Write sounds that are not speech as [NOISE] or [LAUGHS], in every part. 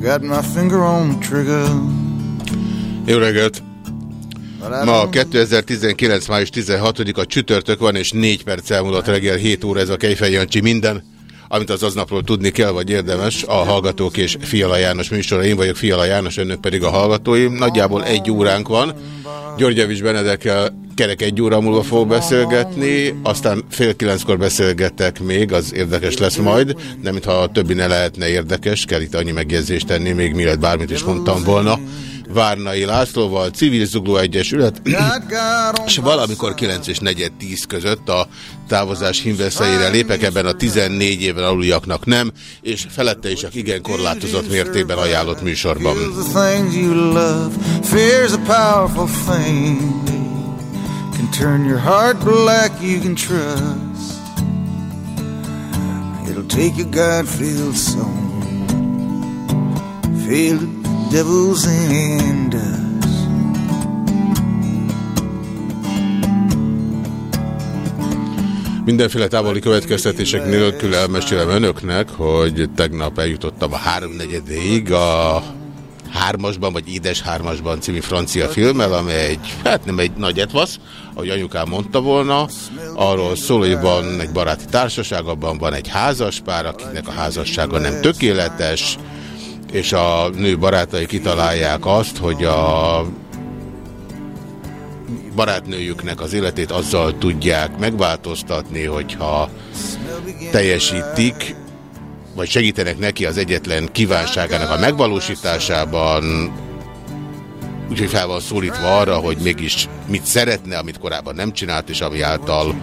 Got my finger on the trigger. Jó reggelt! Ma 2019. május 16-a csütörtök van, és 4 perc elmúlott reggel 7 óra ez a Kejfej Jancsi minden, amit az aznapról tudni kell, vagy érdemes, a Hallgatók és Fiala János műsora. Én vagyok Fiala János, önök pedig a hallgatóim. Nagyjából egy óránk van. Györgyevics Benedekkel kerek egy óra múlva fog beszélgetni, aztán fél kilenckor beszélgetek még, az érdekes lesz majd, nem mintha a többi ne lehetne érdekes, kell itt annyi megjegyzést tenni, még mielőtt bármit is mondtam volna. Várnai Lászlóval, Civil Zugló Egyesület, [CLEARS THROAT] és valamikor 9 és 4 10 között a távozás hímveszeire lépek ebben a 14 éven aluljaknak nem, és felette is csak igen korlátozott mértékben ajánlott műsorban. Can turn your heart black, you can trust. It'll take a God-filled soul, feel the devil's in us. Mindenféle távoli következtetések nélkül elmesélem önöknek, hogy tegnap eljutottam a háromnegyedéig a hármasban, vagy édes hármasban című francia filmmel, amely egy, hát nem egy nagy etvasz, ahogy anyukám mondta volna, arról szól, hogy van egy baráti társaság, abban van egy házaspár, akiknek a házassága nem tökéletes, és a nő barátai kitalálják azt, hogy a barátnőjüknek az életét azzal tudják megváltoztatni, hogyha teljesítik, vagy segítenek neki az egyetlen kívánságának a megvalósításában, úgyhogy fel van szólítva arra, hogy mégis mit szeretne, amit korábban nem csinált, és ami által,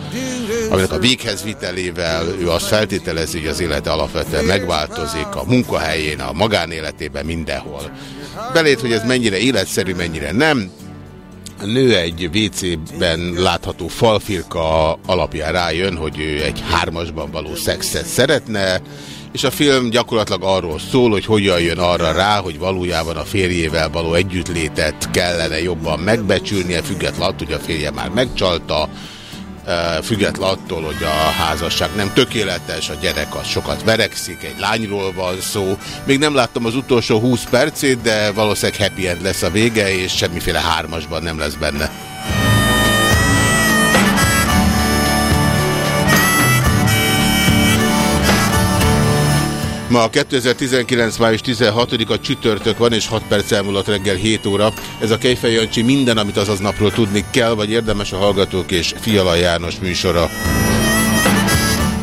aminek a véghez vitelével ő azt feltételezi, hogy az élete alapvetően megváltozik a munkahelyén, a magánéletében, mindenhol. Belét, hogy ez mennyire életszerű, mennyire nem, a nő egy WC-ben látható falfirka alapján rájön, hogy ő egy hármasban való szexet szeretne, és a film gyakorlatilag arról szól, hogy hogyan jön arra rá, hogy valójában a férjével való együttlétet kellene jobban megbecsülnie, függetlenül attól, hogy a férje már megcsalta, független attól, hogy a házasság nem tökéletes, a gyerek az sokat verekszik, egy lányról van szó. Még nem láttam az utolsó 20 percét, de valószínűleg happy end lesz a vége, és semmiféle hármasban nem lesz benne. Ma 2019. május 16-a csütörtök van, és 6 perc elmúlott reggel 7 óra. Ez a Kejfej Jancsi minden, amit azaz napról tudni kell, vagy érdemes a Hallgatók és Fiala János műsora.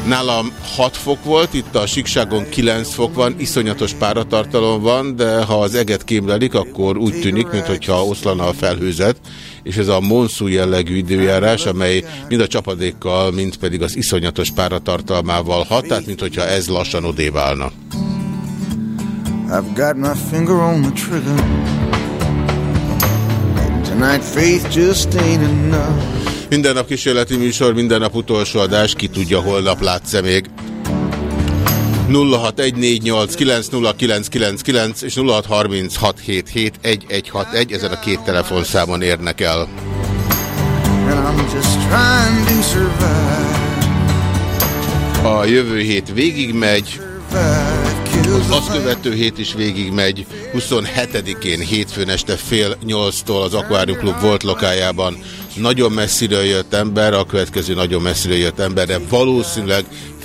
Nálam 6 fok volt, itt a Sikságon 9 fok van, iszonyatos páratartalom van, de ha az eget kémlelik, akkor úgy tűnik, mintha oszlana a felhőzet, és ez a monszú jellegű időjárás, amely mind a csapadékkal, mind pedig az iszonyatos páratartalmával hat, tehát mintha ez lassan odéválna. I've got my finger on the trigger. Tonight faith just ain't enough. Minden nap kísérleti műsor, minden nap utolsó adás, ki tudja, holnap látsz-e még. 0614890999 és 0636771161, ezen a két telefonszámon érnek el. A jövő hét végigmegy, az azt követő hét is végigmegy, 27-én hétfőn este fél nyolctól az Aquarium Club volt lokájában. Nagyon messziről jött ember, a következő nagyon messziről jött emberre valószínűleg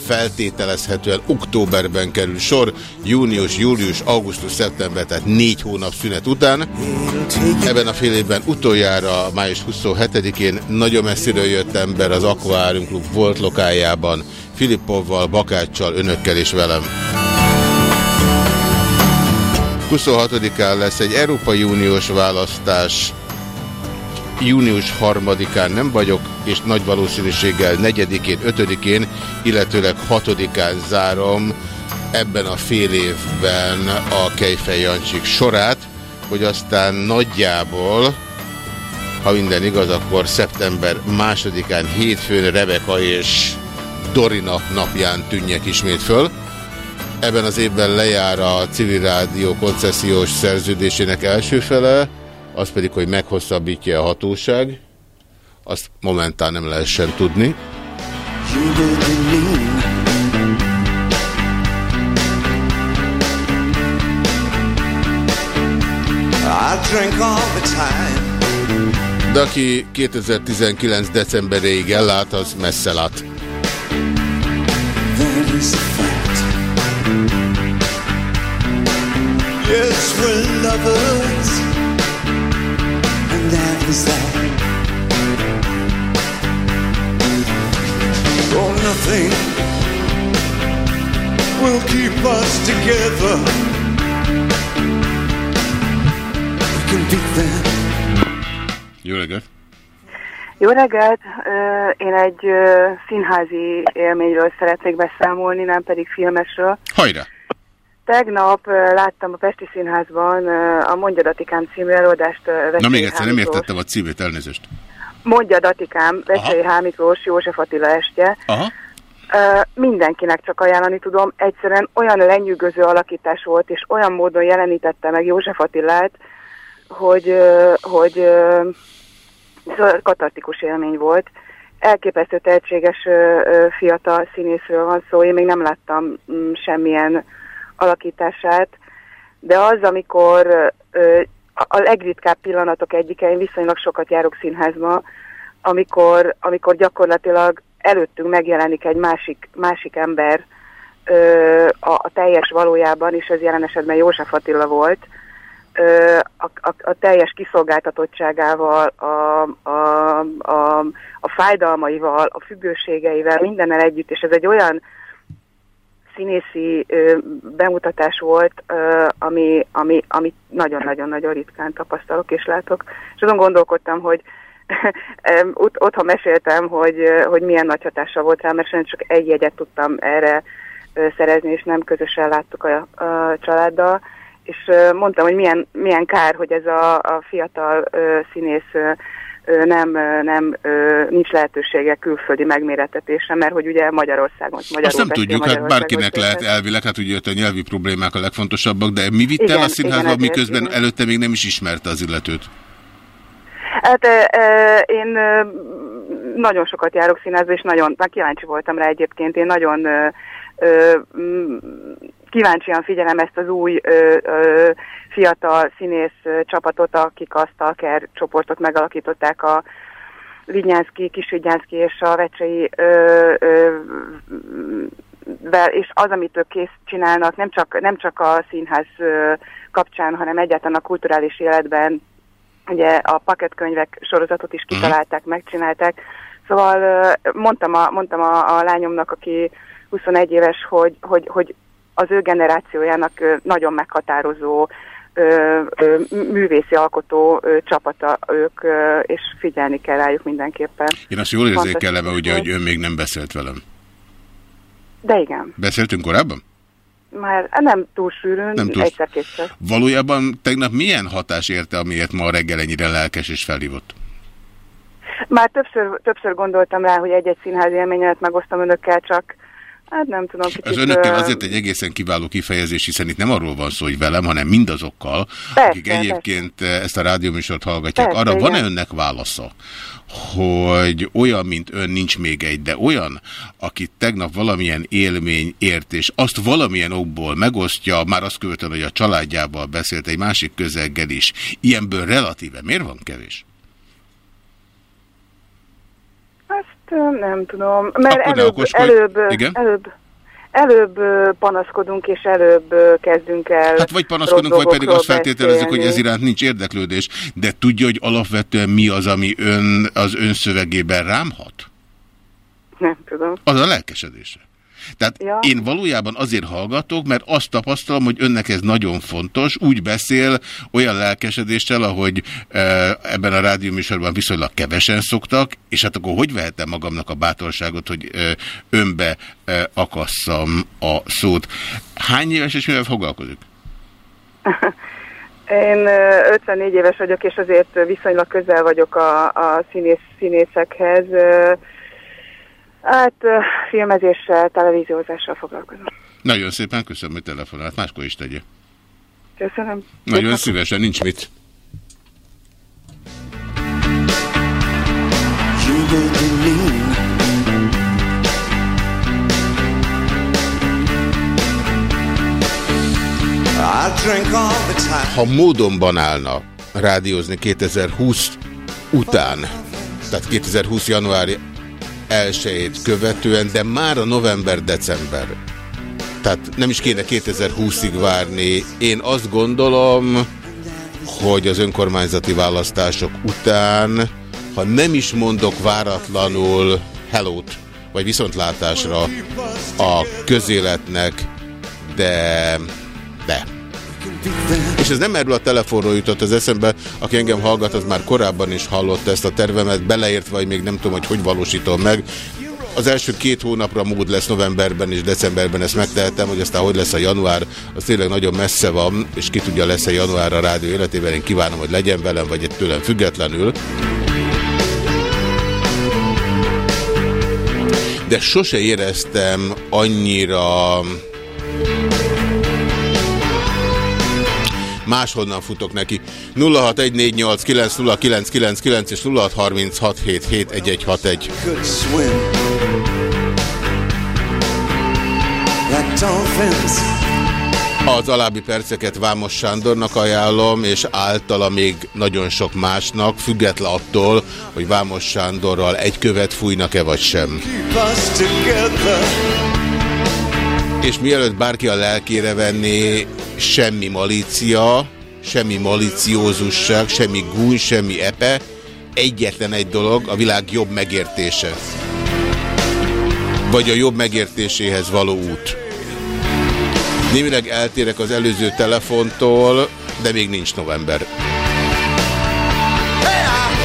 feltételezhetően októberben kerül sor, június, július, augusztus, szeptember, tehát négy hónap szünet után. Ebben a fél évben utoljára, május 27-én nagyon messziről jött ember az Aquarium Club volt lokájában, Filippovval, Bakáccsal, önökkel és velem. 26-án lesz egy Európai Uniós választás, június 3-án nem vagyok, és nagy valószínűséggel 4-én, 5-én, illetőleg 6-án zárom ebben a fél évben a Kejfej Jancsik sorát, hogy aztán nagyjából, ha minden igaz, akkor szeptember másodikán hétfőn Rebeka és Dorina napján tűnjek ismét föl. Ebben az évben lejár a civil rádió koncesziós szerződésének első fele, az pedig, hogy meghosszabbítja a hatóság. Azt momentán nem lehessen tudni. De aki 2019. decemberéig ellát, az messze lát. Yes, we're lovers, that. Oh, nothing will keep us together. We can beat them. Jó reggelt! Jó reggelt! Én egy színházi élményről szeretnék beszámolni, nem pedig filmesről. Hajrá! Tegnap láttam a Pesti Színházban a Mondja Datikám című előadást. Na még egyszer, nem értettem a címét, elnézést. Mondja Datikám, Veszélyi Hámiklós, József Attila estje. Aha. Uh, mindenkinek csak ajánlani tudom, egyszerűen olyan lenyűgöző alakítás volt, és olyan módon jelenítette meg József Attilát, hogy, uh, hogy uh, szóval katartikus élmény volt. Elképesztő tehetséges fiatal színészről van szó, én még nem láttam um, semmilyen alakítását, de az, amikor uh, a legritkább pillanatok egyike, én viszonylag sokat járok színházba, amikor, amikor gyakorlatilag előttünk megjelenik egy másik, másik ember ö, a, a teljes valójában, és ez jelen esetben József Attila volt, ö, a, a, a teljes kiszolgáltatottságával, a, a, a, a fájdalmaival, a függőségeivel, mindennel együtt, és ez egy olyan színészi ö, bemutatás volt, ö, ami, ami, ami nagyon-nagyon-nagyon ritkán tapasztalok és látok. És azon gondolkodtam, hogy [LAUGHS] ott, otthon meséltem, hogy, hogy milyen nagy hatással volt rám, mert csak egy jegyet tudtam erre szerezni, és nem közösen láttuk a, a családdal. És mondtam, hogy milyen, milyen kár, hogy ez a, a fiatal színész nem, nem nincs lehetősége külföldi megméretetése, mert hogy ugye Magyarországon... Azt nem tudjuk, hát bárkinek lehet elvileg, hát ugye a nyelvi problémák a legfontosabbak, de mi vitt el a színházba, miközben igen. előtte még nem is ismerte az illetőt? Hát e, én e, nagyon sokat járok színházba, és nagyon, már kíváncsi voltam rá egyébként, én nagyon e, e, kíváncsian figyelem ezt az új ö, ö, fiatal színész csapatot, akik azt a KER csoportot megalakították a Vigyánszki, Kisvigyánszki és a Vecsei ö, ö, és az, amit ők kész csinálnak, nem csak, nem csak a színház kapcsán, hanem egyáltalán a kulturális életben, ugye a paketkönyvek sorozatot is mhm. kitalálták, megcsinálták. Szóval mondtam a, mondtam a, a lányomnak, aki 21 éves, hogy, hogy, hogy az ő generációjának nagyon meghatározó művészi alkotó csapata ők, és figyelni kell rájuk mindenképpen. Én azt jól érzékelem, ugye, hogy ön még nem beszélt velem. De igen. Beszéltünk korábban? Már nem túl sűrűn, nem túl... egyszer-kétszer. Valójában tegnap milyen hatás érte, amiért ma a reggel ennyire lelkes és felhívott? Már többször, többször gondoltam rá, hogy egy-egy színházi élményet megosztom önökkel, csak Hát nem tudom. Kicsit, Az önökkel azért egy egészen kiváló kifejezés, hiszen itt nem arról van szó, hogy velem, hanem mindazokkal, persze, akik egyébként persze. ezt a rádióműsort hallgatják. Persze, Arra van-e önnek válasza, hogy olyan, mint ön nincs még egy, de olyan, aki tegnap valamilyen élmény ért, és azt valamilyen okból megosztja, már azt követően, hogy a családjával beszélt egy másik közeggel is, ilyenből relatíve miért van kevés? Nem tudom, mert Akkor előbb, előbb, Igen? előbb, előbb panaszkodunk, és előbb kezdünk el Hát vagy panaszkodunk, vagy pedig azt feltételezzük, hogy ez iránt nincs érdeklődés, de tudja, hogy alapvetően mi az, ami ön, az ön szövegében rám hat? Nem tudom. Az a lelkesedése. Tehát Ja. én valójában azért hallgatok, mert azt tapasztalom, hogy önnek ez nagyon fontos, úgy beszél olyan lelkesedéssel, ahogy e, ebben a rádióműsorban viszonylag kevesen szoktak, és hát akkor hogy vehetem magamnak a bátorságot, hogy e, önbe e, akasszam a szót. Hány éves és mivel foglalkozik? [LAUGHS] Én ö, 54 éves vagyok, és azért viszonylag közel vagyok a, a színész, színészekhez. Hát filmezéssel, televíziózással foglalkozom. Nagyon szépen köszönöm, hogy telefonált. Máskor is tegye. Köszönöm. Nagyon szívesen, nincs mit. Ha módonban állna rádiózni 2020 után, tehát 2020 január 1 követően, de már a november-december. Tehát nem is kéne 2020-ig várni. Én azt gondolom, hogy az önkormányzati választások után, ha nem is mondok váratlanul hellót, vagy viszontlátásra a közéletnek, de, de. És ez nem erről a telefonról jutott az eszembe, aki engem hallgat, az már korábban is hallott ezt a tervemet, beleértve, vagy még nem tudom, hogy hogy valósítom meg. Az első két hónapra mód lesz novemberben és decemberben, ezt megtehetem, hogy aztán hogy lesz a január, az tényleg nagyon messze van, és ki tudja lesz a január a rádió életében, én kívánom, hogy legyen velem, vagy egy tőlem függetlenül. De sose éreztem annyira máshonnan futok neki. 0614890999 és 0636771161. Could swim like dolphins. Az alábbi perceket Vámos Sándornak ajánlom, és általa még nagyon sok másnak, független attól, hogy Vámos Sándorral egy követ fújnak-e vagy sem. Keep us together. És mielőtt bárki a lelkére venné, semmi malícia, semmi maliciózusság, semmi gúny, semmi epe, egyetlen egy dolog, a világ jobb megértése. Vagy a jobb megértéséhez való út. Némileg eltérek az előző telefontól, de még nincs november. A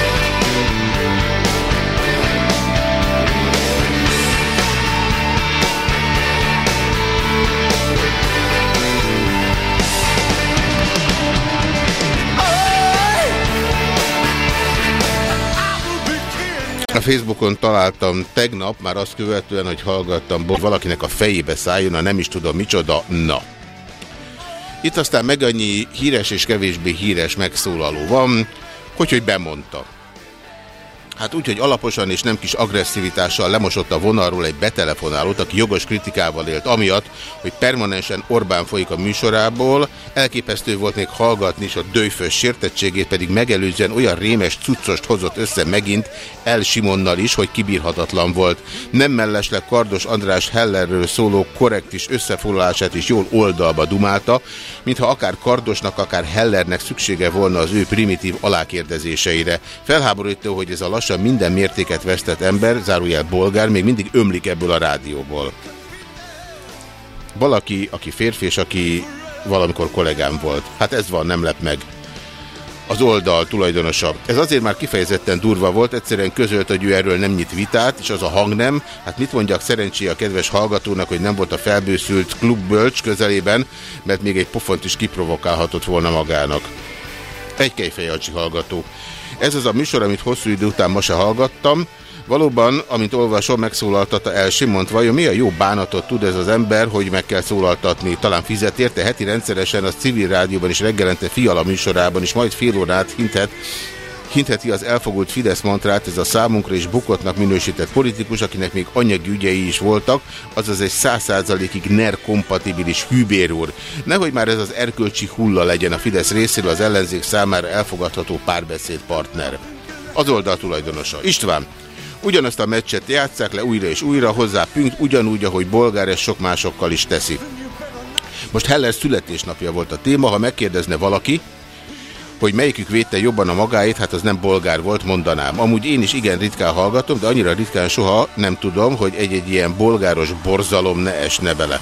Facebookon találtam tegnap, már azt követően, hogy hallgattam, hogy valakinek a fejébe szálljon, a nem is tudom micsoda, na. Itt aztán meg annyi híres és kevésbé híres megszólaló van, hogy, hogy bemondta. Hát úgy, hogy alaposan és nem kis agresszivitással lemosott a vonalról egy betelefonálót, aki jogos kritikával élt, amiatt, hogy permanensen Orbán folyik a műsorából, elképesztő volt még hallgatni is a dőfös sértettségét, pedig megelőzően olyan rémes cuccost hozott össze megint El Simonnal is, hogy kibírhatatlan volt. Nem mellesleg Kardos András Hellerről szóló korrekt is összefoglalását is jól oldalba dumálta, mintha akár Kardosnak, akár Hellernek szüksége volna az ő primitív alákérdezéseire. Felháborító, hogy ez a lassan minden mértéket vesztett ember, zárójel bolgár, még mindig ömlik ebből a rádióból. Valaki, aki férfi, és aki valamikor kollégám volt. Hát ez van, nem lep meg. Az oldal tulajdonosa. Ez azért már kifejezetten durva volt, egyszerűen közölt, hogy ő erről nem nyit vitát, és az a hang nem. Hát mit mondjak szerencsé a kedves hallgatónak, hogy nem volt a felbőszült klubbölcs közelében, mert még egy pofont is kiprovokálhatott volna magának. Egy kejfejjelcsi hallgató. Ez az a műsor, amit hosszú idő után ma se hallgattam. Valóban, amint olvasom, megszólaltatta el Simont, vajon mi a jó bánatot tud ez az ember, hogy meg kell szólaltatni? Talán fizet érte heti rendszeresen a civil rádióban is reggelente fiala műsorában is, majd fél órát hinthet, hintheti az elfogult Fidesz mantrát, ez a számunkra is bukottnak minősített politikus, akinek még anyagi ügyei is voltak, azaz egy száz százalékig NER kompatibilis hűbér úr. Nehogy már ez az erkölcsi hulla legyen a Fidesz részéről az ellenzék számára elfogadható párbeszédpartner. Az oldal tulajdonosa. István, Ugyanazt a meccset játsszák le újra és újra, hozzá Pünkt ugyanúgy, ahogy Bolgár és sok másokkal is teszi. Most Heller születésnapja volt a téma, ha megkérdezne valaki, Hogy melyikük védte jobban a magáét, hát az nem bolgár volt, mondanám. Amúgy én is igen ritkán hallgatom, de annyira ritkán soha nem tudom, hogy egy-egy ilyen bolgáros borzalom ne esne bele.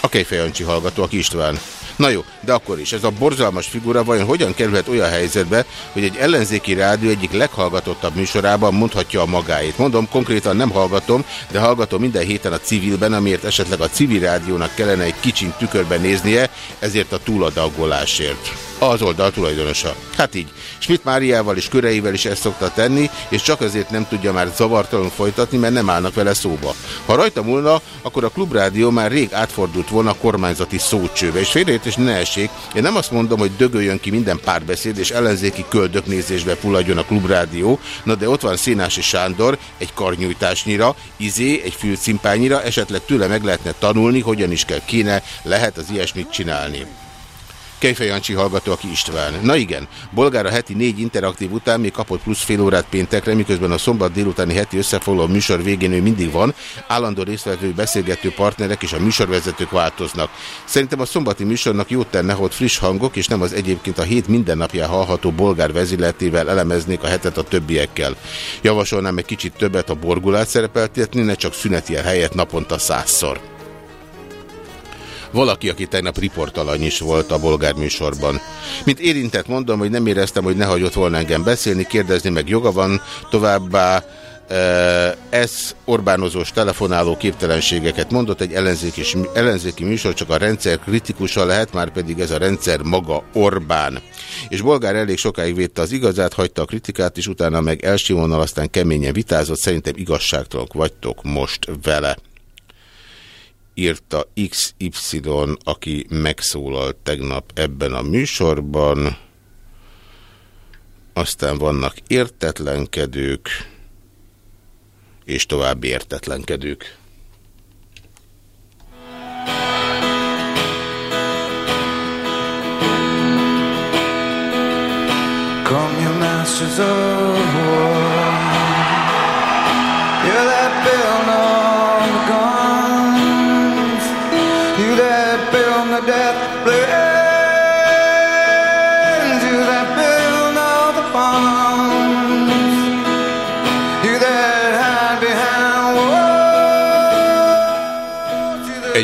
A Kejfejancsi hallgató, aki István. Na jó, de akkor is. Ez a borzalmas figura vajon hogyan kerülhet olyan helyzetbe, hogy egy ellenzéki rádió egyik leghallgatottabb műsorában mondhatja a magáét. Mondom, konkrétan nem hallgatom, de hallgatom minden héten a civilben, amiért esetleg a civil rádiónak kellene egy kicsin tükörben néznie, ezért a túladagolásért. Az oldal tulajdonosa. Hát így. Schmidt Máriával és köreivel is ezt szokta tenni, és csak azért nem tudja már zavartalanul folytatni, mert nem állnak vele szóba. Ha rajta múlna, akkor a klubrádió már rég átfordult volna a kormányzati szócsőbe, és félreértés ne essék. Én nem azt mondom, hogy dögöljön ki minden párbeszéd, és ellenzéki köldöknézésbe fulladjon a klubrádió, na de ott van Szénási Sándor egy karnyújtásnyira, izé, egy fülcimpányira, esetleg tőle meg lehetne tanulni, hogyan is kell kéne, lehet az ilyesmit csinálni. Kejfej Jancsi hallgató, aki István. Na igen, Bolgár a heti négy interaktív után még kapott plusz fél órát péntekre, miközben a szombat délutáni heti összefoglaló műsor végén ő mindig van, állandó résztvevő beszélgető partnerek és a műsorvezetők változnak. Szerintem a szombati műsornak jót tenne, hogy friss hangok, és nem az egyébként a hét mindennapján hallható bolgár vezületével elemeznék a hetet a többiekkel. Javasolnám egy kicsit többet a borgulát szerepeltetni, ne csak szüneti helyett naponta százszor valaki, aki tegnap riportalany is volt a bolgár műsorban. Mint érintett mondom, hogy nem éreztem, hogy ne hagyott volna engem beszélni, kérdezni meg joga van, továbbá ez Orbánozós telefonáló képtelenségeket mondott, egy ellenzéki, ellenzéki műsor csak a rendszer kritikusa lehet, már pedig ez a rendszer maga Orbán. És Bolgár elég sokáig védte az igazát, hagyta a kritikát, és utána meg Elsimonnal aztán keményen vitázott, szerintem igazságtalanok vagytok most vele írta XY, aki megszólalt tegnap ebben a műsorban. Aztán vannak értetlenkedők, és további értetlenkedők. Come your masters of war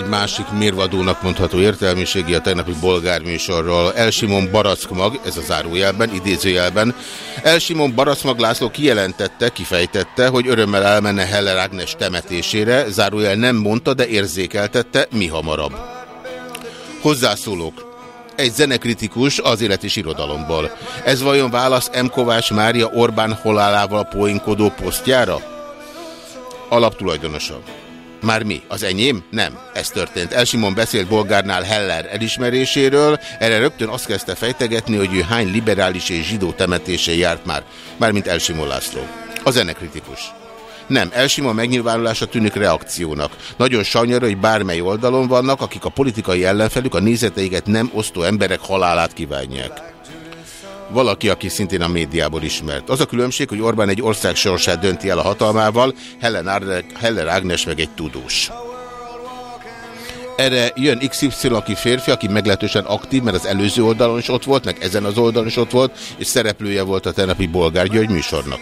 egy másik mérvadónak mondható értelmiségi a tegnapi bolgár műsorról. Elsimon Barackmag, ez a zárójelben, idézőjelben. Elsimon Barackmag László kijelentette, kifejtette, hogy örömmel elmenne Heller Ágnes temetésére, zárójel nem mondta, de érzékeltette, mi hamarabb. Hozzászólók. Egy zenekritikus az élet és irodalomból. Ez vajon válasz M. Kovács Mária Orbán holálával poinkodó posztjára? Alaptulajdonosa. Már mi? Az enyém? Nem. Ez történt. Elsimon beszélt Bolgárnál Heller elismeréséről, erre rögtön azt kezdte fejtegetni, hogy ő hány liberális és zsidó temetése járt már, mármint Elsimon László. A zenekritikus. Nem, Elsima megnyilvánulása tűnik reakciónak. Nagyon sajnálja, hogy bármely oldalon vannak, akik a politikai ellenfelük a nézeteiket nem osztó emberek halálát kívánják. Valaki, aki szintén a médiából ismert. Az a különbség, hogy Orbán egy ország sorsát dönti el a hatalmával, Helen Heller Ágnes meg egy tudós. Erre jön XY, aki férfi, aki meglehetősen aktív, mert az előző oldalon is ott volt, meg ezen az oldalon is ott volt, és szereplője volt a tenapi Bolgár György műsornak.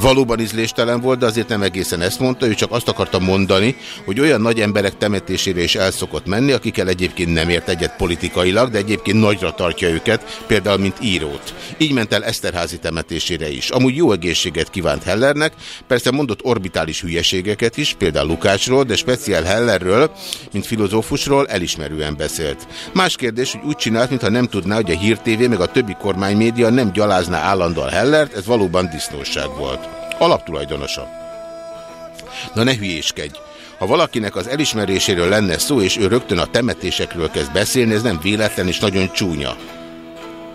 Valóban ízléstelen volt, de azért nem egészen ezt mondta, ő csak azt akarta mondani, hogy olyan nagy emberek temetésére is el szokott menni, akikkel egyébként nem ért egyet politikailag, de egyébként nagyra tartja őket, például mint írót. Így ment el Eszterházi temetésére is. Amúgy jó egészséget kívánt Hellernek, persze mondott orbitális hülyeségeket is, például Lukácsról, de speciál Hellerről, mint filozófusról elismerően beszélt. Más kérdés, hogy úgy csinált, mintha nem tudná, hogy a Hír TV meg a többi kormánymédia nem gyalázná állandóan Hellert, ez valóban disznóság volt alaptulajdonosa. Na ne hülyéskedj! Ha valakinek az elismeréséről lenne szó, és ő rögtön a temetésekről kezd beszélni, ez nem véletlen és nagyon csúnya.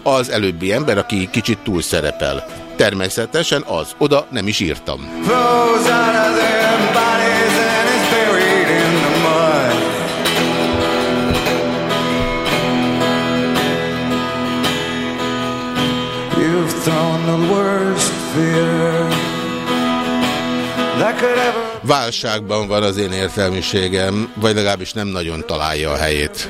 Az előbbi ember, aki kicsit túl szerepel. Természetesen az. Oda nem is írtam. Thrown the worst fear Válságban van az én értelmiségem, vagy legalábbis nem nagyon találja a helyét.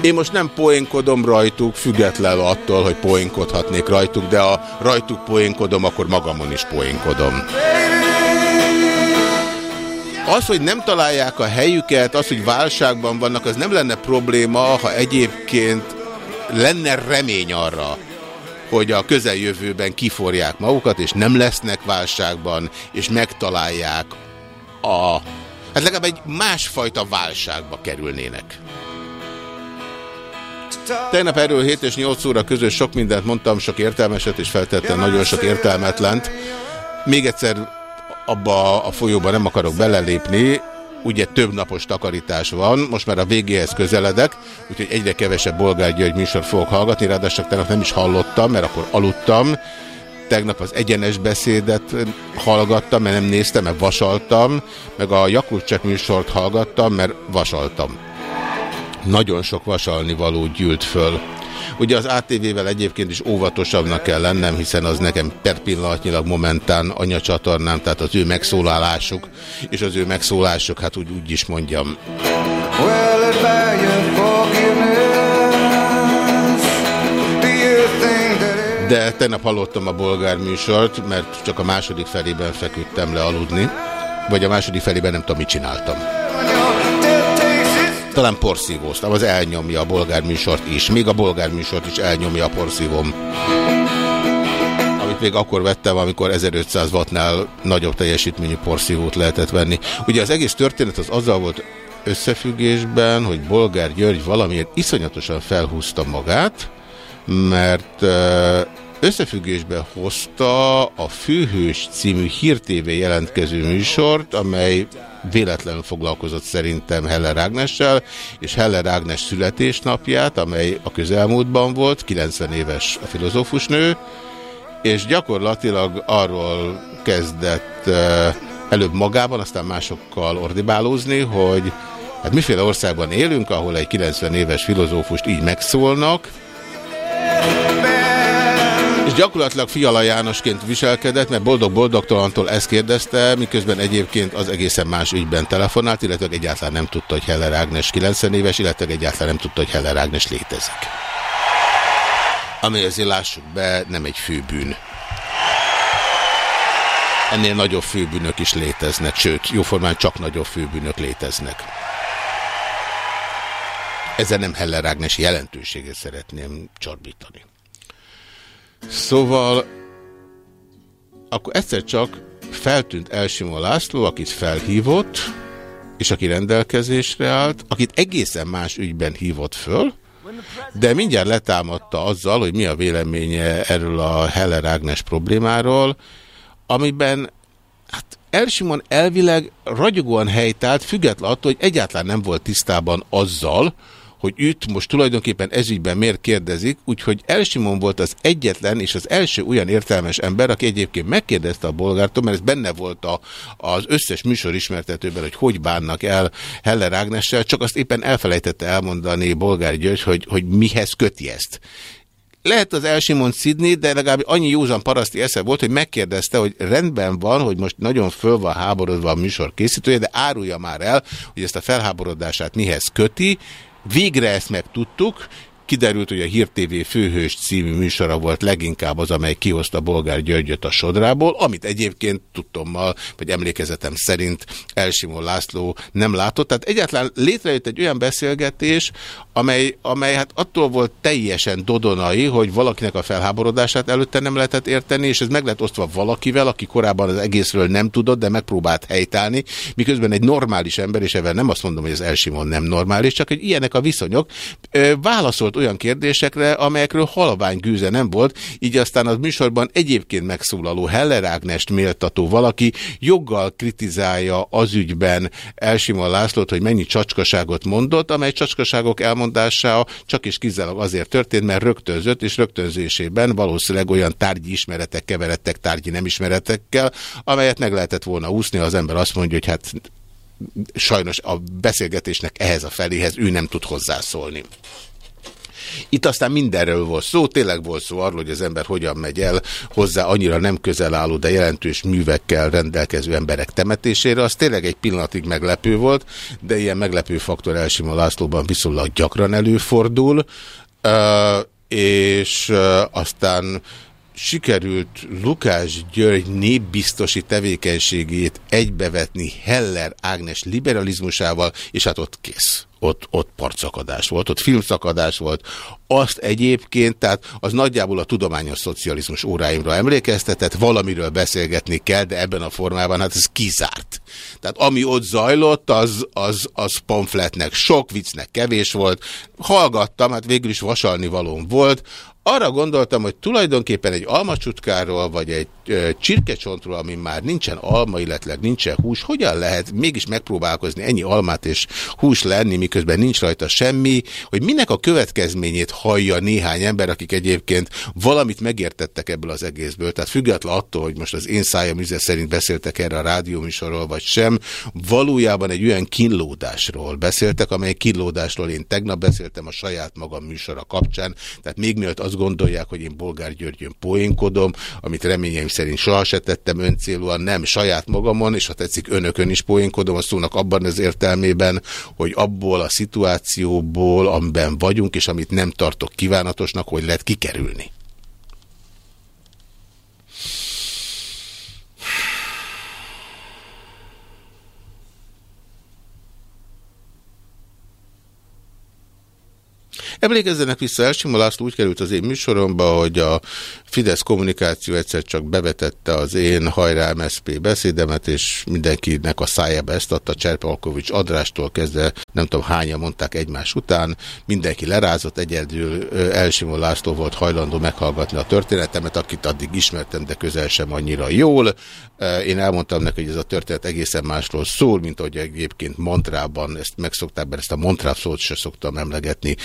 Én most nem poénkodom rajtuk, függetlenül attól, hogy poénkodhatnék rajtuk, de ha rajtuk poénkodom, akkor magamon is poénkodom. Az, hogy nem találják a helyüket, az, hogy válságban vannak, az nem lenne probléma, ha egyébként lenne remény arra, hogy a közeljövőben kiforják magukat, és nem lesznek válságban, és megtalálják a... Hát legalább egy másfajta válságba kerülnének. Tegnap erről 7 és 8 óra között sok mindent mondtam, sok értelmeset, és feltettem nagyon sok értelmetlent. Még egyszer abba a folyóba nem akarok belelépni, ugye több napos takarítás van, most már a végéhez közeledek, úgyhogy egyre kevesebb Bolgár György műsor fogok hallgatni, ráadásul tegnap nem is hallottam, mert akkor aludtam, tegnap az egyenes beszédet hallgattam, mert nem néztem, mert vasaltam, meg a Jakulcsek műsort hallgattam, mert vasaltam. Nagyon sok vasalni való gyűlt föl. Ugye az ATV-vel egyébként is óvatosabbnak kell lennem, hiszen az nekem per pillanatnyilag momentán anyacsatornám, tehát az ő megszólalásuk, és az ő megszólásuk, hát úgy, úgy is mondjam. Well, De tegnap hallottam a bolgár műsort, mert csak a második felében feküdtem le aludni, vagy a második felében nem tudom, mit csináltam. Talán porszívóztam, az elnyomja a bolgár műsort is. Még a bolgár műsort is elnyomja a porszívom. Amit még akkor vettem, amikor 1500 wattnál nagyobb teljesítményű porszívót lehetett venni. Ugye az egész történet az azzal volt összefüggésben, hogy Bolgár György valamiért iszonyatosan felhúzta magát, mert ö, összefüggésbe hozta a Főhős című hírtévé jelentkező műsort, amely véletlenül foglalkozott szerintem Heller Ágnessel, és Heller Ágnes születésnapját, amely a közelmúltban volt, 90 éves a filozófusnő, és gyakorlatilag arról kezdett eh, előbb magában, aztán másokkal ordibálózni, hogy hát miféle országban élünk, ahol egy 90 éves filozófust így megszólnak, gyakorlatilag Fiala Jánosként viselkedett, mert boldog-boldogtalantól ezt kérdezte, miközben egyébként az egészen más ügyben telefonált, illetve egyáltalán nem tudta, hogy Heller Ágnes 90 éves, illetve egyáltalán nem tudta, hogy Heller Ágnes létezik. Ami azért lássuk be, nem egy főbűn. Ennél nagyobb főbűnök is léteznek, sőt, jóformán csak nagyobb főbűnök léteznek. Ezzel nem Heller Ágnes jelentőséget szeretném csorbítani. Szóval akkor egyszer csak feltűnt Elsimó László, akit felhívott, és aki rendelkezésre állt, akit egészen más ügyben hívott föl, de mindjárt letámadta azzal, hogy mi a véleménye erről a Heller Ágnes problémáról, amiben hát Elsimon elvileg ragyogóan helytált, független attól, hogy egyáltalán nem volt tisztában azzal, hogy őt most tulajdonképpen ezügyben miért kérdezik, úgyhogy Elsimon volt az egyetlen és az első olyan értelmes ember, aki egyébként megkérdezte a bolgártól, mert ez benne volt a, az összes műsor ismertetőben, hogy hogy bánnak el Heller Ágnessel, csak azt éppen elfelejtette elmondani Bolgár György, hogy, hogy mihez köti ezt. Lehet az Elsimon szidni, de legalább annyi józan paraszti esze volt, hogy megkérdezte, hogy rendben van, hogy most nagyon föl van háborodva a műsor készítője, de árulja már el, hogy ezt a felháborodását mihez köti, Végre ezt megtudtuk, kiderült, hogy a Hír TV főhős című műsora volt leginkább az, amely kihozta Bolgár Györgyöt a sodrából, amit egyébként tudtommal, vagy emlékezetem szerint Elsimon László nem látott. Tehát egyáltalán létrejött egy olyan beszélgetés, amely, amely hát attól volt teljesen dodonai, hogy valakinek a felháborodását előtte nem lehetett érteni, és ez meg lett osztva valakivel, aki korábban az egészről nem tudott, de megpróbált helytállni, miközben egy normális ember, és ebben nem azt mondom, hogy az Elsimon nem normális, csak hogy ilyenek a viszonyok, válaszolt olyan kérdésekre, amelyekről halvány gűze nem volt, így aztán az műsorban egyébként megszólaló Heller Ágnest méltató valaki joggal kritizálja az ügyben Elsimon Lászlót, hogy mennyi csacskaságot mondott, amely csacskaságok elmondása csak is kizárólag azért történt, mert rögtönzött, és rögtönzésében valószínűleg olyan tárgyi ismeretek keveredtek tárgyi nem ismeretekkel, amelyet meg lehetett volna úszni, az ember azt mondja, hogy hát sajnos a beszélgetésnek ehhez a feléhez ő nem tud hozzászólni. Itt aztán mindenről volt szó, tényleg volt szó arról, hogy az ember hogyan megy el hozzá annyira nem közel álló, de jelentős művekkel rendelkező emberek temetésére. Az tényleg egy pillanatig meglepő volt, de ilyen meglepő faktor Elsima Lászlóban viszonylag gyakran előfordul, és aztán sikerült Lukás György népbiztosi tevékenységét egybevetni Heller Ágnes liberalizmusával, és hát ott kész. Ott, ott partszakadás volt, ott filmszakadás volt. Azt egyébként, tehát az nagyjából a tudományos szocializmus óráimra emlékeztetett, valamiről beszélgetni kell, de ebben a formában hát ez kizárt. Tehát ami ott zajlott, az, az, az pamfletnek sok, viccnek kevés volt. Hallgattam, hát végül is vasalni valóm volt, arra gondoltam, hogy tulajdonképpen egy almacsutkáról, vagy egy ö, csirkecsontról, ami már nincsen alma, illetve nincsen hús, hogyan lehet mégis megpróbálkozni ennyi almát és hús lenni, miközben nincs rajta semmi, hogy minek a következményét hallja néhány ember, akik egyébként valamit megértettek ebből az egészből. Tehát független attól, hogy most az én szájam üze szerint beszéltek erre a rádióműsorról, vagy sem, valójában egy olyan kínlódásról beszéltek, amely kínlódásról én tegnap beszéltem a saját magam műsora kapcsán, tehát még mielőtt az gondolják, hogy én Bolgár Györgyön poénkodom, amit reményeim szerint soha se tettem öncélúan, nem saját magamon, és ha tetszik önökön is poénkodom a szónak abban az értelmében, hogy abból a szituációból, amiben vagyunk, és amit nem tartok kívánatosnak, hogy lehet kikerülni. Emlékezzenek vissza, Elsima László úgy került az én műsoromba, hogy a Fidesz kommunikáció egyszer csak bevetette az én hajrá MSZP beszédemet, és mindenkinek a szájába ezt adta, Cserpalkovics Adrástól kezdve, nem tudom hányan mondták egymás után, mindenki lerázott, egyedül. Elsima László volt hajlandó meghallgatni a történetemet, akit addig ismertem, de közel sem annyira jól. Én elmondtam neki, hogy ez a történet egészen másról szól, mint ahogy egyébként Montrában, ezt megszokták, mert ezt a Montrá szót se szoktam emlegetni,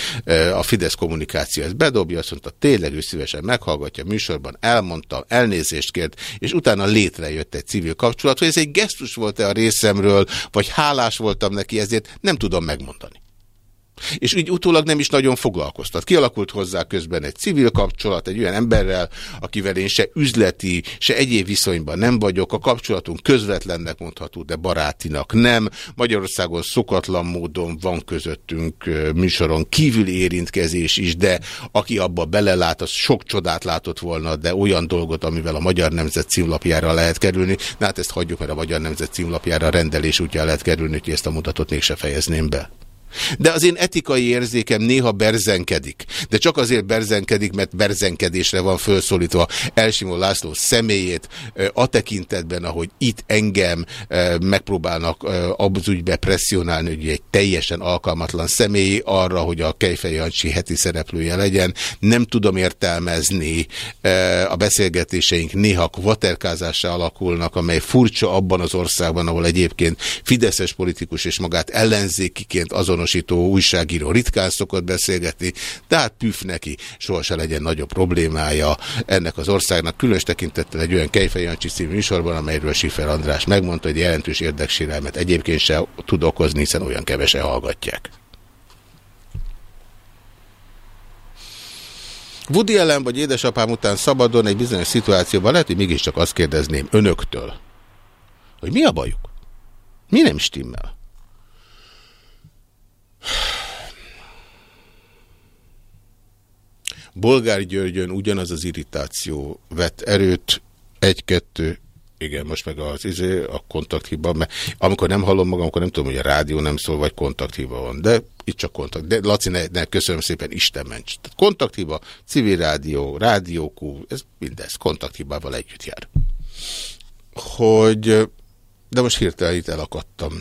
a Fidesz kommunikáció ezt bedobja, azt mondta, tényleg ő szívesen meghallgatja, műsorban elmondta, elnézést kért, és utána létrejött egy civil kapcsolat, hogy ez egy gesztus volt-e a részemről, vagy hálás voltam neki, ezért nem tudom megmondani. És úgy utólag nem is nagyon foglalkoztat. Kialakult hozzá közben egy civil kapcsolat, egy olyan emberrel, akivel én se üzleti, se egyéb viszonyban nem vagyok. A kapcsolatunk közvetlennek mondható, de barátinak nem. Magyarországon szokatlan módon van közöttünk műsoron kívül érintkezés is, de aki abba belelát, az sok csodát látott volna, de olyan dolgot, amivel a Magyar Nemzet címlapjára lehet kerülni. Na hát ezt hagyjuk, mert a Magyar Nemzet címlapjára rendelés útján lehet kerülni, hogy ezt a mutatót mégse fejezném be. De az én etikai érzékem néha berzenkedik. De csak azért berzenkedik, mert berzenkedésre van felszólítva Elsimó László személyét a tekintetben, ahogy itt engem megpróbálnak az ügybe presszionálni, hogy egy teljesen alkalmatlan személy arra, hogy a Kejfej Jancsi heti szereplője legyen. Nem tudom értelmezni a beszélgetéseink néha kvaterkázással alakulnak, amely furcsa abban az országban, ahol egyébként Fideszes politikus és magát ellenzékiként azon azonosító újságíró ritkán szokott beszélgetni, tehát püf neki, sohasem legyen nagyobb problémája ennek az országnak, különös tekintettel egy olyan Kejfejancsi című műsorban, amelyről Sifer András megmondta, hogy jelentős érdeksérelmet egyébként se tud okozni, hiszen olyan kevesen hallgatják. Woody ellen vagy édesapám után szabadon egy bizonyos szituációban lehet, hogy mégiscsak azt kérdezném önöktől, hogy mi a bajuk? Mi nem stimmel? Bolgár Györgyön ugyanaz az irritáció vett erőt, egy-kettő, igen, most meg az izé, a kontakthiba, mert amikor nem hallom magam, akkor nem tudom, hogy a rádió nem szól, vagy kontakthiba van, de itt csak kontakt. De Laci, ne, ne köszönöm szépen, Isten ments. Tehát kontakthiba, civil rádió, rádiókú, ez mindez kontakthibával együtt jár. Hogy, de most hirtelen itt elakadtam.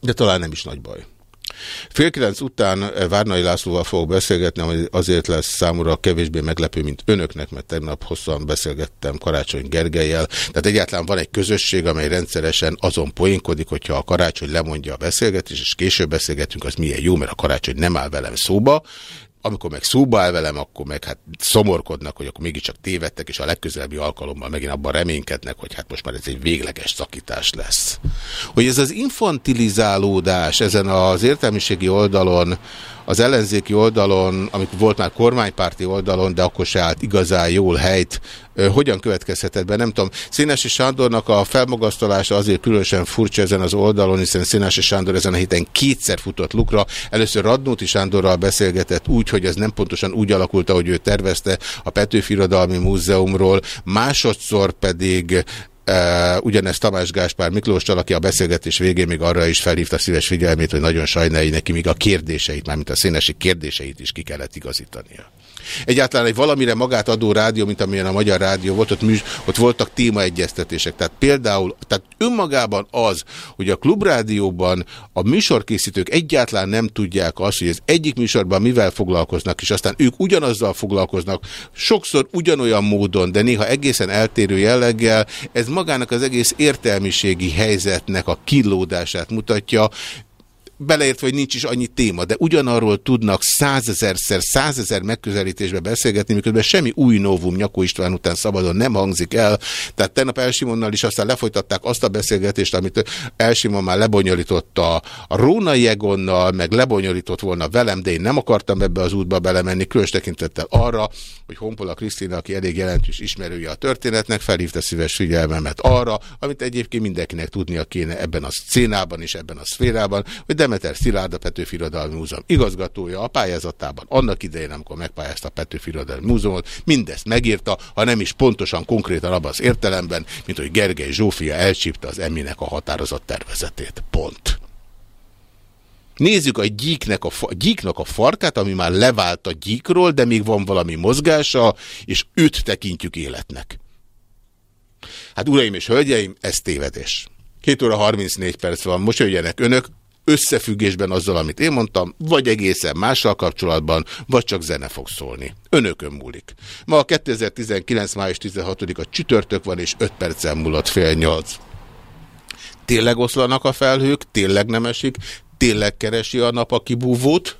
De talán nem is nagy baj. Fél kilenc után eh, Várnai Lászlóval fogok beszélgetni, hogy azért lesz számomra kevésbé meglepő, mint önöknek, mert tegnap hosszan beszélgettem Karácsony Gergelyel. Tehát egyáltalán van egy közösség, amely rendszeresen azon poénkodik, hogyha a Karácsony lemondja a beszélgetést, és később beszélgetünk, az milyen jó, mert a Karácsony nem áll velem szóba, amikor meg szóba áll velem, akkor meg hát szomorkodnak, hogy akkor mégiscsak tévedtek, és a legközelebbi alkalommal megint abban reménykednek, hogy hát most már ez egy végleges szakítás lesz. Hogy ez az infantilizálódás ezen az értelmiségi oldalon, az ellenzéki oldalon, amit volt már kormánypárti oldalon, de akkor se állt igazán jól helyt, hogyan következhetett be, nem tudom. Színesi Sándornak a felmagasztalása azért különösen furcsa ezen az oldalon, hiszen Színesi Sándor ezen a héten kétszer futott lukra. Először Radnóti Sándorral beszélgetett úgy, hogy ez nem pontosan úgy alakult, ahogy ő tervezte a Petőfi Irodalmi Múzeumról, másodszor pedig Uh, ugyanezt Tamás Gáspár Miklóstal, aki a beszélgetés végén még arra is felhívta szíves figyelmét, hogy nagyon sajnálja neki, még a kérdéseit, mármint a színesi kérdéseit is ki kellett igazítania. Egyáltalán egy valamire magát adó rádió, mint amilyen a Magyar Rádió volt, ott, műs, ott voltak témaegyeztetések. Tehát például, tehát önmagában az, hogy a klubrádióban a műsorkészítők egyáltalán nem tudják azt, hogy az egyik műsorban mivel foglalkoznak, és aztán ők ugyanazzal foglalkoznak, sokszor ugyanolyan módon, de néha egészen eltérő jelleggel, ez magának az egész értelmiségi helyzetnek a kilódását mutatja, beleértve, hogy nincs is annyi téma, de ugyanarról tudnak százezerszer, százezer megközelítésbe beszélgetni, miközben semmi új novum Nyakó István után szabadon nem hangzik el. Tehát tegnap Elsimonnal is aztán lefolytatták azt a beszélgetést, amit Elsimon már lebonyolította a Rónai Egonnal, meg lebonyolított volna velem, de én nem akartam ebbe az útba belemenni, különös tekintettel arra, hogy Honpola Krisztina, aki elég jelentős ismerője a történetnek, felhívta szíves figyelmemet arra, amit egyébként mindenkinek tudnia kéne ebben a szénában és ebben a szférában, hogy de Demeter Szilárd, a Petőfi Irodalmi Múzeum igazgatója a pályázatában. Annak idején, amikor megpályázta a Petőfi Irodalmi Múzeumot, mindezt megírta, ha nem is pontosan, konkrétan abban az értelemben, mint hogy Gergely Zsófia elcsípte az Eminek a határozott tervezetét. Pont. Nézzük a gyíknek a, a gyíknak a farkát, ami már levált a gyíkról, de még van valami mozgása, és őt tekintjük életnek. Hát uraim és hölgyeim, ez tévedés. 2 óra 34 perc van, most jöjjenek önök, összefüggésben azzal, amit én mondtam, vagy egészen mással kapcsolatban, vagy csak zene fog szólni. Önökön múlik. Ma a 2019. május 16-a csütörtök van, és 5 perccel múlott fél nyolc. Tényleg oszlanak a felhők, tényleg nem esik, tényleg keresi a nap a kibúvót,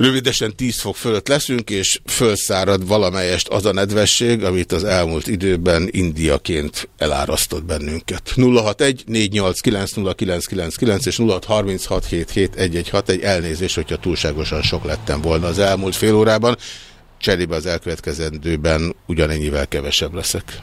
Rövidesen 10 fok fölött leszünk, és fölszárad valamelyest az a nedvesség, amit az elmúlt időben indiaként elárasztott bennünket. 061 489 és 0636771161 egy elnézés, hogyha túlságosan sok lettem volna az elmúlt fél órában. Cserébe az elkövetkezendőben ugyanennyivel kevesebb leszek.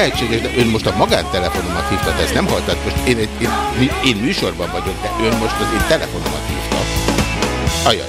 Lehetséges, de ön most a magántelefonomat hívta, de ezt nem hallott. Most én, én, én, én műsorban vagyok, de ön most az én telefonomat hívta. Ajaj.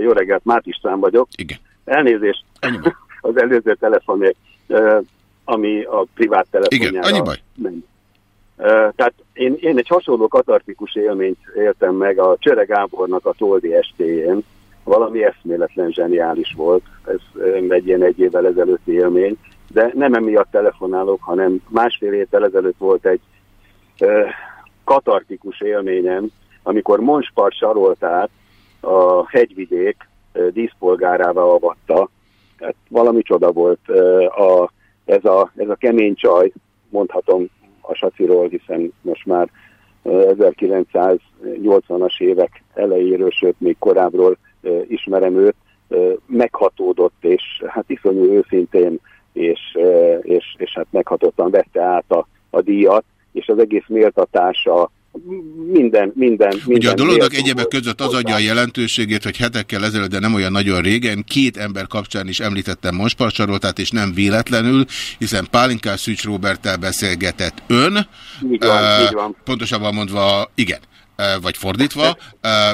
Jó reggelt, Mát István vagyok. Igen. Elnézést [LAUGHS] az előző telefonért, ami a privát telefonjára Igen, annyi baj. Nem. Tehát én, én egy hasonló katartikus élményt éltem meg a Csere Gábornak a Toldi estéjén. Valami eszméletlen zseniális volt, ez egy ilyen egy évvel ezelőtti élmény, de nem emiatt telefonálok, hanem másfél évvel ezelőtt volt egy katartikus élményem, amikor Monspart Saroltát a hegyvidék díszpolgárává avatta, tehát valami csoda volt a, ez, a, ez a kemény csaj, mondhatom a Saciról, hiszen most már 1980-as évek elejéről, sőt még korábbról ismerem őt, meghatódott, és hát iszonyú őszintén, és, és, és hát meghatottan vette át a, a díjat, és az egész méltatása, minden, minden, minden. Ugye a dolognak egyebek között az adja a jelentőségét, hogy hetekkel ezelőtt, de nem olyan nagyon régen, két ember kapcsán is említettem Monsparcsaroltát, és nem véletlenül, hiszen Pálinkás Szűcs Roberttel beszélgetett ön. Így van, uh, így van. Pontosabban mondva, igen vagy fordítva,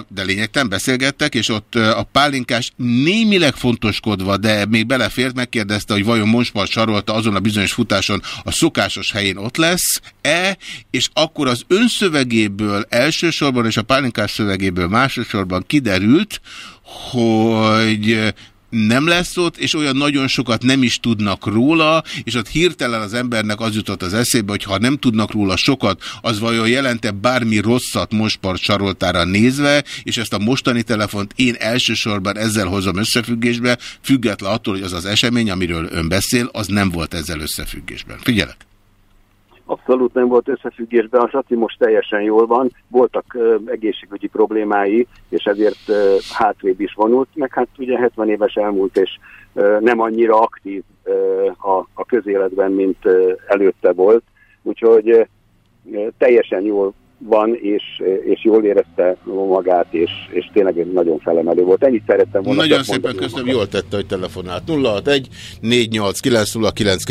de lényegtelen beszélgettek, és ott a pálinkás némileg fontoskodva, de még belefért, megkérdezte, hogy vajon Monspart sarolta azon a bizonyos futáson a szokásos helyén ott lesz-e, és akkor az önszövegéből elsősorban, és a pálinkás szövegéből másosorban kiderült, hogy nem lesz ott, és olyan nagyon sokat nem is tudnak róla, és ott hirtelen az embernek az jutott az eszébe, hogy ha nem tudnak róla sokat, az vajon jelente bármi rosszat Mospart saroltára nézve, és ezt a mostani telefont én elsősorban ezzel hozom összefüggésbe, független attól, hogy az az esemény, amiről ön beszél, az nem volt ezzel összefüggésben. Figyelek! Abszolút nem volt összefüggésben, a Saci most teljesen jól van, voltak egészségügyi problémái, és ezért uh, hátrébb is vonult, meg hát ugye 70 éves elmúlt, és nem annyira aktív a, közéletben, mint előtte volt, úgyhogy teljesen jól van, és, és jól érezte magát, és, és tényleg egy nagyon felemelő volt. Ennyit szerettem volna. Nagyon szépen köszönöm, jól tette, hogy telefonált. 061 489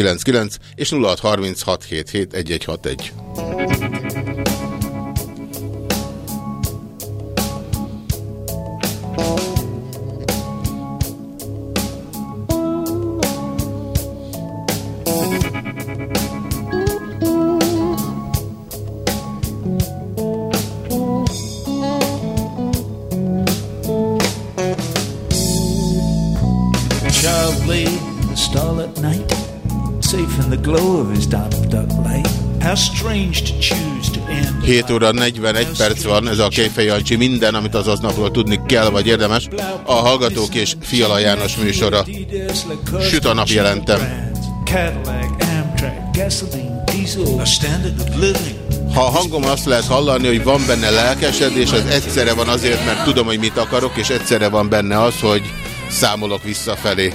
és 0636771161. 7 óra 41 perc van, ez a Jancsi, minden, amit az aznapról tudni kell, vagy érdemes. A Hallgatók és Fiala János műsora. Süt a nap jelentem. Ha a hangom azt lehet hallani, hogy van benne lelkesedés, az egyszerre van azért, mert tudom, hogy mit akarok, és egyszerre van benne az, hogy számolok visszafelé.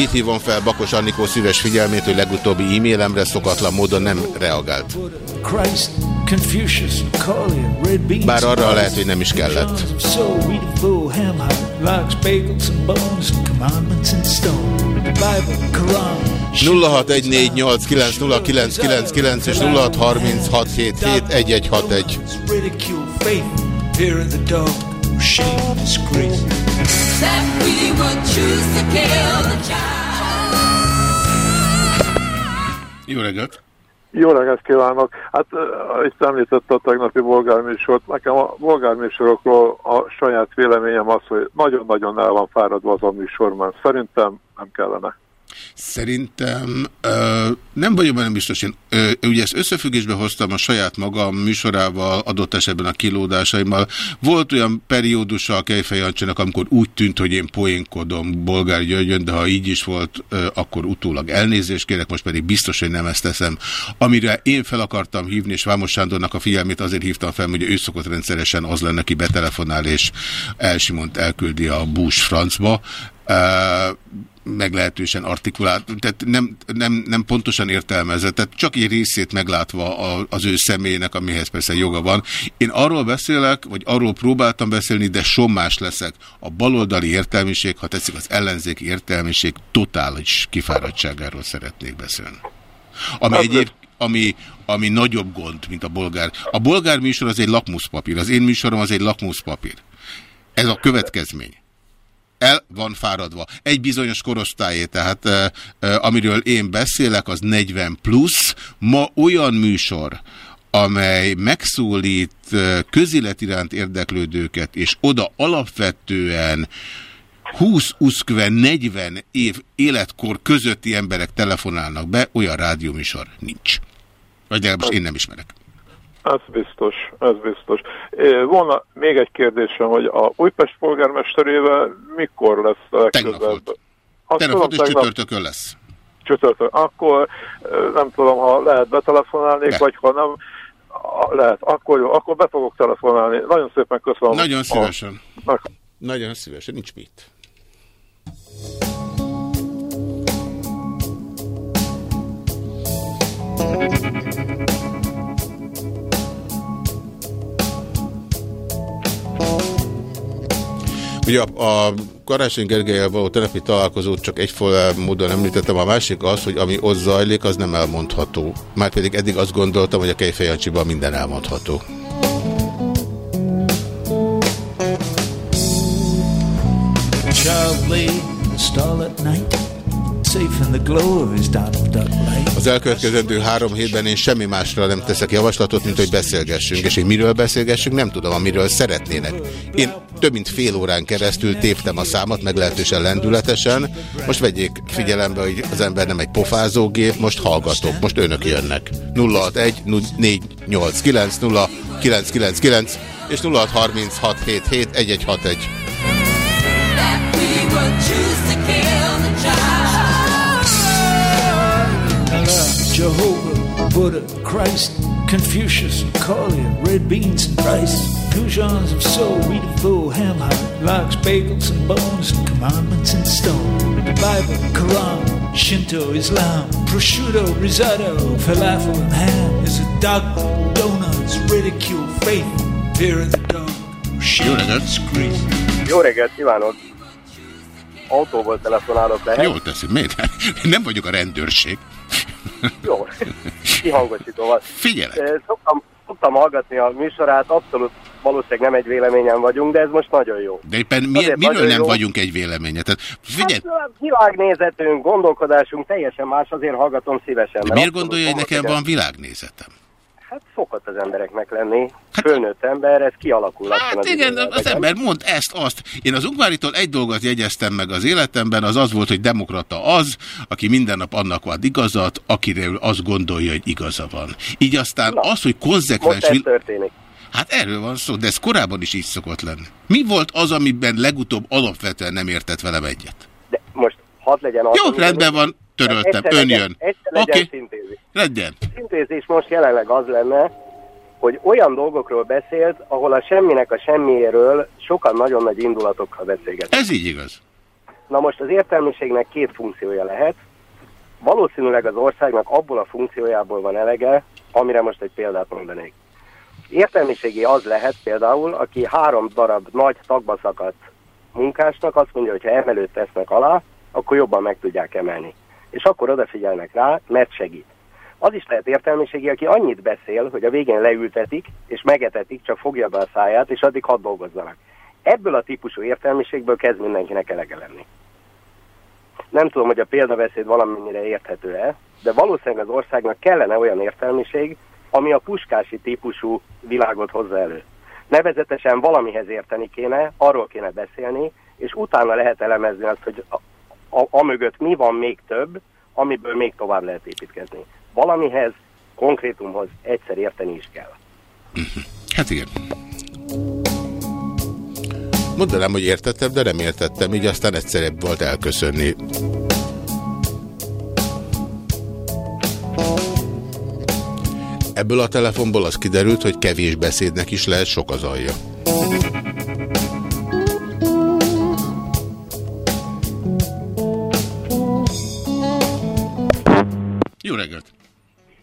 Itt hívom fel Bakos Annikó szíves figyelmét, hogy legutóbbi e-mailemre szokatlan módon nem reagált. Bár arra lehet, hogy nem is kellett. 0614890999 és 0636771161. Fear of the dog, shame, disgrace. Jó reggelt! Jó reggelt kívánok! Hát itt említette a tegnapi bolgárműsort. Nekem a bolgárműsorokról a saját véleményem az, hogy nagyon-nagyon el van fáradva az a műsor, mert szerintem nem kellene. Szerintem ö, nem vagyok benne biztos, én ö, ugye ezt összefüggésbe hoztam a saját magam műsorával, adott esetben a kilódásaimmal. Volt olyan periódusa a Kejfejancsának, amikor úgy tűnt, hogy én poénkodom Bolgár Györgyön, de ha így is volt, ö, akkor utólag elnézést kérek, most pedig biztos, hogy nem ezt teszem. Amire én fel akartam hívni, és Vámos Sándornak a figyelmét azért hívtam fel, hogy ő szokott rendszeresen az lenne, ki betelefonál, és elsimont elküldi a bús francba meglehetősen artikulált, tehát nem, nem, nem pontosan értelmezett, tehát csak egy részét meglátva a, az ő személyének, amihez persze joga van. Én arról beszélek, vagy arról próbáltam beszélni, de sommás leszek. A baloldali értelmiség, ha tetszik az ellenzéki értelmiség totális kifáradtságáról szeretnék beszélni. Ami egyéb, ami, ami nagyobb gond, mint a bolgár. A bolgár műsor az egy lakmuszpapír, az én műsorom az egy lakmuszpapír. Ez a következmény el van fáradva. Egy bizonyos korosztályé, tehát amiről én beszélek, az 40 plusz. Ma olyan műsor, amely megszólít közélet iránt érdeklődőket, és oda alapvetően 20-40 év életkor közötti emberek telefonálnak be, olyan rádióműsor nincs. Vagy legalábbis én nem ismerek. Ez biztos, ez biztos. Volna még egy kérdésem, hogy a Újpest polgármesterével mikor lesz a Tegnap legközelebb? volt. Azt Tegnap volt és csütörtökön lesz. csütörtök. Akkor nem tudom, ha lehet betelefonálnék, De. vagy ha nem, lehet, akkor jó, akkor be fogok telefonálni. Nagyon szépen köszönöm. Nagyon szívesen. A, Nagyon szívesen, nincs mit. Ugye a, a Karácsony Gergelyel való telepi találkozót csak egyfajta módon említettem, a másik az, hogy ami ott zajlik, az nem elmondható. Márpedig eddig azt gondoltam, hogy a Kejfejancsiban minden elmondható. In the stall at night, Az elkövetkezendő három hétben én semmi másra nem teszek javaslatot, mint hogy beszélgessünk. És hogy miről beszélgessünk, nem tudom, amiről szeretnének. Én több mint fél órán keresztül téptem a számat, meglehetősen lendületesen. Most vegyék figyelembe, hogy az ember nem egy pofázógép, most hallgatok, most önök jönnek. 061 489 0999 és 063677 1161. Allah, Jehovah, Buddha, Christ, Confucius, and Kali, red beans and rice, goujons of soul, wheat of full, ham hock, lox, bagels and bones, and commandments in stone. The Bible, Quran, Shinto, Islam, prosciutto, risotto, falafel and ham is a dogma, donuts, ridicule, faith, fear of the dog, Jó reggelt! Jó reggelt kívánok! Autóból telefonálok lehet. Jól teszi, miért? [LAUGHS] Nem vagyok a rendőrség. Jó. Kihangosítóval. Figyelek! Eh, Szoktam, szoktam hallgatni a műsorát, abszolút valószínűleg nem egy véleményen vagyunk, de ez most nagyon jó. De éppen mi, Azért miről nem jó. vagyunk egy véleménye? Tehát figyelj, Hát, világnézetünk, gondolkodásunk teljesen más, azért hallgatom szívesen. de miért gondolja, hogy nekem van világnézetem? Hát szokott az embereknek lenni. Fölnőtt ember, ez kialakul. Hát az igen, az nem? ember mond ezt, azt. Én az Ungváritól egy dolgot jegyeztem meg az életemben, az az volt, hogy demokrata az, aki minden nap annak ad igazat, akiről azt gondolja, hogy igaza van. Így aztán Na, az, hogy Most konzekvens... vil- történik. Hát erről van szó, de ez korábban is így szokott lenni. Mi volt az, amiben legutóbb alapvetően nem értett velem egyet? De most hadd legyen az... Jó, rendben van, töröltem, ön legyen- jön. Egyszer legyen Oké, szintézis. legyen. szintézis most jelenleg az lenne, hogy olyan dolgokról beszélt, ahol a semminek a semmiéről sokan nagyon nagy indulatokkal beszélgetnek. Ez így igaz. Na most az értelmiségnek két funkciója lehet. Valószínűleg az országnak abból a funkciójából van elege, amire most egy példát mondanék. Értelmiségi az lehet például, aki három darab nagy tagba szakadt munkásnak azt mondja, hogy ha emelőt tesznek alá, akkor jobban meg tudják emelni. És akkor odafigyelnek rá, mert segít. Az is lehet értelmiségi, aki annyit beszél, hogy a végén leültetik, és megetetik, csak fogja be a száját, és addig hadd dolgozzanak. Ebből a típusú értelmiségből kezd mindenkinek elege lenni. Nem tudom, hogy a példabeszéd valamennyire érthető-e, de valószínűleg az országnak kellene olyan értelmiség, ami a puskási típusú világot hozza elő. Nevezetesen valamihez érteni kéne, arról kéne beszélni, és utána lehet elemezni azt, hogy a, a, a mögött mi van még több, amiből még tovább lehet építkezni. Valamihez, konkrétumhoz egyszer érteni is kell. Hát igen. Mondanám, hogy értettem, de nem értettem, így aztán egyszerűbb volt elköszönni. Ebből a telefonból az kiderült, hogy kevés beszédnek is lehet sok az alja. Jó reggelt!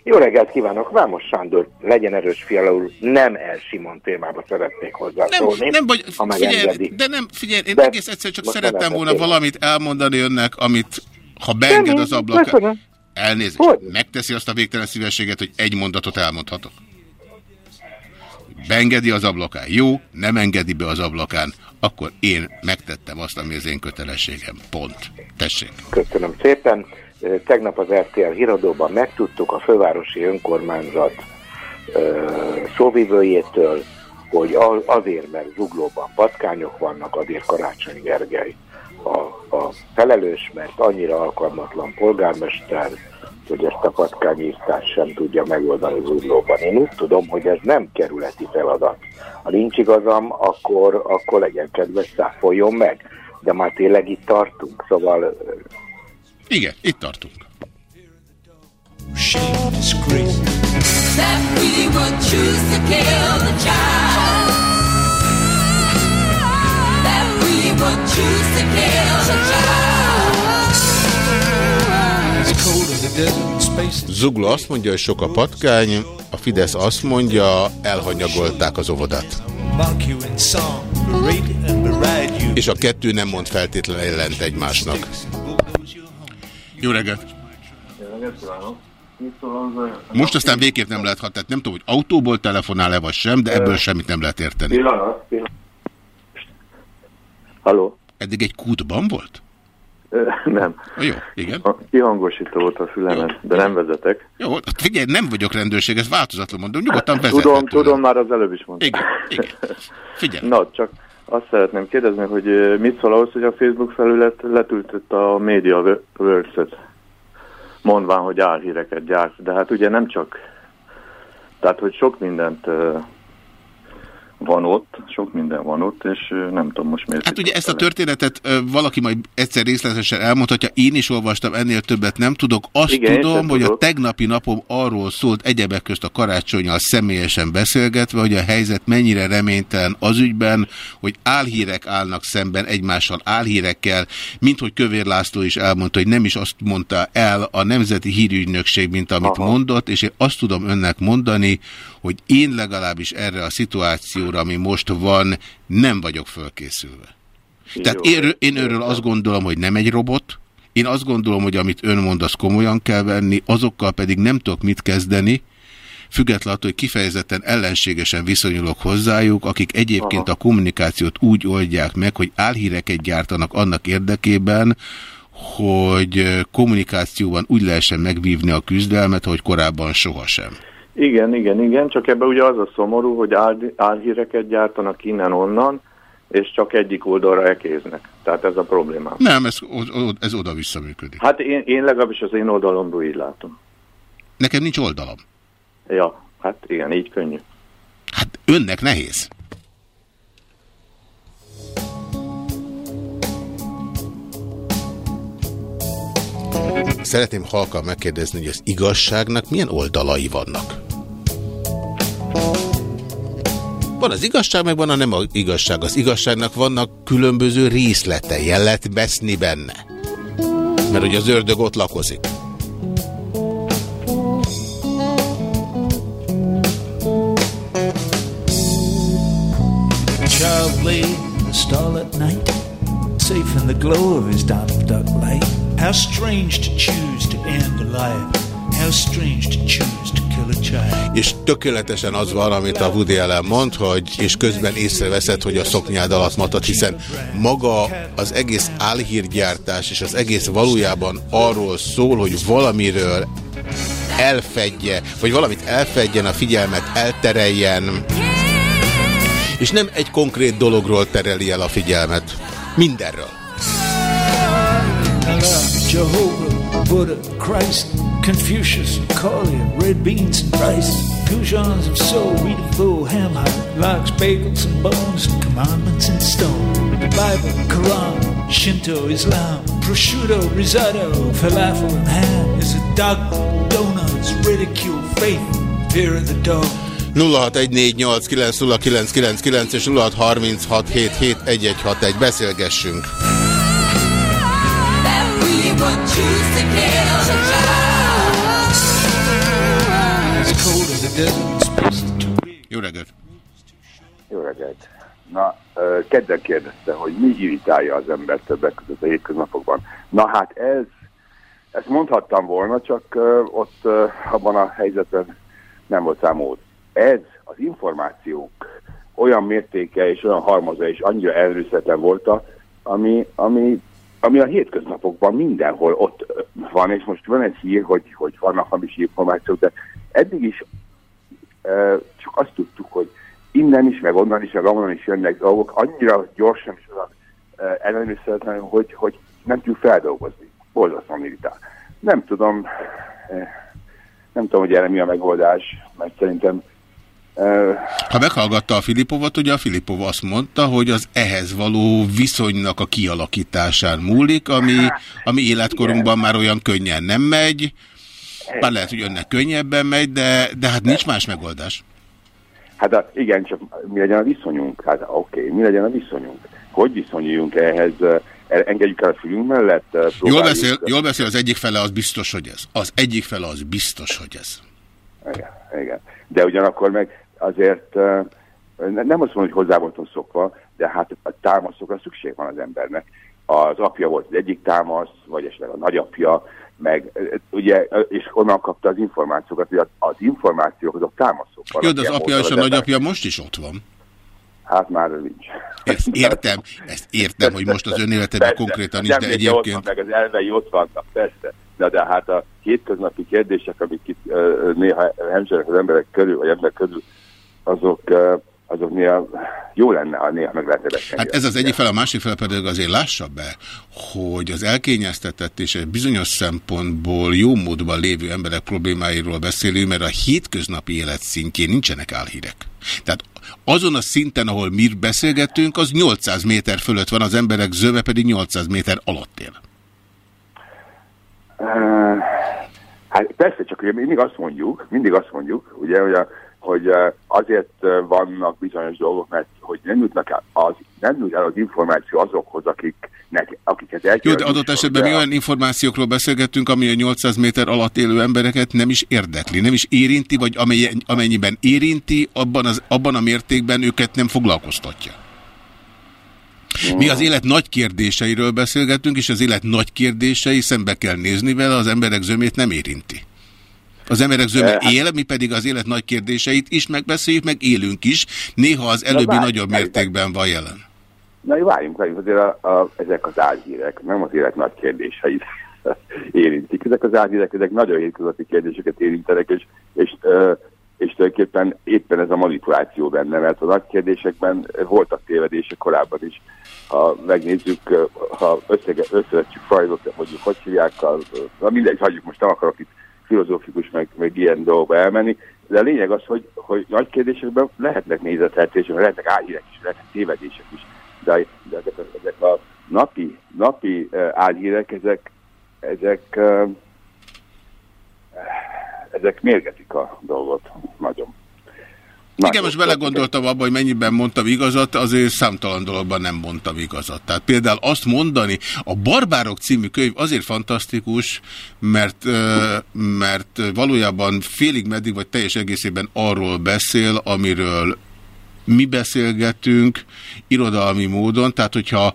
Jó reggelt kívánok! Vámos Sándor, legyen erős fiala úr, nem elsimon témába szeretnék hozzászólni, Nem, nem vagy, ha figyelj, de nem, figyelj, én De egész egyszer csak szerettem volna beszélek. valamit elmondani önnek, amit ha beenged az köszönöm. Elnézést, Hogy? megteszi azt a végtelen szívességet, hogy egy mondatot elmondhatok. Beengedi az ablakán. Jó, nem engedi be az ablakán. Akkor én megtettem azt, ami az én kötelességem. Pont. Tessék. Köszönöm szépen. Tegnap az RTL híradóban megtudtuk a fővárosi önkormányzat szóvivőjétől, hogy azért, mert zuglóban patkányok vannak, azért Karácsony Gergely a, a felelős, mert annyira alkalmatlan polgármester, hogy ezt a patkányírtást sem tudja megoldani zuglóban. Én úgy tudom, hogy ez nem kerületi feladat. Ha nincs igazam, akkor, akkor legyen kedves, száfoljon meg. De már tényleg itt tartunk, szóval... Igen, itt tartunk. Zugló azt mondja, hogy sok a patkány, a Fidesz azt mondja, elhanyagolták az óvodát. És a kettő nem mond feltétlenül ellent egymásnak. Jó reggelt! Most aztán végképp nem lehet, tehát nem tudom, hogy autóból telefonál-e vagy sem, de ebből semmit nem lehet érteni. Pillanat, pillanat. Halló? Eddig egy kútban volt? Nem. Jó, igen. A kihangosító volt a fülemet, de nem vezetek. Jó, hát figyelj, nem vagyok rendőrség, ez változatlan mondom, nyugodtan vezethet Tudom, tőlem. tudom, már az előbb is mondtam. Igen, igen. [LAUGHS] Figyelj. Na, csak azt szeretném kérdezni, hogy mit szól ahhoz, hogy a Facebook felület letültött a Media Works-et, mondván, hogy álhíreket gyárt. De hát ugye nem csak, tehát hogy sok mindent van ott, sok minden van ott, és nem tudom most miért. Hát ugye ezt a történetet valaki majd egyszer részletesen elmondhatja, én is olvastam, ennél többet nem tudok. Azt Igen, tudom, hogy a tudok. tegnapi napom arról szólt egyebek közt a karácsonyal személyesen beszélgetve, hogy a helyzet mennyire reménytelen az ügyben, hogy álhírek állnak szemben egymással álhírekkel, mint hogy Kövér László is elmondta, hogy nem is azt mondta el a Nemzeti Hírügynökség, mint amit Aha. mondott, és én azt tudom önnek mondani, hogy én legalábbis erre a szituációra, ami most van, nem vagyok fölkészülve. Tehát én, én őről azt gondolom, hogy nem egy robot, én azt gondolom, hogy amit ön mond, azt komolyan kell venni, azokkal pedig nem tudok mit kezdeni, függetlenül attól, hogy kifejezetten ellenségesen viszonyulok hozzájuk, akik egyébként a kommunikációt úgy oldják meg, hogy álhíreket gyártanak annak érdekében, hogy kommunikációban úgy lehessen megvívni a küzdelmet, hogy korábban sohasem. Igen, igen, igen, csak ebben ugye az a szomorú, hogy áll, álhíreket gyártanak innen-onnan, és csak egyik oldalra ekéznek. Tehát ez a problémám. Nem, ez, ez oda-vissza működik. Hát én, én legalábbis az én oldalomról így látom. Nekem nincs oldalam. Ja, hát igen, így könnyű. Hát önnek nehéz. Szeretném halkan megkérdezni, hogy az igazságnak milyen oldalai vannak? Van az igazság, meg van a nem a igazság. Az igazságnak vannak különböző részletei, el veszni benne. Mert hogy az ördög ott lakozik. Child lay in the starlit night, safe in the glow of his dark, dark light. How strange to choose to end a life. How strange to choose to kill a child. És tökéletesen az van, amit a Woody Allen mond, hogy és közben észreveszed, hogy a szoknyád alatt matad, hiszen maga az egész álhírgyártás és az egész valójában arról szól, hogy valamiről elfedje, vagy valamit elfedjen, a figyelmet eltereljen, és nem egy konkrét dologról tereli el a figyelmet. Mindenről. Allah, Jehovah, Buddha, Christ, Confucius, Napoleon, red beans and rice, goujons of soul, wheat of flow, ham hock, lox, bagels and bones, and commandments in stone. The Bible, Quran, Shinto, Islam, prosciutto, risotto, falafel and ham is a dogma, donuts, ridicule, faith, fear of the dog. 0614890999 és 0636771161 beszélgessünk. That we would Jó reggelt! Jó reggelt! Na, kedden kérdezte, hogy mi irritálja az ember többek között a hétköznapokban. Na hát ez, ezt mondhattam volna, csak ott abban a helyzetben nem volt számol. Ez az információk olyan mértéke és olyan halmaza és annyira elrűszetlen volt, ami, ami, ami a hétköznapokban mindenhol ott van, és most van egy hír, hogy, hogy vannak hamis információk, de eddig is csak azt tudtuk, hogy innen is, meg onnan is, meg onnan is jönnek dolgok, annyira gyorsan és olyan ö, ellenőrizetlen, hogy, hogy nem tudjuk feldolgozni. Borzasztóan irritál. Nem tudom, nem tudom, hogy erre mi a megoldás, mert szerintem Ha meghallgatta a Filipovot, ugye a Filipov azt mondta, hogy az ehhez való viszonynak a kialakításán múlik, ami, ami életkorunkban már olyan könnyen nem megy, bár lehet, hogy önnek könnyebben megy, de, de hát nincs más megoldás. Hát a, igen, csak mi legyen a viszonyunk? Hát oké, okay, mi legyen a viszonyunk? Hogy viszonyuljunk ehhez? eh, Engedjük el a fülünk mellett? eh, Jól beszél, jól beszél, az egyik fele az biztos, hogy ez. Az egyik fele az biztos, hogy ez. Igen, igen. De ugyanakkor meg azért eh, ne- nem azt mondom, hogy hozzá voltunk szokva, de hát a támaszokra szükség van az embernek. Az apja volt az egyik támasz, vagy esetleg a nagyapja, meg ugye, és onnan kapta az információkat, hogy az, az információk azok támaszok. Jó, de az apja és a ember- nagyapja most is ott van. Hát már nincs. Ezt értem, ezt értem, hogy most az ön életében konkrétan is, de egyébként... meg az elvei ott vannak, persze. De, de hát a hétköznapi kérdések, amik itt uh, néha hemzsenek az emberek körül, vagy emberek körül, azok, uh, azok néha jó lenne, ha néha meg beszélni. Hát ez az egyik fel, a másik fel pedig azért lássa be, hogy az elkényeztetett és egy bizonyos szempontból jó módban lévő emberek problémáiról beszélünk, mert a hétköznapi élet szintjén nincsenek álhírek. Tehát azon a szinten, ahol mi beszélgetünk, az 800 méter fölött van, az emberek zöme pedig 800 méter alatt él. Hát persze, csak mindig azt mondjuk, mindig azt mondjuk, ugye, hogy, a, hogy azért vannak bizonyos dolgok, mert hogy nem jutnak el az, nem jut el az információ azokhoz, akiknek, akiket el Jó, de adott esetben mi olyan információkról beszélgettünk, ami a 800 méter alatt élő embereket nem is érdekli, nem is érinti, vagy amennyiben érinti, abban, az, abban a mértékben őket nem foglalkoztatja. Mi az élet nagy kérdéseiről beszélgetünk, és az élet nagy kérdései szembe kell nézni vele, az emberek zömét nem érinti. Az emberek zöme él, mi pedig az élet nagy kérdéseit is megbeszéljük, meg élünk is. Néha az előbbi várj, nagyobb mértékben van jelen. Na, jó, várjunk, várjunk, azért a, a, ezek az álhírek, nem az élet nagy kérdéseit [LAUGHS] érintik. Ezek az álhírek, ezek nagyon hétköznapi kérdéseket érintenek, és, és, és tulajdonképpen éppen ez a manipuláció benne, mert a nagy kérdésekben voltak tévedések korábban is. Ha megnézzük, ha összevetjük Freudot, mondjuk hogy hívják, a, na mindegy, hagyjuk, most nem akarok itt filozófikus, meg, meg ilyen dolgokba elmenni, de a lényeg az, hogy, hogy nagy kérdésekben lehetnek nézeteltések, lehetnek álhírek is, lehetnek tévedések is, de, de ezek, a, ezek a napi, napi uh, álhírek, ezek, ezek, uh, ezek mérgetik a dolgot nagyon. Igen, most belegondoltam abba, hogy mennyiben mondtam igazat, azért számtalan dologban nem mondtam igazat. Tehát például azt mondani, a Barbárok című könyv azért fantasztikus, mert, mert valójában félig meddig, vagy teljes egészében arról beszél, amiről mi beszélgetünk irodalmi módon, tehát hogyha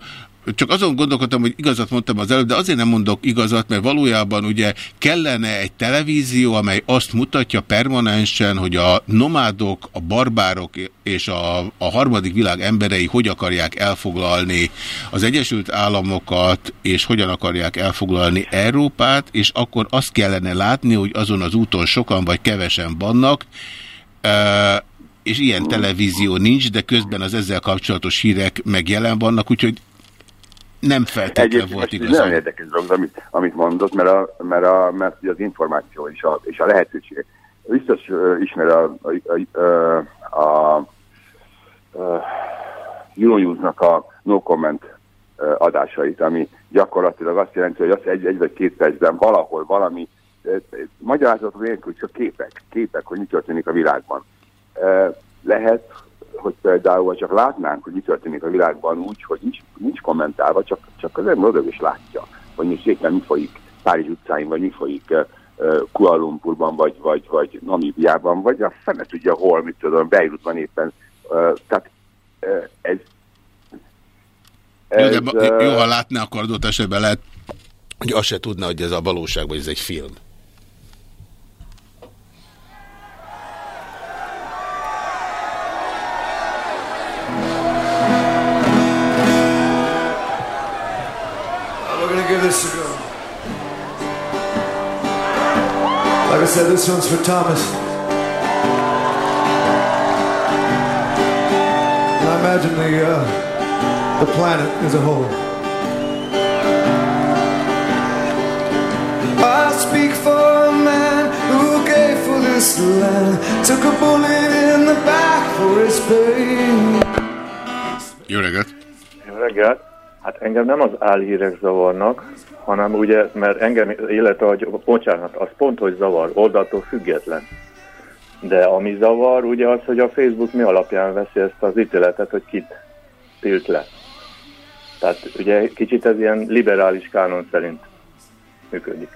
csak azon gondolkodtam, hogy igazat mondtam az előbb, de azért nem mondok igazat, mert valójában ugye kellene egy televízió, amely azt mutatja permanensen, hogy a nomádok, a barbárok és a, a harmadik világ emberei hogy akarják elfoglalni az Egyesült Államokat, és hogyan akarják elfoglalni Európát, és akkor azt kellene látni, hogy azon az úton sokan vagy kevesen vannak, és ilyen televízió nincs, de közben az ezzel kapcsolatos hírek meg jelen vannak, úgyhogy nem feltétlenül volt igaz. nagyon érdekes dolog, amit, amit mondott, mert, a, mert, a, mert az információ és a, és a lehetőség. Biztos uh, ismer a, a, a, a, a, Euronews-nak a no comment adásait, ami gyakorlatilag azt jelenti, hogy azt egy, egy vagy két percben valahol valami magyarázatok nélkül csak képek, képek, hogy mi történik a világban. Lehet, hogy például csak látnánk, hogy mi történik a világban úgy, hogy nincs, nincs kommentálva, csak, csak az ember is látja, hogy most éppen mi folyik Párizs utcáin, vagy mi folyik uh, Kuala Lumpurban, vagy, vagy, vagy Namibiában, vagy a fene tudja hol, mit tudom, Beirutban éppen. Uh, tehát uh, ez, Jó, de jó, ha látná, akkor adott esetben lehet, hogy azt se tudna, hogy ez a valóság, vagy ez egy film. We're gonna give this a go. Like I said, this one's for Thomas. And I imagine the uh, the planet as a whole. I speak for a man who gave for this land. Took a bullet in the back for his pain. Jó reggelt! Jó reggelt! Hát engem nem az álhírek zavarnak, hanem ugye, mert engem élete, hogy bocsánat, az pont, hogy zavar, oldaltól független. De ami zavar, ugye az, hogy a Facebook mi alapján veszi ezt az ítéletet, hogy kit tilt le. Tehát ugye kicsit ez ilyen liberális kánon szerint működik.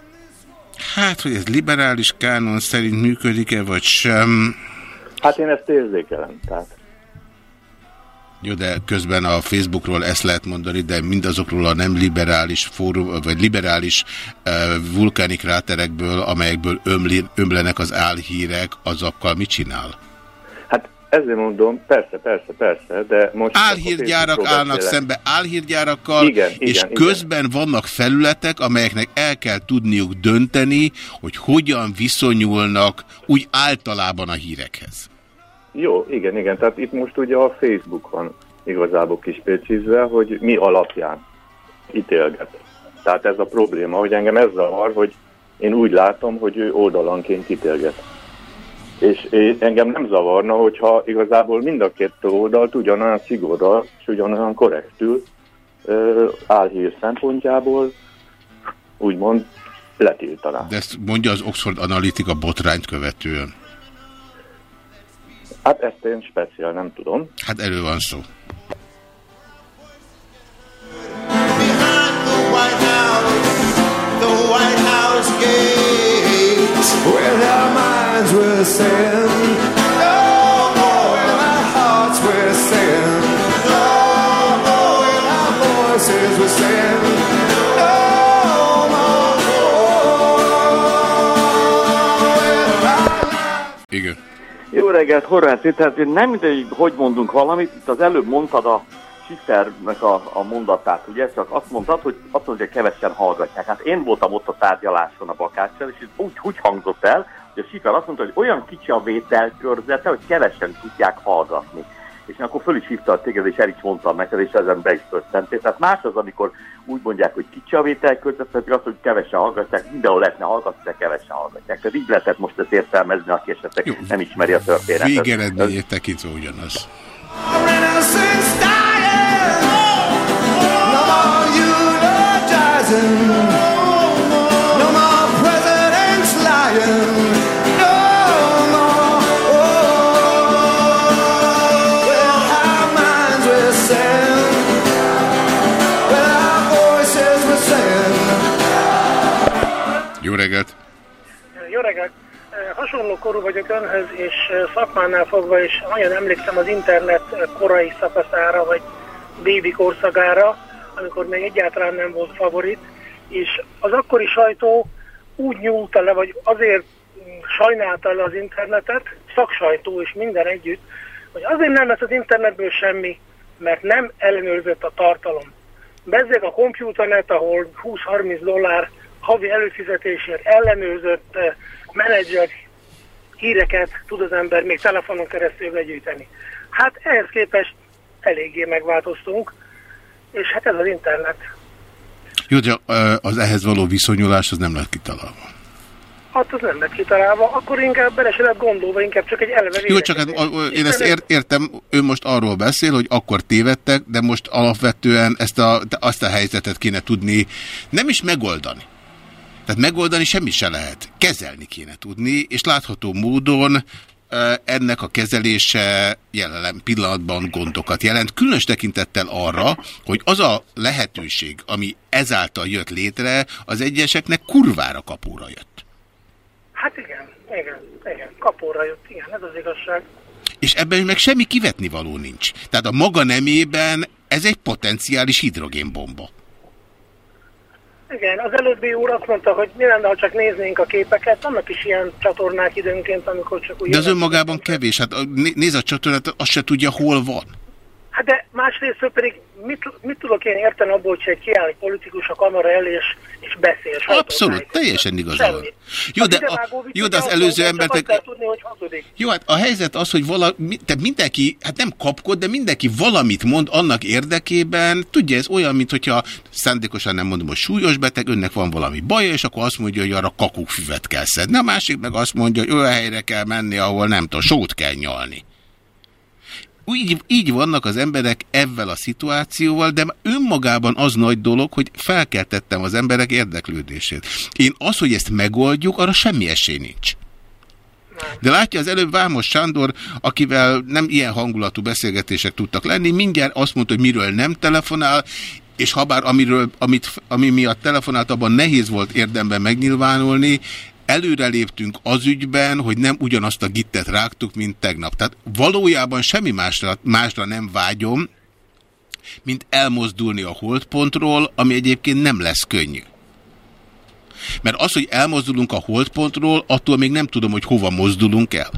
Hát, hogy ez liberális kánon szerint működik-e, vagy sem... Hát én ezt érzékelem, tehát. Jó, de közben a Facebookról ezt lehet mondani, de mindazokról a nem liberális fórum, vagy liberális uh, vulkáni kráterekből, amelyekből ömli, ömlenek az álhírek, azokkal mit csinál? Hát ezért mondom, persze, persze, persze, de most... Álhírgyárak állnak szembe álhírgyárakkal, Igen, és igen, közben vannak felületek, amelyeknek el kell tudniuk dönteni, hogy hogyan viszonyulnak úgy általában a hírekhez. Jó, igen, igen. Tehát itt most ugye a Facebook van igazából kispécsizve, hogy mi alapján ítélget. Tehát ez a probléma, hogy engem ez zavar, hogy én úgy látom, hogy ő oldalanként ítélget. És engem nem zavarna, hogyha igazából mind a két oldalt ugyanolyan szigorral és ugyanolyan korrektül álhír szempontjából úgymond letiltaná. De ezt mondja az Oxford Analytica botrányt követően. Hát ezt én speciál nem tudom. Hát erről van szó. The White House gates, where their minds were saying, No more, where our hearts were saying, No more, where our voices were saying, No more, where our Igen. Jó reggelt, Horváth, tehát nem mindegy, hogy mondunk valamit, itt az előbb mondtad a Sisternek a, a mondatát, ugye, csak azt mondtad, hogy azt mondja, hogy kevesen hallgatják. Hát én voltam ott a tárgyaláson a Bakáccsal, és úgy, úgy hangzott el, hogy a Sister azt mondta, hogy olyan kicsi a vételkörzete, hogy kevesen tudják hallgatni. És akkor föl is hívta téged, és el is mondtam neked, és ezen be is történtél. Tehát más az, amikor úgy mondják, hogy kicsi a vételkörzet, pedig azt, hogy kevesen hallgatják, mindenhol lehetne hallgatni, de kevesen hallgatják. Tehát így lehetett most ezt értelmezni, aki esetleg nem ismeri a történetet. Végeredményét tekintve ugyanaz. No more presidents lying. Jó reggelt! Jó reggelt! Hasonló korú vagyok önhöz, és szakmánál fogva is nagyon emlékszem az internet korai szakaszára, vagy bébi korszakára, amikor még egyáltalán nem volt favorit, és az akkori sajtó úgy nyúlta le, vagy azért sajnálta le az internetet, szaksajtó és minden együtt, hogy azért nem lesz az internetből semmi, mert nem ellenőrzött a tartalom. Bezzeg a kompjúternet, ahol 20-30 dollár havi előfizetésért ellenőrzött eh, menedzser híreket tud az ember még telefonon keresztül begyűjteni. Hát ehhez képest eléggé megváltoztunk, és hát ez az internet. Jó, de ö, az ehhez való viszonyulás az nem lett kitalálva. Hát az nem lett kitalálva, akkor inkább bele se lett gondolva, inkább csak egy eleve Jó, csak hát, ö, én ezt ér, értem, ő most arról beszél, hogy akkor tévedtek, de most alapvetően ezt a, azt a helyzetet kéne tudni nem is megoldani. Tehát megoldani semmi se lehet. Kezelni kéne tudni, és látható módon ennek a kezelése jelen pillanatban gondokat jelent. Különös tekintettel arra, hogy az a lehetőség, ami ezáltal jött létre, az egyeseknek kurvára kapóra jött. Hát igen, igen, igen, kapóra jött, igen, ez az igazság. És ebben meg semmi kivetni való nincs. Tehát a maga nemében ez egy potenciális hidrogénbomba. Igen, az előbbi úr azt mondta, hogy mi lenne, ha csak néznénk a képeket. Vannak is ilyen csatornák időnként, amikor csak úgy... De az önmagában kevés. Hát a- né- nézd a csatornát, azt se tudja, hol van. Hát de másrészt pedig mit, mit tudok én érteni abból, hogy egy kiáll egy politikus a kamera elé és, és beszél? Abszolút, teljesen igaza van. Jó, de, a, jó, de az előző embertek... Tudni, hogy hazudik. Jó, hát a helyzet az, hogy vala, te mindenki, hát nem kapkod, de mindenki valamit mond annak érdekében, tudja, ez olyan, mint hogyha szándékosan nem mondom, hogy súlyos beteg, önnek van valami baja, és akkor azt mondja, hogy arra kakukfüvet kell szedni. A másik meg azt mondja, hogy olyan helyre kell menni, ahol nem tudom, sót kell nyalni. Így, így vannak az emberek ezzel a szituációval, de önmagában az nagy dolog, hogy felkeltettem az emberek érdeklődését. Én az, hogy ezt megoldjuk, arra semmi esély nincs. De látja, az előbb Vámos Sándor, akivel nem ilyen hangulatú beszélgetések tudtak lenni, mindjárt azt mondta, hogy miről nem telefonál, és habár amiről, amit, ami miatt telefonált, abban nehéz volt érdemben megnyilvánulni, előreléptünk az ügyben, hogy nem ugyanazt a gittet rágtuk, mint tegnap. Tehát valójában semmi másra, másra nem vágyom, mint elmozdulni a holdpontról, ami egyébként nem lesz könnyű. Mert az, hogy elmozdulunk a holdpontról, attól még nem tudom, hogy hova mozdulunk el.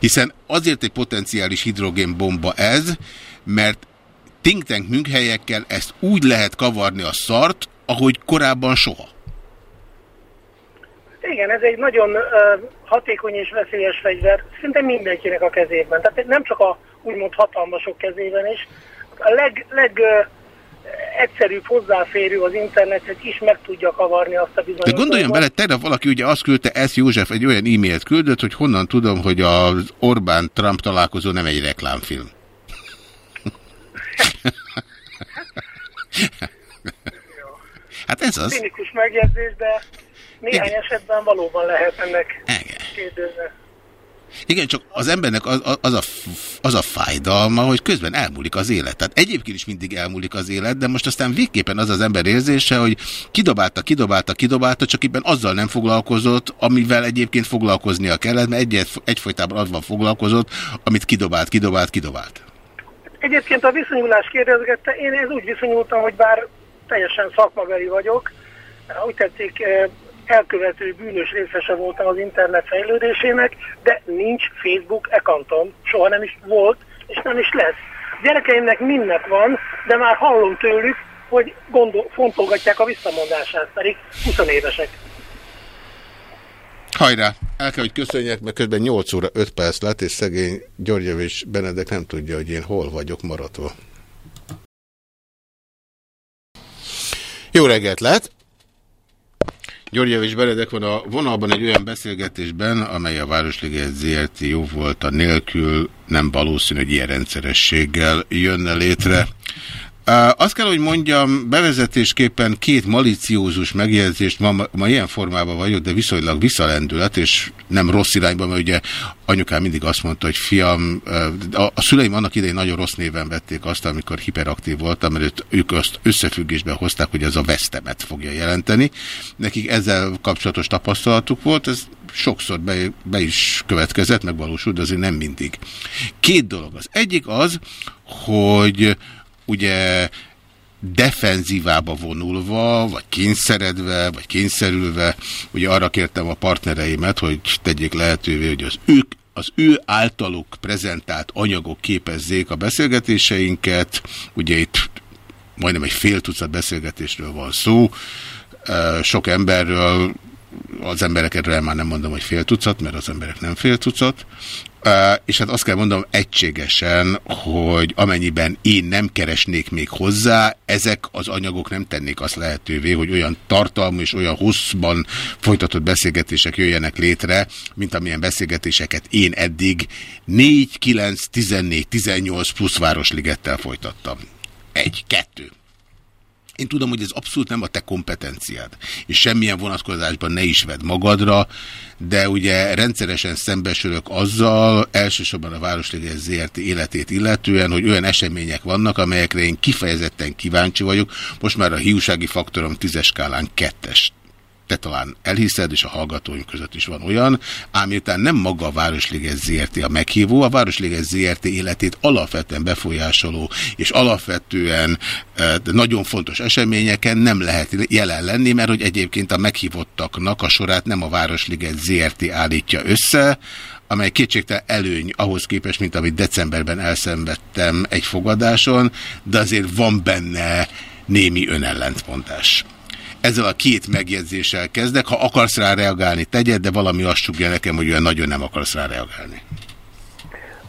Hiszen azért egy potenciális hidrogénbomba ez, mert think tank műhelyekkel ezt úgy lehet kavarni a szart, ahogy korábban soha. Igen, ez egy nagyon uh, hatékony és veszélyes fegyver, szinte mindenkinek a kezében. Tehát nem csak a úgymond hatalmasok kezében is. A leg, leg uh, egyszerűbb hozzáférő az internethez is meg tudja kavarni azt a bizonyos... De gondoljon bele, tegnap valaki ugye azt küldte, S. József egy olyan e-mailt küldött, hogy honnan tudom, hogy az Orbán-Trump találkozó nem egy reklámfilm. [LAUGHS] [LAUGHS] hát ez az. Cinikus megjegyzés, de néhány Igen. esetben valóban lehet ennek kérdőze. Igen, csak az embernek az, az, a, az a fájdalma, hogy közben elmúlik az élet. Tehát egyébként is mindig elmúlik az élet, de most aztán végképpen az az ember érzése, hogy kidobálta, kidobálta, kidobálta, csak éppen azzal nem foglalkozott, amivel egyébként foglalkoznia kellett, mert egy, egyfolytában azzal foglalkozott, amit kidobált, kidobált, kidobált. Egyébként a viszonyulás kérdezgette, én ez úgy viszonyultam, hogy bár teljesen szakmabeli vagyok, úgy tetszik, elkövető bűnös részese voltam az internet fejlődésének, de nincs Facebook ekantom, soha nem is volt, és nem is lesz. A gyerekeimnek mindnek van, de már hallom tőlük, hogy gondol, fontolgatják a visszamondását, pedig 20 évesek. Hajrá! El kell, hogy köszönjek, mert közben 8 óra 5 perc lett, és szegény Györgyev és Benedek nem tudja, hogy én hol vagyok maratva. Jó reggelt lehet! Györgyev és Benedek van a vonalban egy olyan beszélgetésben, amely a Városliget ZRT jó volt a nélkül, nem valószínű, hogy ilyen rendszerességgel jönne létre. Azt kell, hogy mondjam, bevezetésképpen két maliciózus megjegyzést, ma, ma ilyen formában vagyok, de viszonylag visszalendület, és nem rossz irányban, mert ugye anyukám mindig azt mondta, hogy fiam, a, a szüleim annak idején nagyon rossz néven vették azt, amikor hiperaktív voltam, mert ők azt összefüggésben hozták, hogy ez a vesztemet fogja jelenteni. Nekik ezzel kapcsolatos tapasztalatuk volt, ez sokszor be, be is következett, megvalósult, de azért nem mindig. Két dolog. Az egyik az, hogy ugye defenzívába vonulva, vagy kényszeredve, vagy kényszerülve, ugye arra kértem a partnereimet, hogy tegyék lehetővé, hogy az ők az ő általuk prezentált anyagok képezzék a beszélgetéseinket. Ugye itt majdnem egy fél tucat beszélgetésről van szó. Sok emberről, az emberekről már nem mondom, hogy fél tucat, mert az emberek nem fél tucat. És hát azt kell mondanom egységesen, hogy amennyiben én nem keresnék még hozzá, ezek az anyagok nem tennék azt lehetővé, hogy olyan tartalmú és olyan hosszban folytatott beszélgetések jöjjenek létre, mint amilyen beszélgetéseket én eddig 4, 9, 14, 18 plusz Városligettel folytattam. Egy, kettő. Én tudom, hogy ez abszolút nem a te kompetenciád, és semmilyen vonatkozásban ne is vedd magadra, de ugye rendszeresen szembesülök azzal, elsősorban a Városliges ZRT életét illetően, hogy olyan események vannak, amelyekre én kifejezetten kíváncsi vagyok. Most már a hiúsági faktorom tízes skálán kettes te talán elhiszed, és a hallgatóink között is van olyan, ám miután nem maga a Városliges ZRT. a meghívó, a Városliges ZRT. életét alapvetően befolyásoló, és alapvetően e, nagyon fontos eseményeken nem lehet jelen lenni, mert hogy egyébként a meghívottaknak a sorát nem a Városliges ZRT. állítja össze, amely kétségtelen előny ahhoz képest, mint amit decemberben elszenvedtem egy fogadáson, de azért van benne némi önellentmondás. Ezzel a két megjegyzéssel kezdek. Ha akarsz rá reagálni, tegyed, de valami azt sugja nekem, hogy olyan nagyon nem akarsz rá reagálni.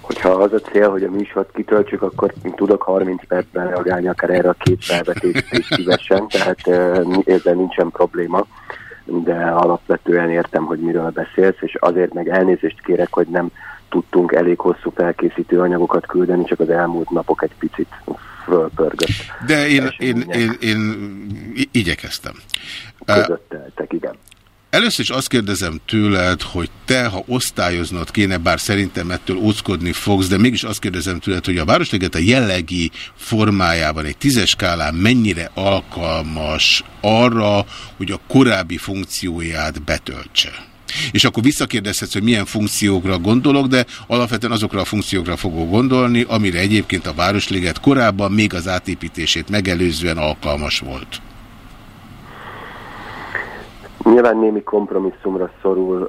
Hogyha az a cél, hogy a műsort kitöltsük, akkor tudok 30 percben reagálni akár erre a két felvetést is szívesen, tehát ezzel nincsen probléma, de alapvetően értem, hogy miről beszélsz, és azért meg elnézést kérek, hogy nem tudtunk elég hosszú felkészítő anyagokat küldeni, csak az elmúlt napok egy picit fölpörgött. De én, én, én, én i- igyekeztem. Között igen. Először is azt kérdezem tőled, hogy te, ha osztályoznod kéne, bár szerintem ettől óckodni fogsz, de mégis azt kérdezem tőled, hogy a Városliget a jellegi formájában egy tízes skálán mennyire alkalmas arra, hogy a korábbi funkcióját betöltse. És akkor visszakérdezhetsz, hogy milyen funkciókra gondolok, de alapvetően azokra a funkciókra fogok gondolni, amire egyébként a Városliget korábban még az átépítését megelőzően alkalmas volt. Nyilván némi kompromisszumra szorul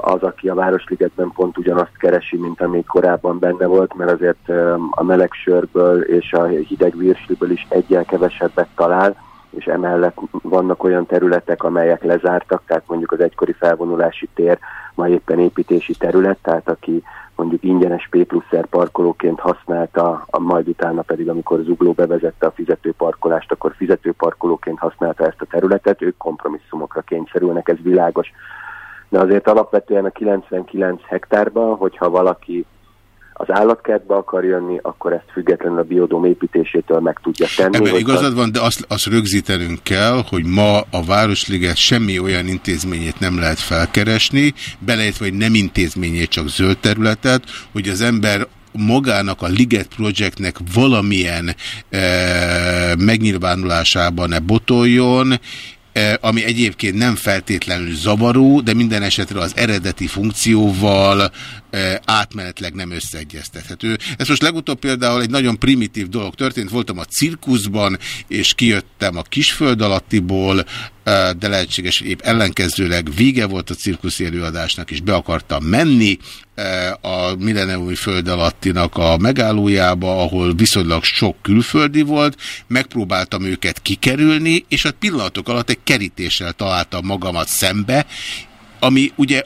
az, aki a Városligetben pont ugyanazt keresi, mint ami korábban benne volt, mert azért a meleg sörből és a hideg virsliből is egyel kevesebbet talál, és emellett vannak olyan területek, amelyek lezártak, tehát mondjuk az egykori felvonulási tér ma éppen építési terület, tehát aki mondjuk ingyenes P pluszer parkolóként használta, a, majd utána pedig, amikor Zugló bevezette a fizetőparkolást, akkor fizetőparkolóként használta ezt a területet, ők kompromisszumokra kényszerülnek, ez világos. De azért alapvetően a 99 hektárban, hogyha valaki az állatkertbe akar jönni, akkor ezt függetlenül a biodóm építésétől meg tudja tenni. Ebben igazad van, de azt, azt rögzítenünk kell, hogy ma a Városliget semmi olyan intézményét nem lehet felkeresni, beleértve, hogy nem intézményét, csak zöld területet, hogy az ember magának a Liget Projectnek valamilyen e, megnyilvánulásában ne botoljon, eh, ami egyébként nem feltétlenül zavaró, de minden esetre az eredeti funkcióval átmenetleg nem összeegyeztethető. Ez most legutóbb például egy nagyon primitív dolog történt. Voltam a cirkuszban, és kijöttem a kisföld alattiból, de lehetséges, épp ellenkezőleg vége volt a cirkuszi előadásnak, és be akartam menni a milleniumi föld alattinak a megállójába, ahol viszonylag sok külföldi volt, megpróbáltam őket kikerülni, és a pillanatok alatt egy kerítéssel találtam magamat szembe, ami ugye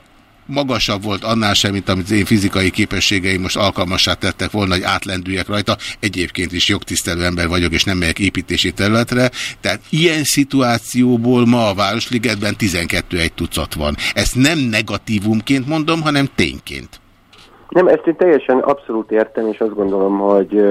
magasabb volt annál sem, mint amit az én fizikai képességeim most alkalmassá tettek volna, hogy átlendüljek rajta. Egyébként is jogtisztelő ember vagyok, és nem megyek építési területre. Tehát ilyen szituációból ma a Városligetben 12 egy tucat van. Ezt nem negatívumként mondom, hanem tényként. Nem, ezt én teljesen abszolút értem, és azt gondolom, hogy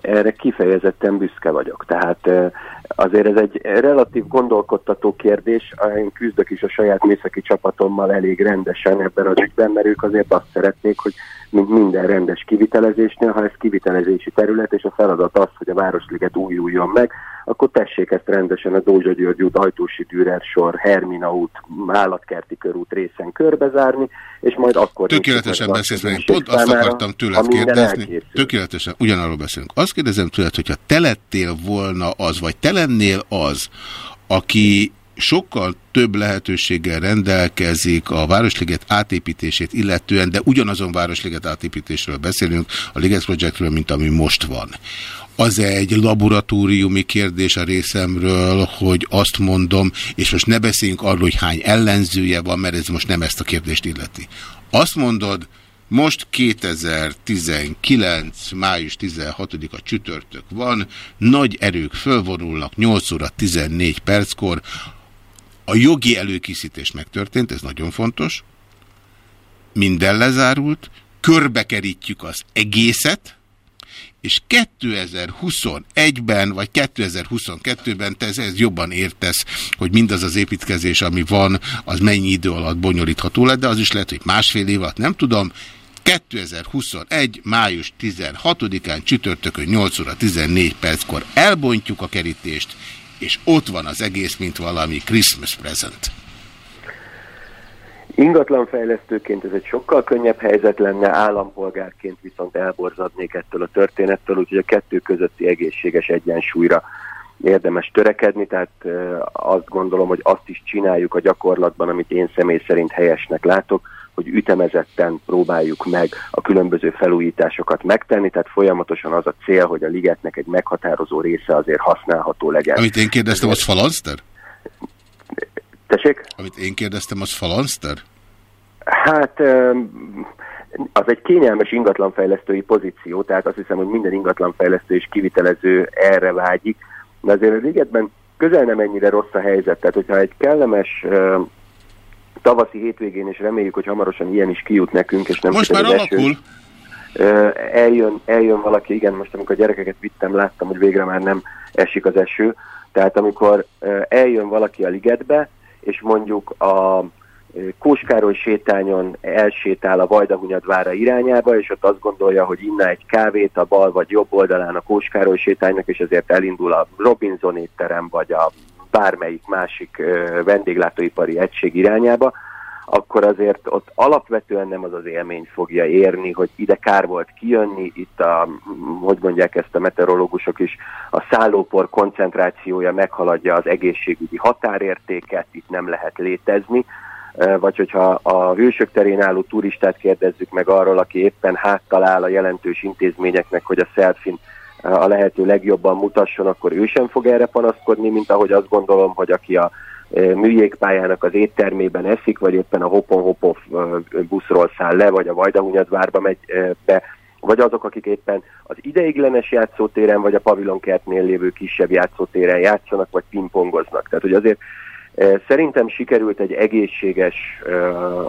erre kifejezetten büszke vagyok. Tehát azért ez egy relatív gondolkodtató kérdés. Én küzdök is a saját műszaki csapatommal elég rendesen ebben az ügyben, mert ők azért azt szeretnék, hogy mint minden rendes kivitelezésnél, ha ez kivitelezési terület, és a feladat az, hogy a Városliget újuljon meg, akkor tessék ezt rendesen a Dózsa György út, Ajtósi Dürer sor, Hermina út, Állatkerti körút részen körbezárni, és majd akkor... Tökéletesen meg beszélsz, a pont azt akartam tőled kérdezni. elkészül. Tökéletesen, ugyanarról beszélünk. Azt kérdezem tőled, hogyha te lettél volna az, vagy te lennél az, aki sokkal több lehetőséggel rendelkezik a Városliget átépítését illetően, de ugyanazon Városliget átépítésről beszélünk, a Liget Projectről, mint ami most van. Az egy laboratóriumi kérdés a részemről, hogy azt mondom, és most ne beszéljünk arról, hogy hány ellenzője van, mert ez most nem ezt a kérdést illeti. Azt mondod, most 2019. május 16-a csütörtök van, nagy erők fölvonulnak 8 óra 14 perckor, a jogi előkészítés megtörtént, ez nagyon fontos, minden lezárult, körbekerítjük az egészet, és 2021-ben, vagy 2022-ben te ez jobban értesz, hogy mindaz az építkezés, ami van, az mennyi idő alatt bonyolítható lett, de az is lehet, hogy másfél év alatt, nem tudom. 2021. május 16-án csütörtökön 8 óra 14 perckor elbontjuk a kerítést, és ott van az egész, mint valami Christmas present. Ingatlanfejlesztőként ez egy sokkal könnyebb helyzet lenne, állampolgárként viszont elborzadnék ettől a történettől, úgyhogy a kettő közötti egészséges egyensúlyra érdemes törekedni, tehát azt gondolom, hogy azt is csináljuk a gyakorlatban, amit én személy szerint helyesnek látok, hogy ütemezetten próbáljuk meg a különböző felújításokat megtenni, tehát folyamatosan az a cél, hogy a ligetnek egy meghatározó része azért használható legyen. Amit én kérdeztem, az falanszter? Tessék? Amit én kérdeztem, az falanszter? Hát az egy kényelmes ingatlanfejlesztői pozíció, tehát azt hiszem, hogy minden ingatlanfejlesztő és kivitelező erre vágyik, de azért a ligetben közel nem ennyire rossz a helyzet, tehát hogyha egy kellemes tavaszi hétvégén, és reméljük, hogy hamarosan ilyen is kijut nekünk, és nem Most már eső, alakul. Eljön, eljön valaki, igen, most amikor a gyerekeket vittem, láttam, hogy végre már nem esik az eső. Tehát amikor eljön valaki a ligetbe, és mondjuk a Kóskároly sétányon elsétál a Vajdahunyadvára irányába, és ott azt gondolja, hogy inna egy kávét a bal vagy jobb oldalán a Kóskároly sétánynak, és ezért elindul a Robinson étterem, vagy a bármelyik másik vendéglátóipari egység irányába, akkor azért ott alapvetően nem az az élmény fogja érni, hogy ide kár volt kijönni, itt a, hogy mondják ezt a meteorológusok is, a szállópor koncentrációja meghaladja az egészségügyi határértéket, itt nem lehet létezni, vagy hogyha a hősök terén álló turistát kérdezzük meg arról, aki éppen háttal áll a jelentős intézményeknek, hogy a selfin a lehető legjobban mutasson, akkor ő sem fog erre panaszkodni, mint ahogy azt gondolom, hogy aki a eh, műjégpályának az éttermében eszik, vagy éppen a Hopon-Hopov eh, buszról száll le, vagy a Vajdahunyadvárba megy eh, be, vagy azok, akik éppen az ideiglenes játszótéren, vagy a pavilonkertnél lévő kisebb játszótéren játszanak, vagy pingpongoznak. Tehát, hogy azért szerintem sikerült egy egészséges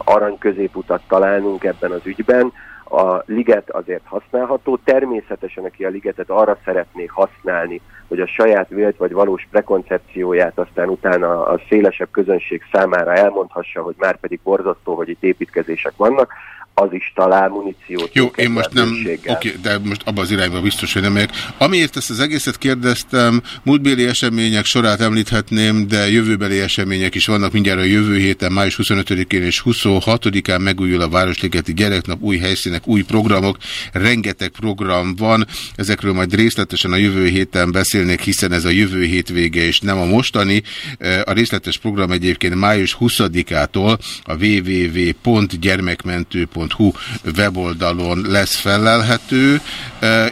arany középutat találnunk ebben az ügyben, a liget azért használható. Természetesen, aki a ligetet arra szeretné használni, hogy a saját vélt vagy valós prekoncepcióját aztán utána a szélesebb közönség számára elmondhassa, hogy már pedig borzasztó, hogy itt építkezések vannak, az is talál muníciót. Jó, én most nem, oké, de most abban az irányba biztos, hogy nem megyek. Amiért ezt az egészet kérdeztem, múltbéli események sorát említhetném, de jövőbeli események is vannak. Mindjárt a jövő héten, május 25-én és 26-án megújul a Városligeti Gyereknap, új helyszínek, új programok, rengeteg program van. Ezekről majd részletesen a jövő héten beszélnék, hiszen ez a jövő hétvége és nem a mostani. A részletes program egyébként május 20-ától a www.gyermekmentő.hu weboldalon lesz felelhető,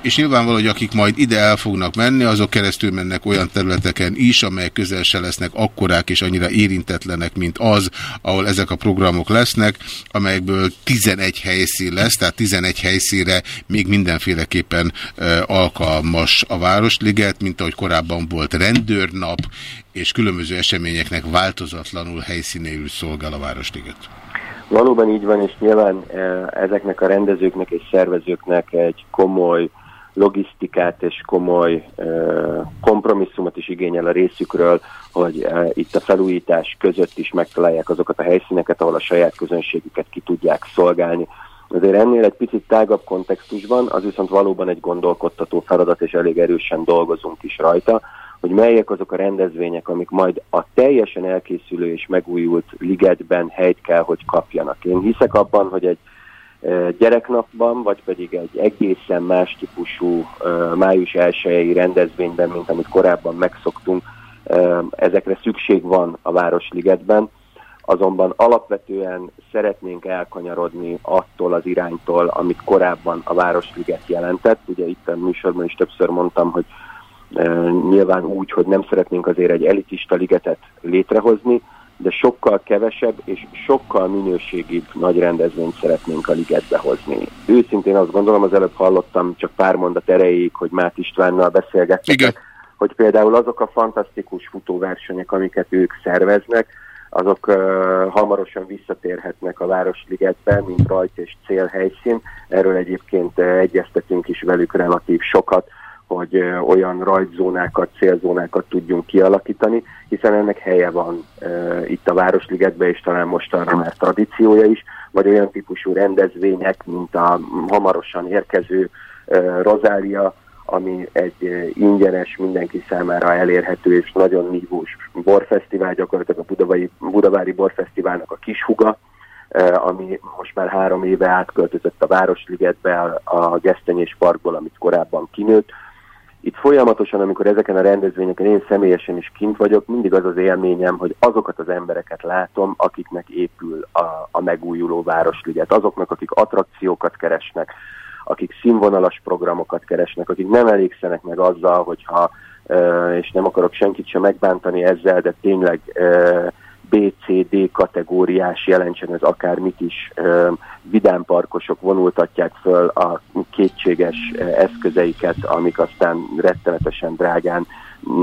és nyilvánvaló, hogy akik majd ide el fognak menni, azok keresztül mennek olyan területeken is, amelyek közel se lesznek akkorák és annyira érintetlenek, mint az, ahol ezek a programok lesznek, amelyekből 11 helyszín lesz, tehát 11 helyszínre még mindenféleképpen alkalmas a Városliget, mint ahogy korábban volt rendőrnap, és különböző eseményeknek változatlanul helyszínéül szolgál a Városliget. Valóban így van, és nyilván eh, ezeknek a rendezőknek és szervezőknek egy komoly logisztikát és komoly eh, kompromisszumot is igényel a részükről, hogy eh, itt a felújítás között is megtalálják azokat a helyszíneket, ahol a saját közönségüket ki tudják szolgálni. Azért ennél egy picit tágabb kontextusban, az viszont valóban egy gondolkodtató feladat, és elég erősen dolgozunk is rajta, hogy melyek azok a rendezvények, amik majd a teljesen elkészülő és megújult ligetben helyt kell, hogy kapjanak. Én hiszek abban, hogy egy e, gyereknapban, vagy pedig egy egészen más típusú e, május 1 rendezvényben, mint amit korábban megszoktunk, e, ezekre szükség van a Városligetben, azonban alapvetően szeretnénk elkanyarodni attól az iránytól, amit korábban a Városliget jelentett. Ugye itt a műsorban is többször mondtam, hogy nyilván úgy, hogy nem szeretnénk azért egy elitista ligetet létrehozni, de sokkal kevesebb és sokkal minőségibb nagy rendezvényt szeretnénk a ligetbe hozni. Őszintén azt gondolom, az előbb hallottam csak pár mondat erejéig, hogy Mát Istvánnal beszélgettek, hogy például azok a fantasztikus futóversenyek, amiket ők szerveznek, azok uh, hamarosan visszatérhetnek a Városligetbe, mint rajt és célhelyszín. Erről egyébként uh, egyeztetünk is velük relatív sokat, hogy olyan rajtzónákat, célzónákat tudjunk kialakítani, hiszen ennek helye van e, itt a Városligetben, és talán most arra már tradíciója is, vagy olyan típusú rendezvények, mint a hamarosan érkező e, Rozália, ami egy ingyenes, mindenki számára elérhető és nagyon nívós borfesztivál, gyakorlatilag a Budavári, Budavári Borfesztiválnak a kishuga, ami most már három éve átköltözött a Városligetbe a Gesztenyés Parkból, amit korábban kinőtt, itt folyamatosan, amikor ezeken a rendezvényeken én személyesen is kint vagyok, mindig az az élményem, hogy azokat az embereket látom, akiknek épül a, a megújuló Városliget, azoknak, akik attrakciókat keresnek, akik színvonalas programokat keresnek, akik nem elégszenek meg azzal, hogyha, és nem akarok senkit sem megbántani ezzel, de tényleg BCD kategóriás jelentsen ez akármit is, vidámparkosok vonultatják föl a kétséges eszközeiket, amik aztán rettenetesen drágán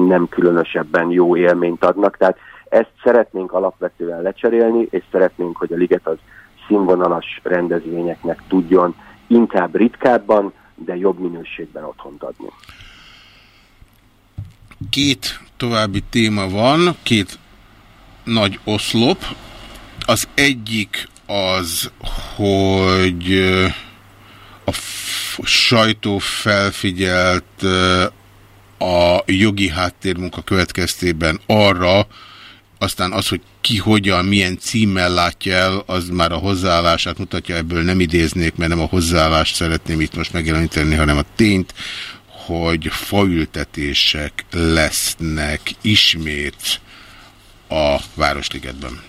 nem különösebben jó élményt adnak. Tehát ezt szeretnénk alapvetően lecserélni, és szeretnénk, hogy a liget az színvonalas rendezvényeknek tudjon inkább ritkábban, de jobb minőségben otthont adni. Két további téma van, két nagy oszlop. Az egyik az, hogy a sajtó felfigyelt a jogi háttérmunka következtében arra, aztán az, hogy ki hogyan, milyen címmel látja el, az már a hozzáállását mutatja, ebből nem idéznék, mert nem a hozzáállást szeretném itt most megjeleníteni, hanem a tényt, hogy faültetések lesznek ismét a Városligetben.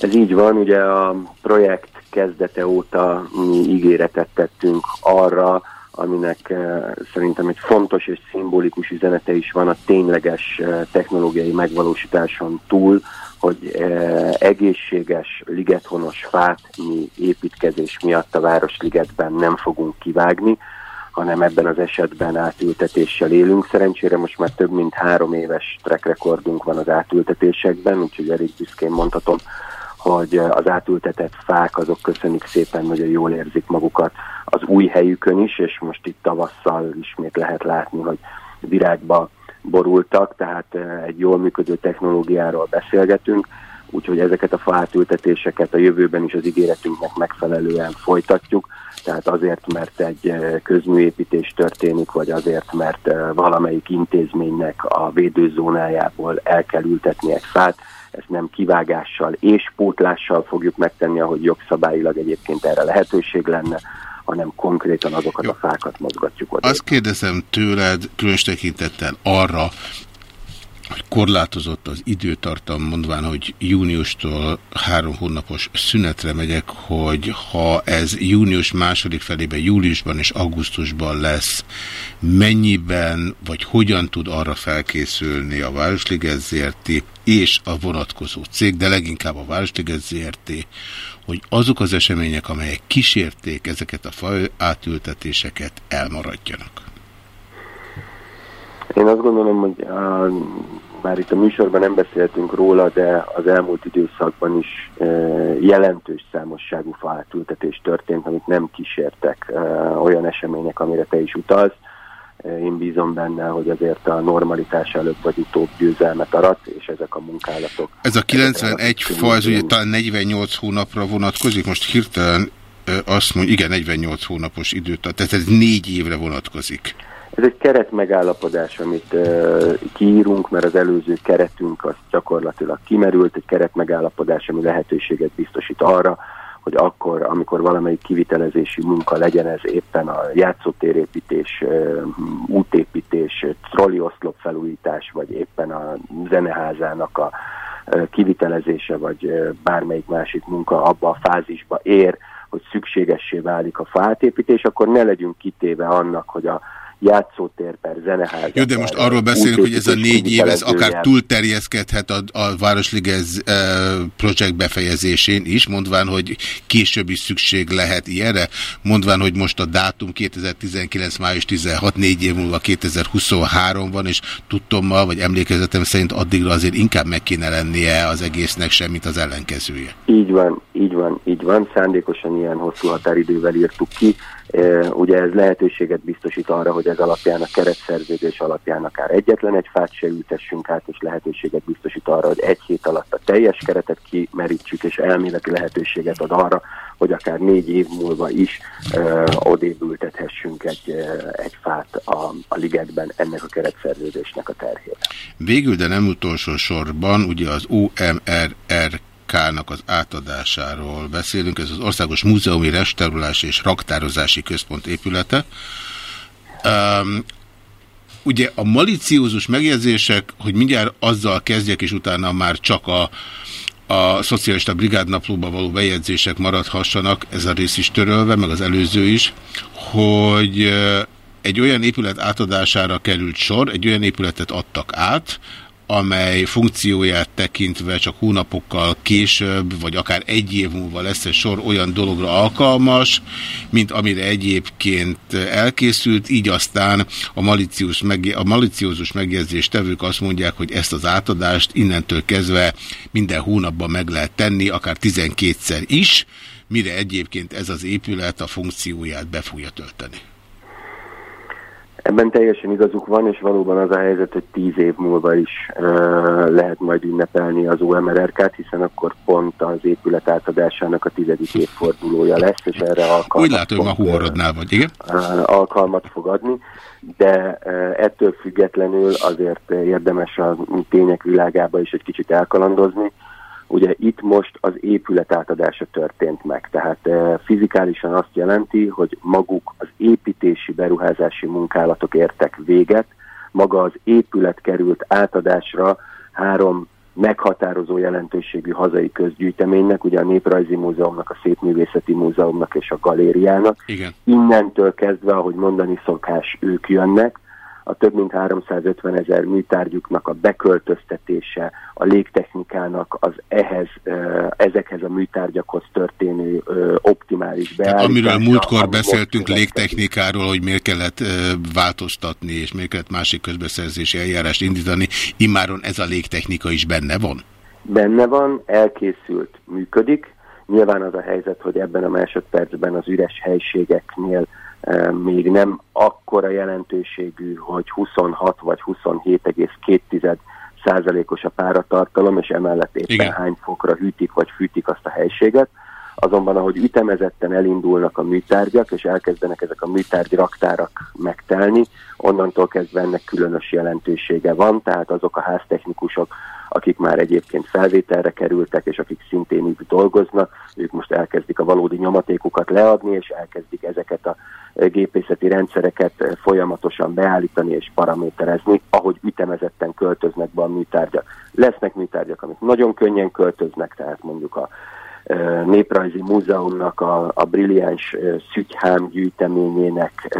Ez így van, ugye a projekt kezdete óta mi ígéretet tettünk arra, aminek eh, szerintem egy fontos és szimbolikus üzenete is van a tényleges eh, technológiai megvalósításon túl, hogy eh, egészséges, ligethonos fát mi építkezés miatt a Városligetben nem fogunk kivágni, hanem ebben az esetben átültetéssel élünk. Szerencsére most már több mint három éves track rekordunk van az átültetésekben, úgyhogy elég büszkén mondhatom, hogy az átültetett fák azok köszönik szépen, nagyon jól érzik magukat az új helyükön is, és most itt tavasszal ismét lehet látni, hogy virágba borultak, tehát eh, egy jól működő technológiáról beszélgetünk, úgyhogy ezeket a faátültetéseket a jövőben is az ígéretünknek megfelelően folytatjuk, tehát azért, mert egy eh, közműépítés történik, vagy azért, mert eh, valamelyik intézménynek a védőzónájából el kell ültetni egy fát, ezt nem kivágással és pótlással fogjuk megtenni, ahogy jogszabályilag egyébként erre lehetőség lenne, hanem konkrétan azokat a fákat mozgatjuk oda. Azt kérdezem tőled, különös tekintettel arra, hogy korlátozott az időtartam, mondván, hogy júniustól három hónapos szünetre megyek, hogy ha ez június második felében, júliusban és augusztusban lesz, mennyiben vagy hogyan tud arra felkészülni a Városliget ZRT. és a vonatkozó cég, de leginkább a Városliget ZRT, hogy azok az események, amelyek kísérték ezeket a faj átültetéseket, elmaradjanak. Én azt gondolom, hogy uh, már itt a műsorban nem beszéltünk róla, de az elmúlt időszakban is uh, jelentős számosságú faátültetés történt, amit nem kísértek uh, olyan események, amire te is utalsz. Uh, én bízom benne, hogy azért a normalitás előbb vagy utóbb győzelmet arat, és ezek a munkálatok. Ez a 91 fa, ez ugye talán 48 hónapra vonatkozik, most hirtelen ö, azt mondja, igen, 48 hónapos időt, tehát ez négy évre vonatkozik. Ez egy keret megállapodás, amit uh, kiírunk, mert az előző keretünk az gyakorlatilag kimerült, egy keret megállapodás, ami lehetőséget biztosít arra, hogy akkor, amikor valamelyik kivitelezési munka legyen ez éppen a játszótérépítés, útépítés, trollioszlop felújítás, vagy éppen a zeneházának a kivitelezése, vagy bármelyik másik munka abba a fázisba ér, hogy szükségessé válik a fátépítés, akkor ne legyünk kitéve annak, hogy a játszótér per zeneház. Jó, de most arról beszélünk, hogy ez a négy év, ez akár túlterjeszkedhet a, a Városligez e, projekt befejezésén is, mondván, hogy később is szükség lehet ilyenre, mondván, hogy most a dátum 2019. május 16, négy év múlva 2023 van, és tudtommal, vagy emlékezetem szerint addigra azért inkább meg kéne lennie az egésznek semmit az ellenkezője. Így van, így van, így van. Szándékosan ilyen hosszú határidővel írtuk ki. Ugye ez lehetőséget biztosít arra, hogy ez alapján a keretszerződés alapján akár egyetlen egy fát se ültessünk át, és lehetőséget biztosít arra, hogy egy hét alatt a teljes keretet kimerítsük, és elméleti lehetőséget ad arra, hogy akár négy év múlva is e, odébb egy, e, egy fát a, a ligetben ennek a keretszerződésnek a terhére. Végül, de nem utolsó sorban, ugye az OMRR K-nak az átadásáról beszélünk, ez az Országos Múzeumi Restaurálás és Raktározási Központ épülete. Um, ugye a maliciózus megjegyzések, hogy mindjárt azzal kezdjek, és utána már csak a, a szocialista brigádnaplóba való bejegyzések maradhassanak, ez a rész is törölve, meg az előző is, hogy egy olyan épület átadására került sor, egy olyan épületet adtak át, amely funkcióját tekintve csak hónapokkal később, vagy akár egy év múlva lesz egy sor olyan dologra alkalmas, mint amire egyébként elkészült, így aztán a, maliciós megje, a maliciózus megjegyzés tevők azt mondják, hogy ezt az átadást innentől kezdve minden hónapban meg lehet tenni, akár 12-szer is, mire egyébként ez az épület a funkcióját be fogja tölteni. Ebben teljesen igazuk van, és valóban az a helyzet, hogy tíz év múlva is uh, lehet majd ünnepelni az OMRRK-t, hiszen akkor pont az épület átadásának a tizedik évfordulója lesz, és erre alkalmat Úgy látom, ma humorodnál vagy, igen? uh, alkalmat fog adni, de uh, ettől függetlenül azért érdemes a tények világába is egy kicsit elkalandozni. Ugye itt most az épület átadása történt meg, tehát uh, fizikálisan azt jelenti, hogy maguk az építési beruházási munkálatok értek véget, maga az épület került átadásra három meghatározó jelentőségű hazai közgyűjteménynek, ugye a Néprajzi Múzeumnak, a Szépművészeti Múzeumnak és a Galériának. Igen. Innentől kezdve, ahogy mondani szokás, ők jönnek, a több mint 350 ezer műtárgyuknak a beköltöztetése, a légtechnikának az ehhez, ezekhez a műtárgyakhoz történő optimális Tehát beállítása. amiről múltkor ami beszéltünk légtechnikáról, hogy miért kellett változtatni, és miért kellett másik közbeszerzési eljárást indítani, immáron ez a légtechnika is benne van? benne van, elkészült, működik. Nyilván az a helyzet, hogy ebben a másodpercben az üres helységeknél még nem akkora jelentőségű, hogy 26 vagy 27,2 százalékos a páratartalom, és emellett éppen Igen. Hány fokra hűtik vagy fűtik azt a helységet. Azonban, ahogy ütemezetten elindulnak a műtárgyak, és elkezdenek ezek a műtárgy raktárak megtelni, onnantól kezdve ennek különös jelentősége van, tehát azok a háztechnikusok, akik már egyébként felvételre kerültek, és akik szintén így dolgoznak, ők most elkezdik a valódi nyomatékokat leadni, és elkezdik ezeket a gépészeti rendszereket eh, folyamatosan beállítani és paraméterezni, ahogy ütemezetten költöznek be a műtárgyak. Lesznek műtárgyak, amik nagyon könnyen költöznek, tehát mondjuk a eh, Néprajzi Múzeumnak a, a brilliáns eh, szügyhám gyűjteményének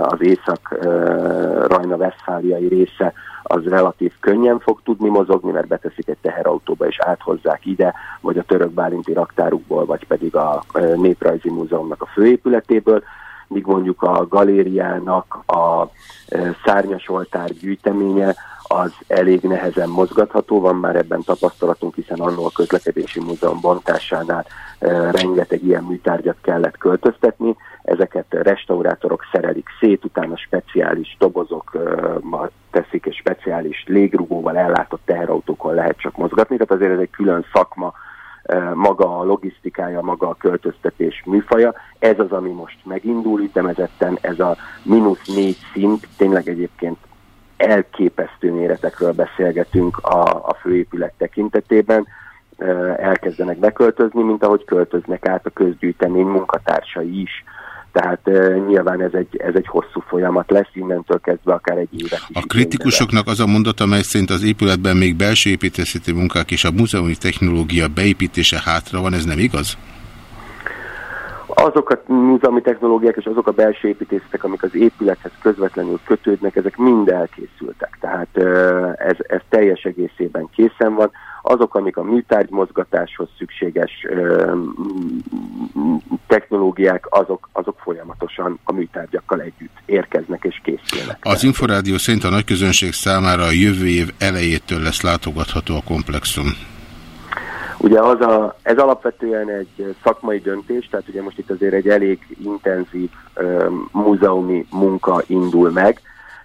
az észak-rajna-veszfáliai része az relatív könnyen fog tudni mozogni, mert beteszik egy teherautóba és áthozzák ide, vagy a török bálinti raktárukból, vagy pedig a Néprajzi Múzeumnak a főépületéből, míg mondjuk a galériának a eh, szárnyas oltár gyűjteménye az elég nehezen mozgatható, van már ebben tapasztalatunk, hiszen annó a közlekedési múzeum bontásánál e, rengeteg ilyen műtárgyat kellett költöztetni, ezeket restaurátorok szerelik szét, utána speciális dobozok e, teszik, és speciális légrugóval ellátott teherautókon lehet csak mozgatni, tehát azért ez egy külön szakma, e, maga a logisztikája, maga a költöztetés műfaja. Ez az, ami most megindul ütemezetten, ez a mínusz négy szint, tényleg egyébként elképesztő méretekről beszélgetünk a, a főépület tekintetében, Ö, elkezdenek beköltözni, mint ahogy költöznek át a közgyűjtemény munkatársai is. Tehát ö, nyilván ez egy, ez egy hosszú folyamat lesz, innentől kezdve akár egy évet is. A kritikusoknak az a mondata, mely szerint az épületben még belső építészeti munkák és a múzeumi technológia beépítése hátra van, ez nem igaz? azok a múzeumi technológiák és azok a belső építészetek, amik az épülethez közvetlenül kötődnek, ezek mind elkészültek. Tehát ez, ez teljes egészében készen van. Azok, amik a műtárgy mozgatáshoz szükséges technológiák, azok, azok folyamatosan a műtárgyakkal együtt érkeznek és készülnek. Az Inforádió szerint a nagyközönség számára a jövő év elejétől lesz látogatható a komplexum. Ugye az a, ez alapvetően egy szakmai döntés, tehát ugye most itt azért egy elég intenzív ö, múzeumi munka indul meg,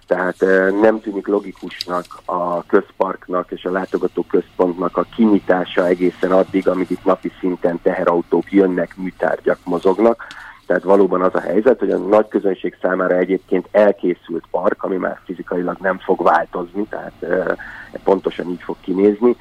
tehát nem tűnik logikusnak a közparknak és a látogató központnak a kinyitása egészen addig, amíg itt napi szinten teherautók jönnek, műtárgyak mozognak. Tehát valóban az a helyzet, hogy a nagy közönség számára egyébként elkészült park, ami már fizikailag nem fog változni, tehát pontosan így fog kinézni,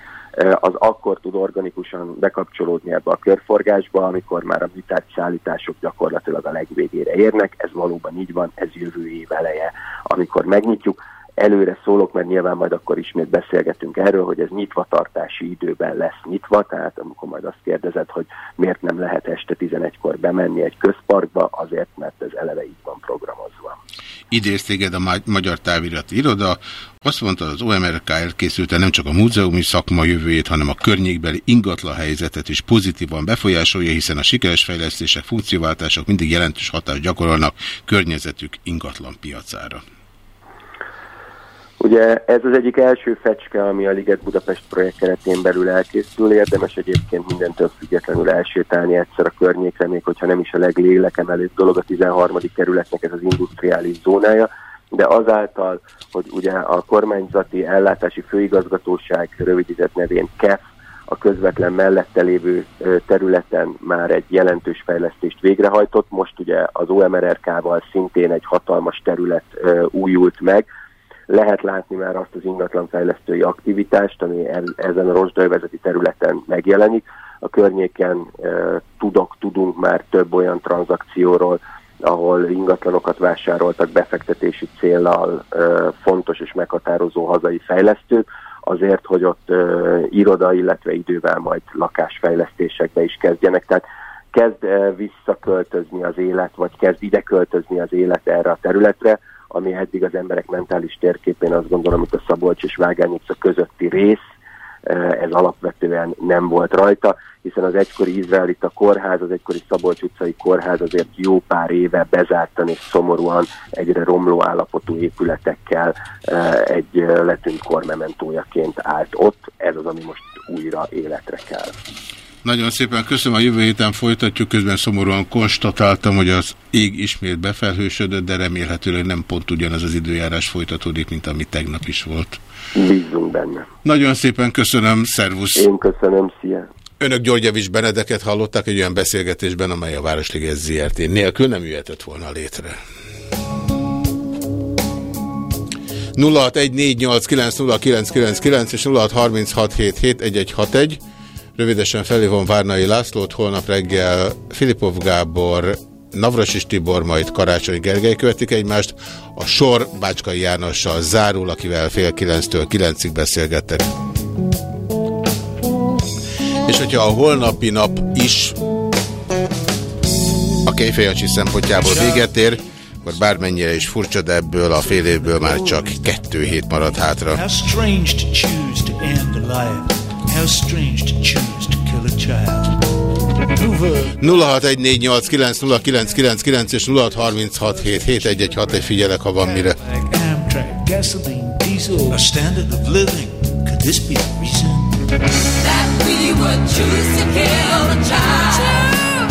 az akkor tud organikusan bekapcsolódni ebbe a körforgásba, amikor már a műtárgy szállítások gyakorlatilag a legvégére érnek. Ez valóban így van, ez jövő év eleje, amikor megnyitjuk előre szólok, mert nyilván majd akkor ismét beszélgetünk erről, hogy ez nyitvatartási időben lesz nyitva, tehát amikor majd azt kérdezed, hogy miért nem lehet este 11-kor bemenni egy közparkba, azért, mert ez eleve így van programozva. Idéz téged a Ma- Magyar Távirati Iroda, azt mondta, az OMRK elkészülte nem csak a múzeumi szakma jövőjét, hanem a környékbeli ingatlan helyzetet is pozitívan befolyásolja, hiszen a sikeres fejlesztések, funkcióváltások mindig jelentős hatást gyakorolnak környezetük ingatlan piacára. Ugye ez az egyik első fecske, ami a Liget Budapest projekt keretén belül elkészül. Érdemes egyébként mindentől függetlenül elsétálni egyszer a környékre, még hogyha nem is a leglélekemelőbb dolog a 13. kerületnek ez az industriális zónája, de azáltal, hogy ugye a kormányzati ellátási főigazgatóság rövidített nevén KEF a közvetlen mellette lévő területen már egy jelentős fejlesztést végrehajtott. Most ugye az OMRRK-val szintén egy hatalmas terület újult meg, lehet látni már azt az ingatlanfejlesztői aktivitást, ami ezen a rozsdajvezeti területen megjelenik. A környéken tudok, tudunk már több olyan tranzakcióról, ahol ingatlanokat vásároltak befektetési céllal fontos és meghatározó hazai fejlesztők, azért, hogy ott iroda, illetve idővel majd lakásfejlesztésekbe is kezdjenek. Tehát kezd visszaköltözni az élet, vagy kezd ide költözni az élet erre a területre, ami eddig az emberek mentális térképén azt gondolom, hogy a Szabolcs és Vágány közötti rész, ez alapvetően nem volt rajta, hiszen az egykori izraelita kórház, az egykori Szabolcs utcai kórház azért jó pár éve bezártan és szomorúan egyre romló állapotú épületekkel egy letűnt kormementójaként állt ott. Ez az, ami most újra életre kell. Nagyon szépen köszönöm, a jövő héten folytatjuk, közben szomorúan konstatáltam, hogy az ég ismét befelhősödött, de remélhetőleg nem pont ugyanaz az időjárás folytatódik, mint ami tegnap is volt. Bízunk benne. Nagyon szépen köszönöm, szervusz! Én köszönöm, szia! Önök Györgyevics Benedeket hallották egy olyan beszélgetésben, amely a Városliges ZRT nélkül nem jöhetett volna létre. 0614890999 és 0636771161 Rövidesen felhívom Várnai Lászlót, holnap reggel Filipov Gábor, Navrasis Tibor, majd Karácsony Gergely követik egymást. A sor Bácskai Jánossal zárul, akivel fél kilenctől kilencig beszélgettek. És hogyha a holnapi nap is a Kejfejancsi szempontjából véget ér, akkor bármennyire is furcsa, de ebből a fél évből már csak kettő hét marad hátra. How strange to choose to end life. How strange to choose to kill a child. Hoover. 0614890999 és 0636771161 figyelek, ha van mire. Amtrak, gasoline, diesel, a standard of living. Could this be the reason? That we would choose to kill a child.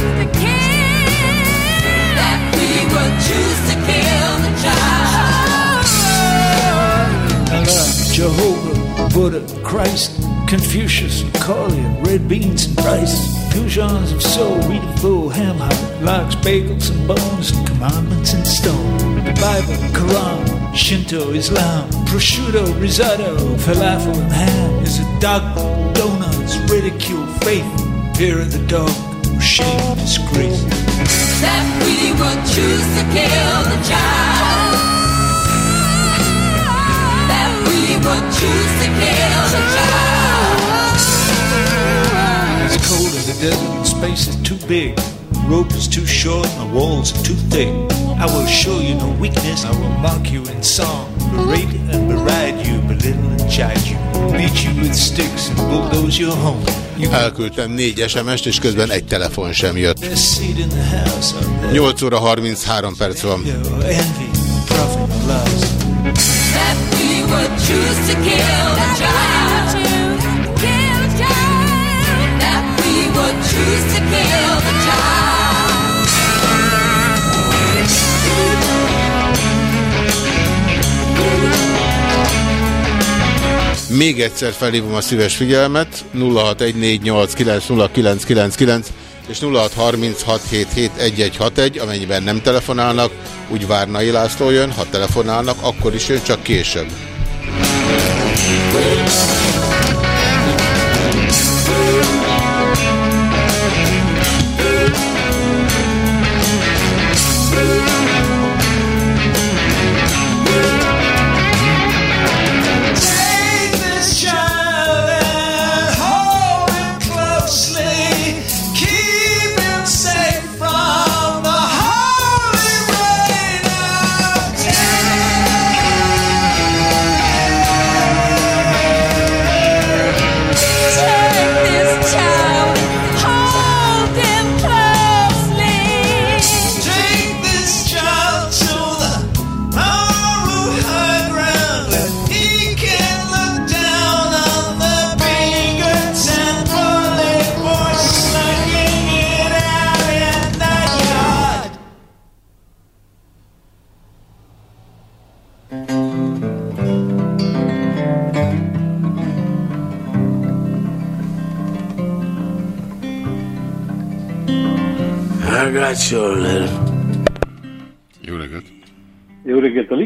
That we would choose to kill the child. Allah, Jehovah, Buddha, Christ, Confucius, Napoleon, red beans and rice, goujons of soul, and flour, ham hock, lox, bagels and bones, and commandments in stone. Bible, Quran, Shinto, Islam, prosciutto, risotto, falafel and ham is a dogma, donuts, ridicule, faith, fear of the dog, shame, disgrace. That we would choose to kill the child. That we would choose to kill the child. It's cold in the desert and space is too big. The rope is too short and the walls are too thick. I will show you no weakness. I will mock you in song, berate and beride you, belittle and chide you, beat you with sticks and bulldoze your home. Elküldtem négy SMS-t, és közben egy telefon sem jött. there's seed in the house of the 8 óra 33 perc van. That we would choose to kill the child. Még egyszer felhívom a szíves figyelmet, 0614890999 és 0636771161, amennyiben nem telefonálnak, úgy Várnai László jön, ha telefonálnak, akkor is jön, csak később.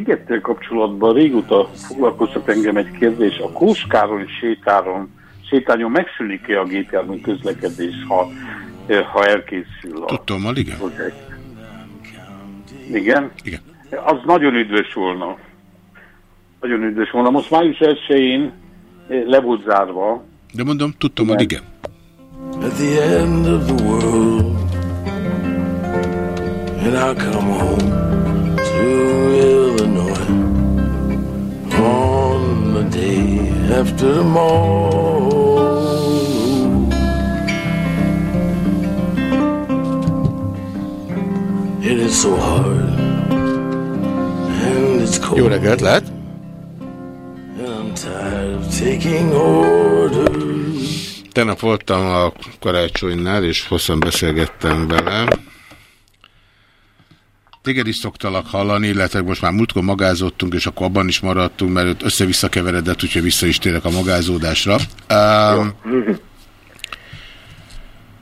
Ligettel kapcsolatban régóta foglalkoztat engem egy kérdés. A Kóskároly sétáron, sétányon megszűnik-e a gépjármű közlekedés, ha, eh, ha elkészül a Tudtommal, igen. projekt? Igen? Igen. Az nagyon üdvös volna. Nagyon üdvös volna. Most május 1-én eh, le volt zárva. De mondom, tudtommal, igen. At the end of the world, and I'll come home after tomorrow. It is so hard, and it's cold. Jó reggelt, lehet? Tegnap voltam a karácsonynál, és hosszan beszélgettem vele. Téged is szoktalak hallani, illetve most már múltkor magázottunk, és akkor abban is maradtunk, mert ott össze-vissza keveredett, úgyhogy vissza is térek a magázódásra. Um,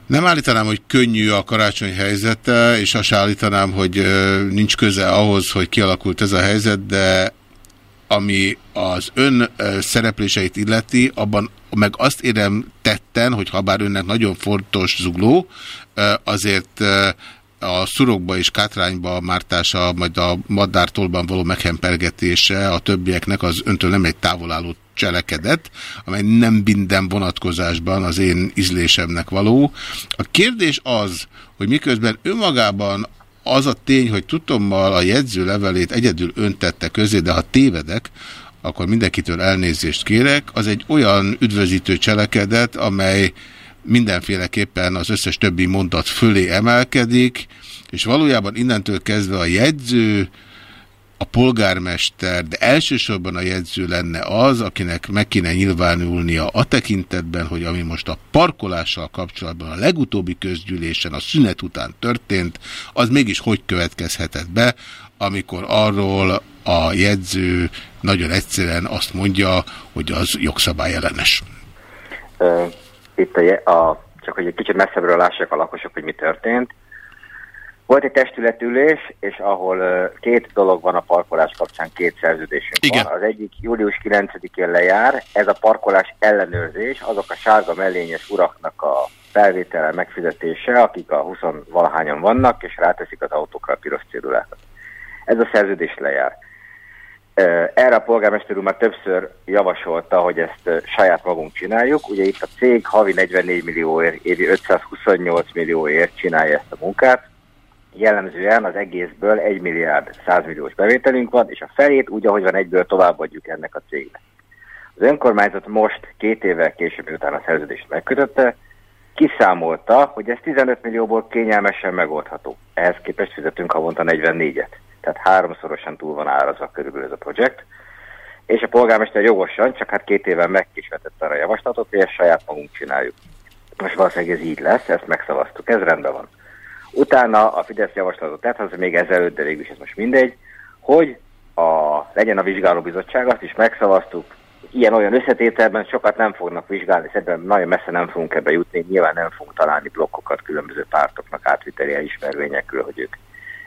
nem állítanám, hogy könnyű a karácsony helyzete, és azt állítanám, hogy nincs köze ahhoz, hogy kialakult ez a helyzet, de ami az ön szerepléseit illeti, abban meg azt érem tetten, hogy ha bár önnek nagyon fontos zugló, azért a szurokba és kátrányba mártása, majd a madártolban való meghempergetése a többieknek az öntől nem egy távolálló cselekedet, amely nem minden vonatkozásban az én ízlésemnek való. A kérdés az, hogy miközben önmagában az a tény, hogy tudtommal a jegyző levelét egyedül öntette közé, de ha tévedek, akkor mindenkitől elnézést kérek, az egy olyan üdvözítő cselekedet, amely mindenféleképpen az összes többi mondat fölé emelkedik, és valójában innentől kezdve a jegyző, a polgármester, de elsősorban a jegyző lenne az, akinek meg kéne nyilvánulnia a tekintetben, hogy ami most a parkolással kapcsolatban a legutóbbi közgyűlésen a szünet után történt, az mégis hogy következhetett be, amikor arról a jegyző nagyon egyszerűen azt mondja, hogy az jogszabály ellenes. Ö, Itt a, a, csak hogy egy kicsit messzebbről lássák a lakosok, hogy mi történt. Volt egy testületülés, és ahol két dolog van a parkolás kapcsán, két szerződésünk Igen. van. Az egyik július 9-én lejár, ez a parkolás ellenőrzés, azok a sárga mellényes uraknak a felvétele megfizetése, akik a 20 valahányan vannak, és ráteszik az autókra a piros cédulákat. Ez a szerződés lejár. Erre a polgármester úr már többször javasolta, hogy ezt saját magunk csináljuk. Ugye itt a cég havi 44 millióért, évi 528 millióért csinálja ezt a munkát. Jellemzően az egészből 1 milliárd 100 milliós bevételünk van, és a felét úgy, ahogy van egyből továbbadjuk ennek a cégnek. Az önkormányzat most két évvel később, miután a szerződést megkötötte, kiszámolta, hogy ez 15 millióból kényelmesen megoldható. Ehhez képest fizetünk havonta 44-et. Tehát háromszorosan túl van árazva körülbelül ez a projekt. És a polgármester jogosan, csak hát két éven megkisvetett arra a javaslatot, hogy ezt saját magunk csináljuk. Most valószínűleg ez így lesz, ezt megszavaztuk, ez rendben van. Utána a Fidesz javaslatot tett, az még ezelőtt, de végül is ez most mindegy, hogy a, legyen a vizsgálóbizottság, azt is megszavaztuk, ilyen-olyan összetételben sokat nem fognak vizsgálni, szerintem nagyon messze nem fogunk ebbe jutni, nyilván nem fogunk találni blokkokat különböző pártoknak átviteli elismervényekről, hogy ők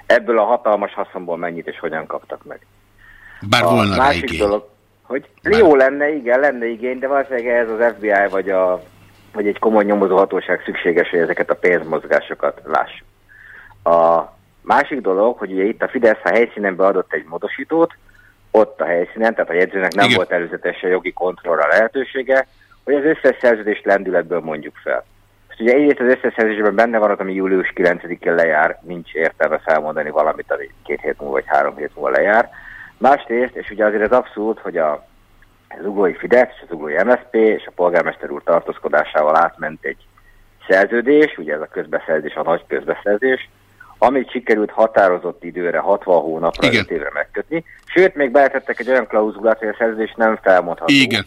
ebből a hatalmas haszonból mennyit és hogyan kaptak meg. Bár a volna másik igény. dolog, hogy jó lenne, igen, lenne igény, de valószínűleg ez az FBI vagy, a, vagy egy komoly nyomozóhatóság szükséges, hogy ezeket a pénzmozgásokat lássuk. A másik dolog, hogy ugye itt a Fidesz a helyszínen beadott egy módosítót, ott a helyszínen, tehát a jegyzőnek nem Igen. volt előzetesen jogi kontrollra lehetősége, hogy az összes szerződést lendületből mondjuk fel. Ugye egyrészt az összes szerződésben benne van, az, ami július 9-én lejár, nincs értelme felmondani valamit, ami két hét múlva vagy három hét múlva lejár. Másrészt, és ugye azért ez abszurd, hogy a az uglói Fidesz és az uglói MSZP és a polgármester úr tartózkodásával átment egy szerződés, ugye ez a közbeszerzés, a nagy közbeszerzés, amit sikerült határozott időre, 60 hónapra, 5 évre megkötni. Sőt, még beletettek egy olyan klauzulát, hogy a szerződés nem felmondható. Igen.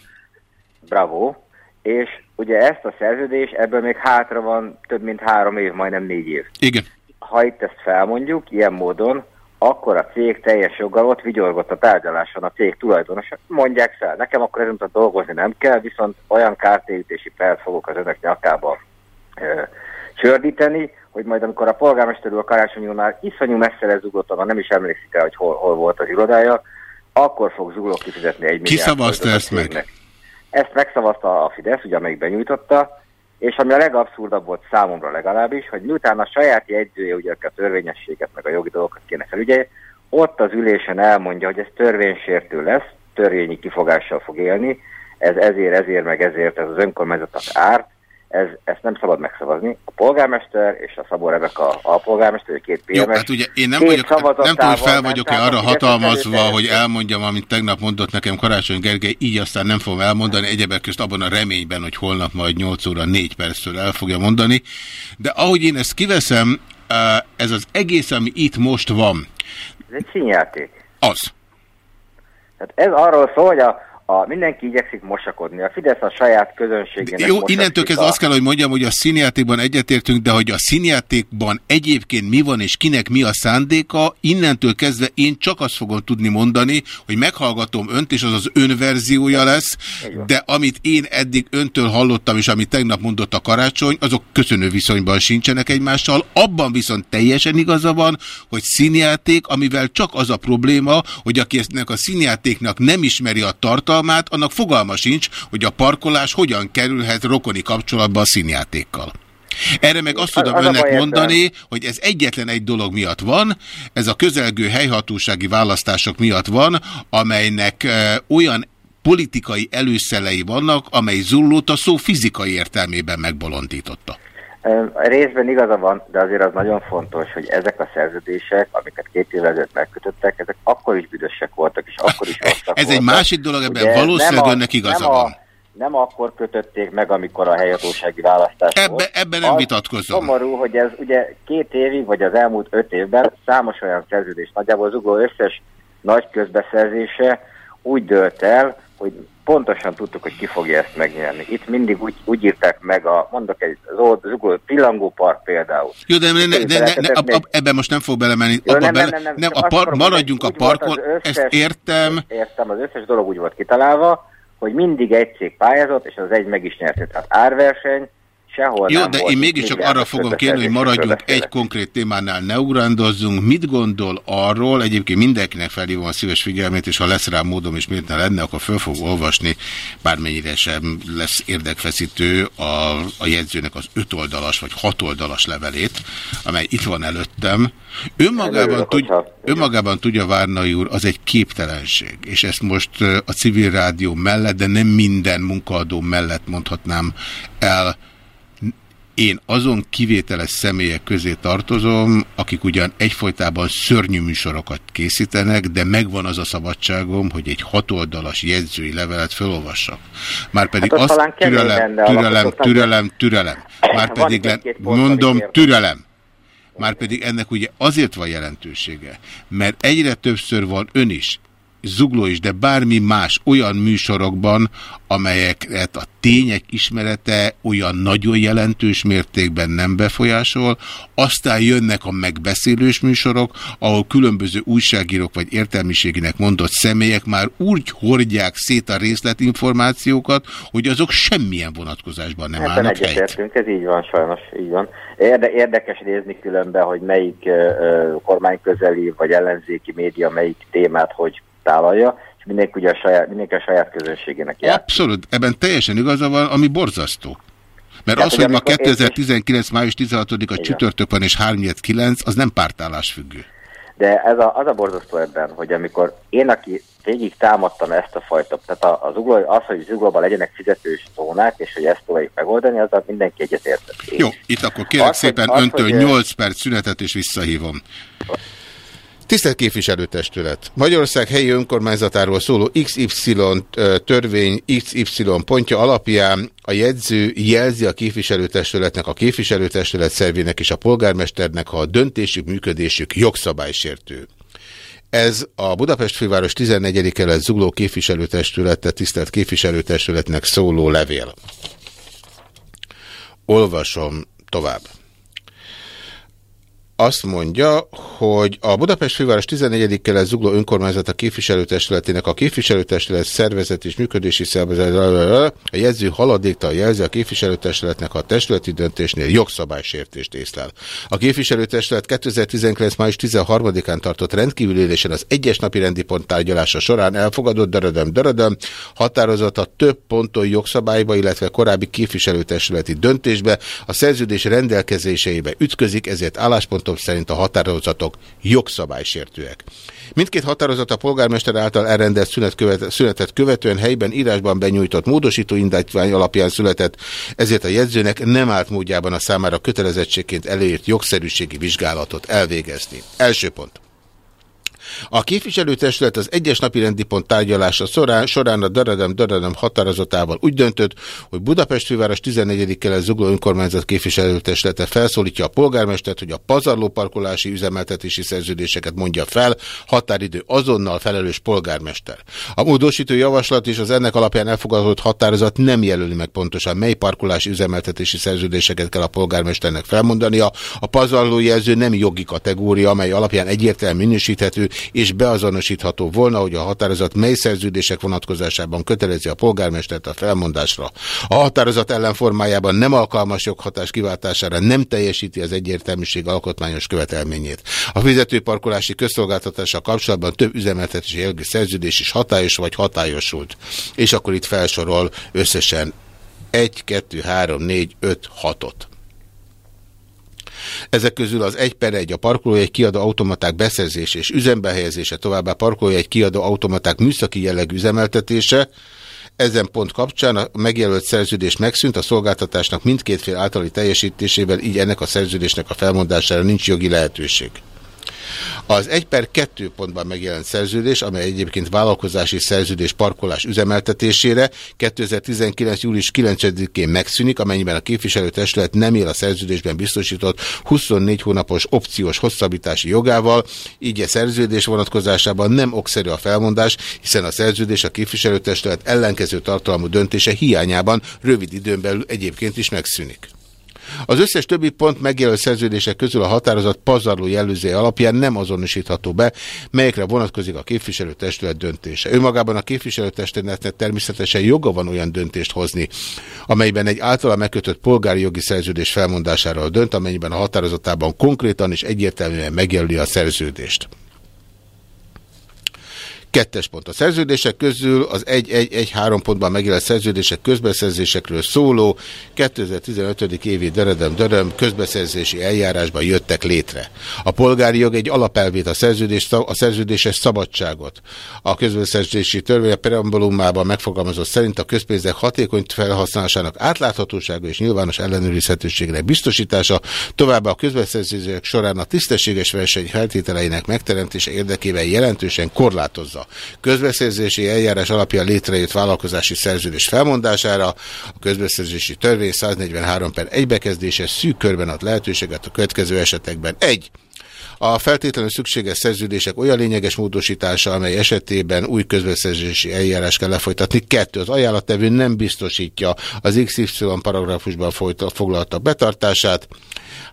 Bravo. És ugye ezt a szerződés, ebből még hátra van több mint három év, majdnem négy év. Igen. Ha itt ezt felmondjuk, ilyen módon, akkor a cég teljes joggal ott vigyorgott a tárgyaláson a cég tulajdonosa. Mondják fel, nekem akkor ezen dolgozni nem kell, viszont olyan kártérítési pert fogok az önök nyakába ö, csördíteni, hogy majd amikor a polgármester úr a karácsony úr már iszonyú messzire zuglott, onnan nem is emlékszik el, hogy hol, hol volt az irodája, akkor fog zugló kifizetni egy Ki milliárd szavazta a ezt meg? Ezt megszavazta a Fidesz, ugye amelyik benyújtotta, és ami a legabszurdabb volt számomra legalábbis, hogy miután a saját jegyzője ugye a törvényességet, meg a jogi dolgokat kéne felügyelje, ott az ülésen elmondja, hogy ez törvénysértő lesz, törvényi kifogással fog élni, ez ezért, ezért, meg ezért, ez az önkormányzatok árt, ez, ezt nem szabad megszavazni. A polgármester és a Szabó Rebeka alpolgármester, vagy két PMS, Jó, hát ugye én nem vagyok, nem tudom, hogy fel vagyok-e arra a hatalmazva, hogy elmondjam, amit tegnap mondott nekem Karácsony Gergely, így aztán nem fogom elmondani, egyebek közt abban a reményben, hogy holnap majd 8 óra 4 perctől el fogja mondani. De ahogy én ezt kiveszem, eh, ez az egész, ami itt most van, Ez egy színjáték. az. Tehát ez arról szól, hogy a, a, mindenki igyekszik mosakodni. A Fidesz a saját közönségének Jó, innentől kezdve a- azt kell, hogy mondjam, hogy a színjátékban egyetértünk, de hogy a színjátékban egyébként mi van és kinek mi a szándéka, innentől kezdve én csak azt fogom tudni mondani, hogy meghallgatom önt, és az az ön verziója lesz, de amit én eddig öntől hallottam, és amit tegnap mondott a karácsony, azok köszönő viszonyban sincsenek egymással. Abban viszont teljesen igaza van, hogy színjáték, amivel csak az a probléma, hogy aki ennek a színjátéknak nem ismeri a tartalmát, annak fogalma sincs, hogy a parkolás hogyan kerülhet rokoni kapcsolatba a színjátékkal. Erre meg azt Az- tudom az önnek mondani, hogy ez egyetlen egy dolog miatt van, ez a közelgő helyhatósági választások miatt van, amelynek olyan politikai előszelei vannak, amely zullót a szó fizikai értelmében megbolondította. Részben igaza van, de azért az nagyon fontos, hogy ezek a szerződések, amiket két évvel ezelőtt megkötöttek, ezek akkor is büdösek voltak, és akkor is [LAUGHS] rosszak Ez egy voltak. másik dolog, ebben Ugye valószínűleg a- önnek igaza nem a- van. Nem akkor kötötték meg, amikor a helyhatósági választás Ebbe, volt. ebben nem Az vitatkozom. Szomorú, hogy ez ugye két évig, vagy az elmúlt öt évben számos olyan szerződés, nagyjából az ugló összes nagy közbeszerzése úgy dőlt el, hogy pontosan tudtuk, hogy ki fogja ezt megnyerni. Itt mindig úgy, úgy írták meg a, mondok egy zugló pillangó park például. Jó, de ne, ne, ne, ne, ab, ab, ebben most nem fog belemenni. Nem, nem, bele, nem, nem, nem, a par, maradjunk a parkon, összes- ezt értem. Értem, az összes dolog úgy volt kitalálva, hogy mindig egy cég pályázott, és az egy meg is nyerte. Tehát árverseny, sehol Jó, nem de volt én mégiscsak arra fogom kérni, hogy maradjunk egy konkrét témánál, ne ugrandozzunk. Mit gondol arról, egyébként mindenkinek felhívom a szíves figyelmét, és ha lesz rá módom, és miért ne lenne, akkor föl fog olvasni, bármennyire sem lesz érdekfeszítő a, a jegyzőnek az ötoldalas vagy hatoldalas levelét, amely itt van előttem. Önmagában, tud, önmagában tudja Várnai úr, az egy képtelenség, és ezt most a civil rádió mellett, de nem minden munkaadó mellett mondhatnám el, én azon kivételes személyek közé tartozom, akik ugyan egyfolytában szörnyű műsorokat készítenek, de megvan az a szabadságom, hogy egy hatoldalas jegyzői levelet felolvassak. Márpedig Hát az azt türelem, türelem, türelem, türelem. [CLEARS THROAT] Márpedig, le, mondom, türelem. Márpedig ennek ugye azért van jelentősége, mert egyre többször van ön is, Zugló is, de bármi más olyan műsorokban, amelyeket a tények ismerete olyan nagyon jelentős mértékben nem befolyásol, aztán jönnek a megbeszélős műsorok, ahol különböző újságírók vagy értelmiségének mondott személyek már úgy hordják szét a részletinformációkat, hogy azok semmilyen vonatkozásban nem Ebben állnak egyetértünk, ez így van sajnos, így van. Érde, érdekes nézni különben, hogy melyik ö, kormányközeli vagy ellenzéki média melyik témát hogy tálalja, és mindenki ugye a saját, mindenki a saját közönségének jár. Abszolút, ebben teljesen igaza van, ami borzasztó. Mert Tehát, az, hogy ma amikor- 2019. május 16-a csütörtök van és 3-9, az nem pártállás függő. De ez a, az a borzasztó ebben, hogy amikor én, aki végig támadtam ezt a fajta, tehát az, ugló, az, hogy zuglóban legyenek fizetős zónák, és hogy ezt próbáljuk megoldani, azzal mindenki egyetértett. Jó, itt akkor kérek Az, szépen az, öntől hogy, 8 perc szünetet és visszahívom. Tisztelt képviselőtestület! Magyarország helyi önkormányzatáról szóló XY törvény XY pontja alapján a jegyző jelzi a képviselőtestületnek, a képviselőtestület szervének és a polgármesternek, ha a döntésük, működésük jogszabálysértő. Ez a Budapest főváros 14. kelet zugló képviselőtestülete, tisztelt képviselőtestületnek szóló levél. Olvasom tovább. Azt mondja, hogy a Budapest főváros 14. kelet zugló önkormányzata képviselőtestületének a képviselőtestület szervezet és működési szervezet a jegyző haladéktal jelzi a képviselőtestületnek a testületi döntésnél jogszabálysértést észlel. A képviselőtestület 2019. május 13-án tartott rendkívülésen az egyes napi rendi pont tárgyalása során elfogadott dörödöm dörödöm határozata több ponton jogszabályba, illetve korábbi képviselőtestületi döntésbe a szerződés rendelkezéseibe ütközik, ezért álláspontom szerint a határozatok jogszabálysértőek. Mindkét határozat a polgármester által elrendelt szünet követ, szünetet követően helyben írásban benyújtott módosító indítvány alapján született, ezért a jegyzőnek nem állt módjában a számára kötelezettségként előírt jogszerűségi vizsgálatot elvégezni. Első pont. A képviselőtestület az egyes napi rendi pont tárgyalása során, során a Daradem Daradem határozatával úgy döntött, hogy Budapest főváros 14. kelet zugló önkormányzat képviselőtesülete felszólítja a polgármestert, hogy a pazarlóparkolási üzemeltetési szerződéseket mondja fel, határidő azonnal felelős polgármester. A módosító javaslat és az ennek alapján elfogadott határozat nem jelöli meg pontosan, mely parkolási üzemeltetési szerződéseket kell a polgármesternek felmondania. A pazarló jelző nem jogi kategória, amely alapján egyértelműen minősíthető, és beazonosítható volna, hogy a határozat mely szerződések vonatkozásában kötelezi a polgármestert a felmondásra. A határozat ellenformájában nem alkalmas joghatás kiváltására nem teljesíti az egyértelműség alkotmányos követelményét. A fizetőparkolási közszolgáltatással kapcsolatban több üzemeltetési jelgő szerződés is hatályos vagy hatályosult. És akkor itt felsorol összesen 1, 2, 3, 4, 5, 6-ot. Ezek közül az 1 per 1 a parkolójegy kiadó automaták beszerzése és üzembe helyezése, továbbá parkolójegy kiadó automaták műszaki jellegű üzemeltetése, ezen pont kapcsán a megjelölt szerződés megszűnt, a szolgáltatásnak mindkét fél általi teljesítésével, így ennek a szerződésnek a felmondására nincs jogi lehetőség. Az 1 per 2 pontban megjelent szerződés, amely egyébként vállalkozási szerződés parkolás üzemeltetésére 2019. július 9-én megszűnik, amennyiben a képviselőtestület nem él a szerződésben biztosított 24 hónapos opciós hosszabbítási jogával, így a szerződés vonatkozásában nem okszerű a felmondás, hiszen a szerződés a képviselőtestület ellenkező tartalmú döntése hiányában rövid időn belül egyébként is megszűnik. Az összes többi pont megjelölt szerződések közül a határozat pazarló jelzője alapján nem azonosítható be, melyekre vonatkozik a képviselőtestület döntése. Önmagában a képviselőtestületnek természetesen joga van olyan döntést hozni, amelyben egy általa megkötött polgári jogi szerződés felmondásáról dönt, amennyiben a határozatában konkrétan és egyértelműen megjelöli a szerződést. Kettes pont. A szerződések közül az 1-1-1-3 pontban megjelent szerződések közbeszerzésekről szóló 2015. évi dörödöm-döröm közbeszerzési eljárásban jöttek létre. A polgári jog egy alapelvét a, szerződés, a szerződéses szabadságot. A közbeszerzési törvény a preambulumában megfogalmazott szerint a közpénzek hatékony felhasználásának átláthatósága és nyilvános ellenőrizhetőségre biztosítása, továbbá a közbeszerzések során a tisztességes verseny feltételeinek megteremtése érdekében jelentősen korlátozza a közbeszerzési eljárás alapján létrejött vállalkozási szerződés felmondására. A közbeszerzési törvény 143 per 1 bekezdése szűk körben ad lehetőséget a következő esetekben. 1. A feltétlenül szükséges szerződések olyan lényeges módosítása, amely esetében új közbeszerzési eljárás kell lefolytatni. Kettő, az ajánlattevő nem biztosítja az XY paragrafusban foglaltak betartását.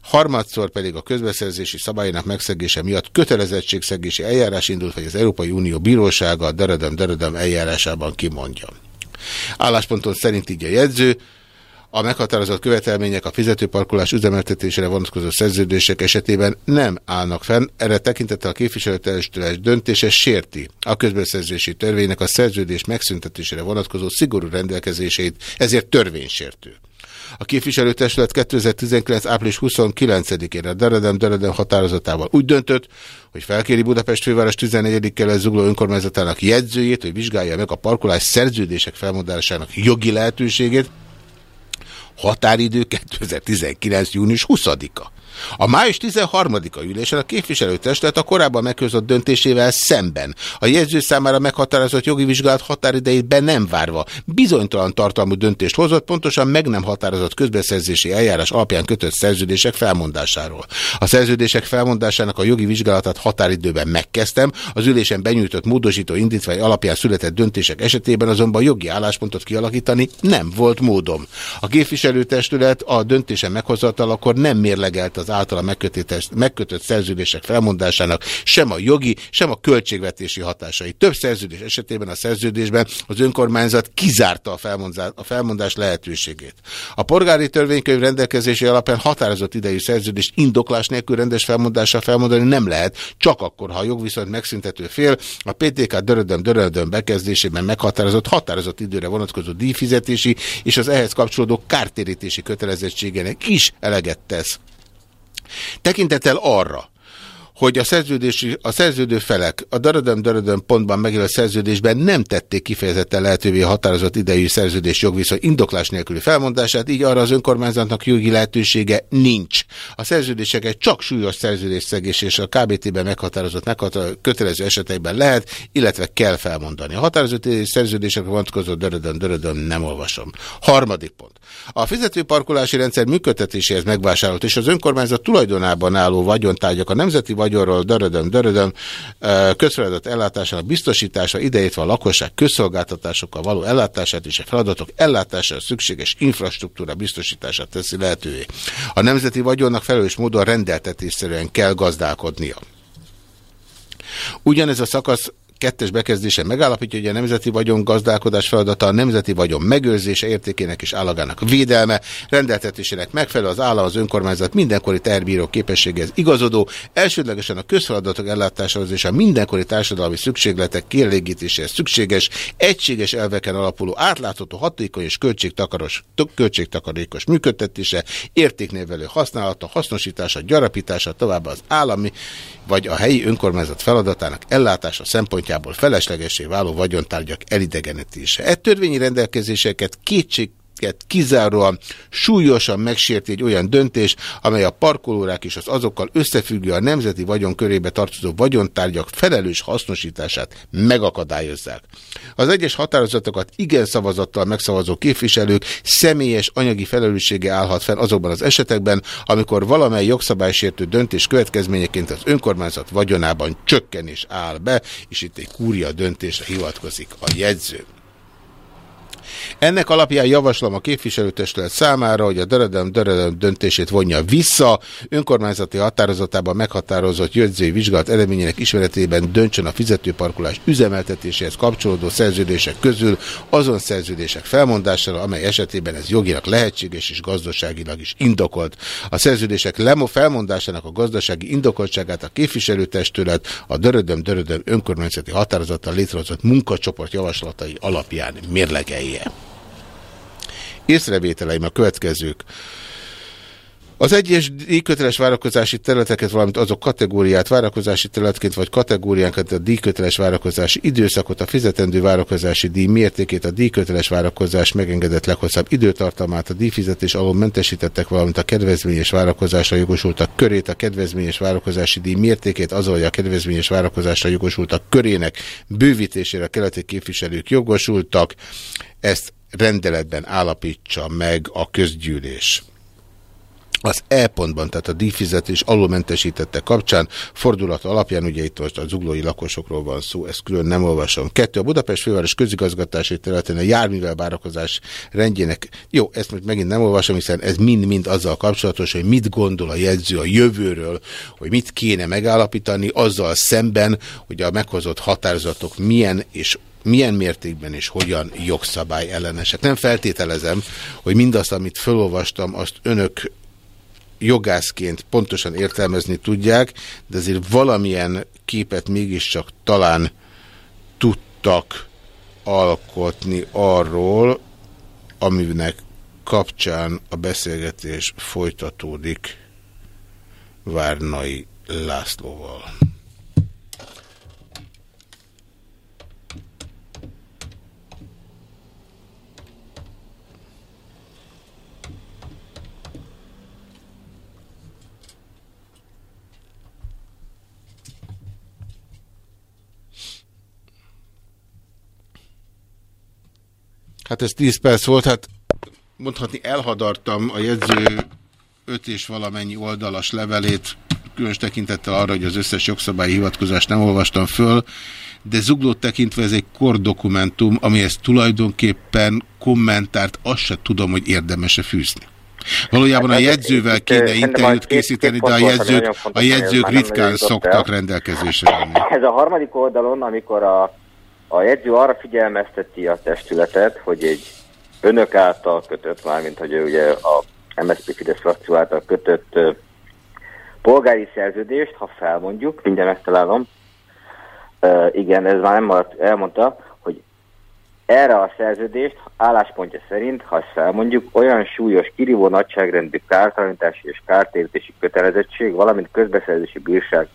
Harmadszor pedig a közbeszerzési szabályának megszegése miatt kötelezettségszegési eljárás indult, hogy az Európai Unió Bírósága a deredem-deredem eljárásában kimondja. Állásponton szerint így a jegyző, a meghatározott követelmények a fizetőparkolás üzemeltetésére vonatkozó szerződések esetében nem állnak fenn, erre tekintettel a képviselőtestület döntése sérti a közbeszerzési törvénynek a szerződés megszüntetésére vonatkozó szigorú rendelkezéseit, ezért törvénysértő. A képviselőtestület 2019. április 29-én a Deredem Deredem határozatával úgy döntött, hogy felkéri Budapest főváros 14. kelet zugló önkormányzatának jegyzőjét, hogy vizsgálja meg a parkolás szerződések felmondásának jogi lehetőségét, határidő 2019. június 20-a. A május 13-a ülésen a képviselőtestület a korábban meghozott döntésével szemben a jegyző számára meghatározott jogi vizsgálat határidejét be nem várva bizonytalan tartalmú döntést hozott, pontosan meg nem határozott közbeszerzési eljárás alapján kötött szerződések felmondásáról. A szerződések felmondásának a jogi vizsgálatát határidőben megkezdtem, az ülésen benyújtott módosító indítvány alapján született döntések esetében azonban jogi álláspontot kialakítani nem volt módom. A képviselőtestület a döntése meghozatal akkor nem mérlegelt az az általa megkötött, szerződések felmondásának sem a jogi, sem a költségvetési hatásai. Több szerződés esetében a szerződésben az önkormányzat kizárta a, felmondás, a felmondás lehetőségét. A polgári törvénykönyv rendelkezési alapján határozott idejű szerződést indoklás nélkül rendes felmondással felmondani nem lehet, csak akkor, ha a jogviszont megszüntető fél a PTK dörödöm dörödöm bekezdésében meghatározott határozott időre vonatkozó díjfizetési és az ehhez kapcsolódó kártérítési kötelezettségének is eleget tesz. Tekintettel arra, hogy a, szerződési, a szerződő felek a daradöm-daradöm pontban megjelölt szerződésben nem tették kifejezetten lehetővé a határozott idejű szerződés jogviszony indoklás nélküli felmondását, így arra az önkormányzatnak jogi lehetősége nincs. A szerződéseket csak súlyos szerződésszegés és a KBT-ben meghatározott meghatározott kötelező esetekben lehet, illetve kell felmondani. A határozott szerződésekre vonatkozó dörödöm-dörödöm nem olvasom. Harmadik pont. A fizetőparkolási rendszer működtetéséhez megvásárolt és az önkormányzat tulajdonában álló vagyontárgyak a nemzeti vagyonról dörödöm, dörödöm közfeladat ellátásának biztosítása, idejétve a lakosság közszolgáltatásokkal való ellátását és a feladatok ellátására szükséges infrastruktúra biztosítását teszi lehetővé. A nemzeti vagyonnak felelős módon rendeltetésszerűen kell gazdálkodnia. Ugyanez a szakasz kettes bekezdése megállapítja, hogy a nemzeti vagyon gazdálkodás feladata a nemzeti vagyon megőrzése, értékének és állagának védelme, rendeltetésének megfelelő az állam az önkormányzat mindenkori terbíró képességhez igazodó, elsődlegesen a közfeladatok ellátásához és a mindenkori társadalmi szükségletek kielégítéséhez szükséges, egységes elveken alapuló átlátható, hatékony és költségtakaros, költségtakarékos működtetése, értéknévelő használata, hasznosítása, gyarapítása, továbbá az állami vagy a helyi önkormányzat feladatának ellátása szempontjából feleslegesé váló vagyontárgyak elidegenítése. E törvényi rendelkezéseket kétség kizáróan súlyosan megsérti egy olyan döntés, amely a parkolórák és az azokkal összefüggő a nemzeti vagyon körébe tartozó vagyontárgyak felelős hasznosítását megakadályozzák. Az egyes határozatokat igen szavazattal megszavazó képviselők személyes anyagi felelőssége állhat fenn azokban az esetekben, amikor valamely jogszabálysértő döntés következményeként az önkormányzat vagyonában csökkenés áll be, és itt egy kúria döntésre hivatkozik a jegyző. Ennek alapján javaslom a képviselőtestület számára, hogy a döredem döredem döntését vonja vissza, önkormányzati határozatában meghatározott jegyzői vizsgálat eredményének ismeretében döntsön a fizetőparkolás üzemeltetéséhez kapcsolódó szerződések közül azon szerződések felmondására, amely esetében ez jogilag lehetséges és gazdaságilag is indokolt. A szerződések lemo felmondásának a gazdasági indokoltságát a képviselőtestület a dörödöm dörödöm önkormányzati határozattal létrehozott munkacsoport javaslatai alapján mérlegelje. Észrevételeim a következők. Az egyes díjköteles várakozási területeket, valamint azok kategóriát várakozási területként vagy kategóriánkat, a díjköteles várakozási időszakot, a fizetendő várakozási díj mértékét, a díjköteles várakozás megengedett leghosszabb időtartamát, a díjfizetés alól mentesítettek, valamint a kedvezményes várakozásra jogosultak körét, a kedvezményes várakozási díj mértékét, azon, hogy a kedvezményes várakozásra jogosultak körének bővítésére a keleti képviselők jogosultak. Ezt rendeletben állapítsa meg a közgyűlés. Az E pontban, tehát a díjfizetés alulmentesítette kapcsán fordulat alapján, ugye itt most a zuglói lakosokról van szó, ezt külön nem olvasom. Kettő, a Budapest főváros közigazgatási területén a járművel bárakozás rendjének, jó, ezt most megint nem olvasom, hiszen ez mind-mind azzal kapcsolatos, hogy mit gondol a jegyző a jövőről, hogy mit kéne megállapítani azzal szemben, hogy a meghozott határozatok milyen és milyen mértékben és hogyan jogszabály ellenesek. Nem feltételezem, hogy mindazt, amit felolvastam, azt önök jogászként pontosan értelmezni tudják, de azért valamilyen képet mégiscsak talán tudtak alkotni arról, aminek kapcsán a beszélgetés folytatódik Várnai Lászlóval. Hát ez 10 perc volt, hát mondhatni elhadartam a jegyző öt és valamennyi oldalas levelét, különös tekintettel arra, hogy az összes jogszabályi hivatkozást nem olvastam föl, de zuglót tekintve ez egy kordokumentum, amihez tulajdonképpen kommentárt azt se tudom, hogy érdemese fűzni. Valójában a Hát, jegyzővel itt, kéne interjút a készíteni, de a, jegyzők, a jegyzők ritkán szoktak el. rendelkezésre állni. Ez a harmadik oldalon, amikor a, a jegyző arra figyelmezteti a testületet, hogy egy önök által kötött, mármint hogy ugye a MSZP Fidesz frakció által kötött polgári szerződést, ha felmondjuk, mindjárt megtalálom, igen, ez már nem maradt, elmondta, hogy erre a szerződést álláspontja szerint, ha ezt felmondjuk, olyan súlyos kirívó nagyságrendű kártalanítási és kártérítési kötelezettség, valamint közbeszerzési bírság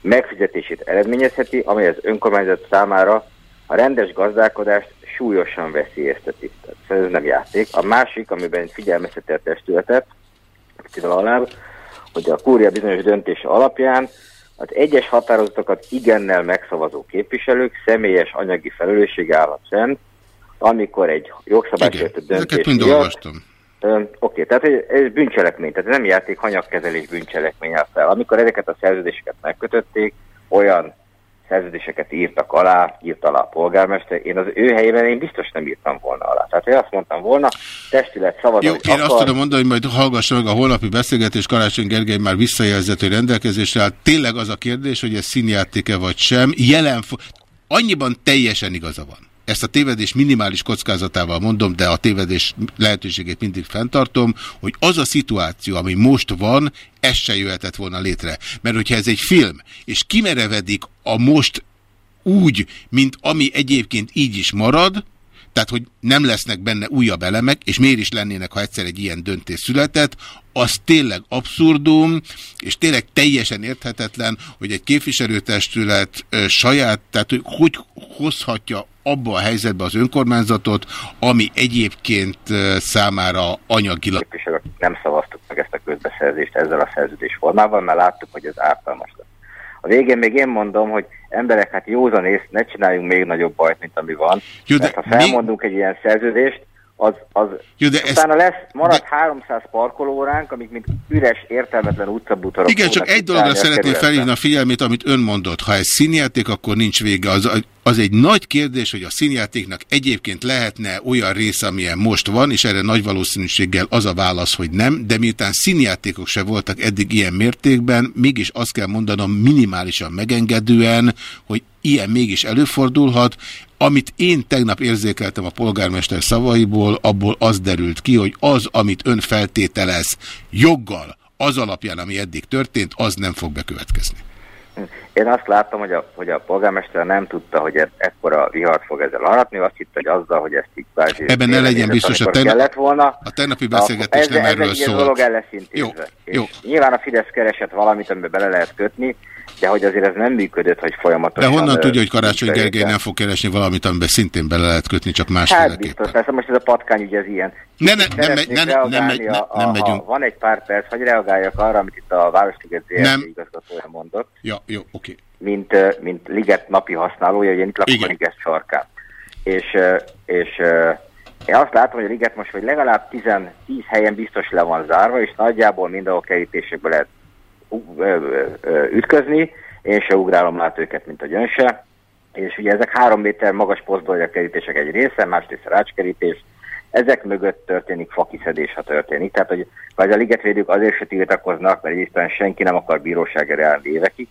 megfizetését eredményezheti, amely az önkormányzat számára a rendes gazdálkodást súlyosan veszélyezteti. Tehát ez nem játék. A másik, amiben figyelmezteti a testületet, alább, hogy a kúria bizonyos döntése alapján az egyes határozatokat igennel megszavazó képviselők személyes anyagi felelősség állhat fenn, amikor egy jogszabálysértő döntés mind miatt Oké, tehát ez, bűncselekmény, tehát ez nem játék hanyagkezelés bűncselekmény fel. Amikor ezeket a szerződéseket megkötötték, olyan szerződéseket írtak alá, írt alá a polgármester, én az ő helyében én biztos nem írtam volna alá. Tehát én azt mondtam volna, testület szavaz, Jó, én akar, azt tudom mondani, hogy majd hallgassa meg a holnapi beszélgetés, Karácsony Gergely már visszajelzett, hogy rendelkezésre áll. Tényleg az a kérdés, hogy ez színjátéke vagy sem. Jelen Annyiban teljesen igaza van. Ezt a tévedés minimális kockázatával mondom, de a tévedés lehetőségét mindig fenntartom, hogy az a szituáció, ami most van, ez se jöhetett volna létre. Mert hogyha ez egy film, és kimerevedik a most úgy, mint ami egyébként így is marad, tehát, hogy nem lesznek benne újabb elemek, és miért is lennének, ha egyszer egy ilyen döntés született, az tényleg abszurdum, és tényleg teljesen érthetetlen, hogy egy képviselőtestület saját, tehát hogy, hogy hozhatja abba a helyzetbe az önkormányzatot, ami egyébként számára anyagilag képviselők nem szavaztuk meg ezt a közbeszerzést ezzel a szerződés formával, mert láttuk, hogy ez ártalmas lesz. A végén még én mondom, hogy emberek, hát józan ész, ne csináljunk még nagyobb bajt, mint ami van. Jó, de mert ha felmondunk egy ilyen szerződést, az, az Jó, de ez- utána lesz, marad 300 parkolóránk, amik mint üres, értelmetlen utcabútorok. Igen, csak egy dologra szeretném felhívni a figyelmét, amit ön mondott. Ha ez színjáték, akkor nincs vége. Az, az egy nagy kérdés, hogy a színjátéknak egyébként lehetne olyan része, amilyen most van, és erre nagy valószínűséggel az a válasz, hogy nem, de miután színjátékok se voltak eddig ilyen mértékben, mégis azt kell mondanom minimálisan megengedően, hogy ilyen mégis előfordulhat. Amit én tegnap érzékeltem a polgármester szavaiból, abból az derült ki, hogy az, amit ön feltételez joggal, az alapján, ami eddig történt, az nem fog bekövetkezni. Én azt láttam, hogy a, hogy a polgármester nem tudta, hogy e, ekkora vihart fog ezzel aratni, azt hitte, hogy azzal, hogy ezt így kvázi Ebben ne legyen biztos, a tegnap- kellett volna. A tegnapi beszélgetés nem ez, erről ez egy szólt. dolog el lesz intézve. Jó, És jó. Nyilván a Fidesz keresett valamit, amiben bele lehet kötni, de hogy azért ez nem működött, hogy De folyamatosan... honnan ö, tudja, hogy Karácsony. Gergely nem fog keresni valamit, amiben szintén bele lehet kötni, csak Hát másféleképpen? biztos, persze most ez a patkány ügy, ez ilyen. Ne, ne, nem, megy- ne, ne, nem, megy- ne, a- nem a- megyünk. a- Van egy pár perc, hogy reagáljak arra, amit itt a Városliget ZRT Nem. igazgatója mondott. Ja, jó, oké. mint, mint Liget napi használója, ugye én itt lakom a Igen. Liget sarkán. És, és én azt látom, hogy a Liget most vagy legalább 10, 10 helyen biztos le van zárva, és nagyjából mindenhol kerítésekbe lehet ütközni. Én se ugrálom át őket, mint a ön se. És ugye ezek három méter magas posztból a kerítések egy része, másrészt rácskerítés. Ezek mögött történik fakiszedés, ha történik. Tehát, hogy vagy a ligetvédők azért se tiltakoznak, mert egyébként senki nem akar bíróság elé állni évekig.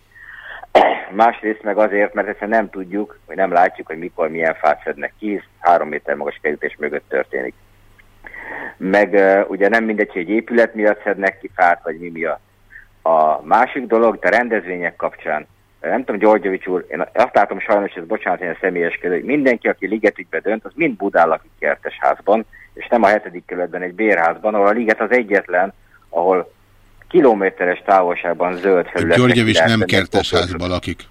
[CLEARS THROAT] Másrészt meg azért, mert egyszerűen nem tudjuk, vagy nem látjuk, hogy mikor milyen fát szednek ki, három méter magas kerítés mögött történik. Meg ugye nem mindegy, hogy épület miatt szednek ki fát, vagy mi miatt. A másik dolog, de rendezvények kapcsán, nem tudom, Györgyevics úr, én azt látom sajnos, ez bocsánat, én személyeskedő, hogy mindenki, aki ligetügybe dönt, az mind Budán lakik kertesházban, és nem a hetedik kerületben egy bérházban, ahol a liget az egyetlen, ahol kilométeres távolságban zöld felületek. Györgyevics nem kertesházban lakik.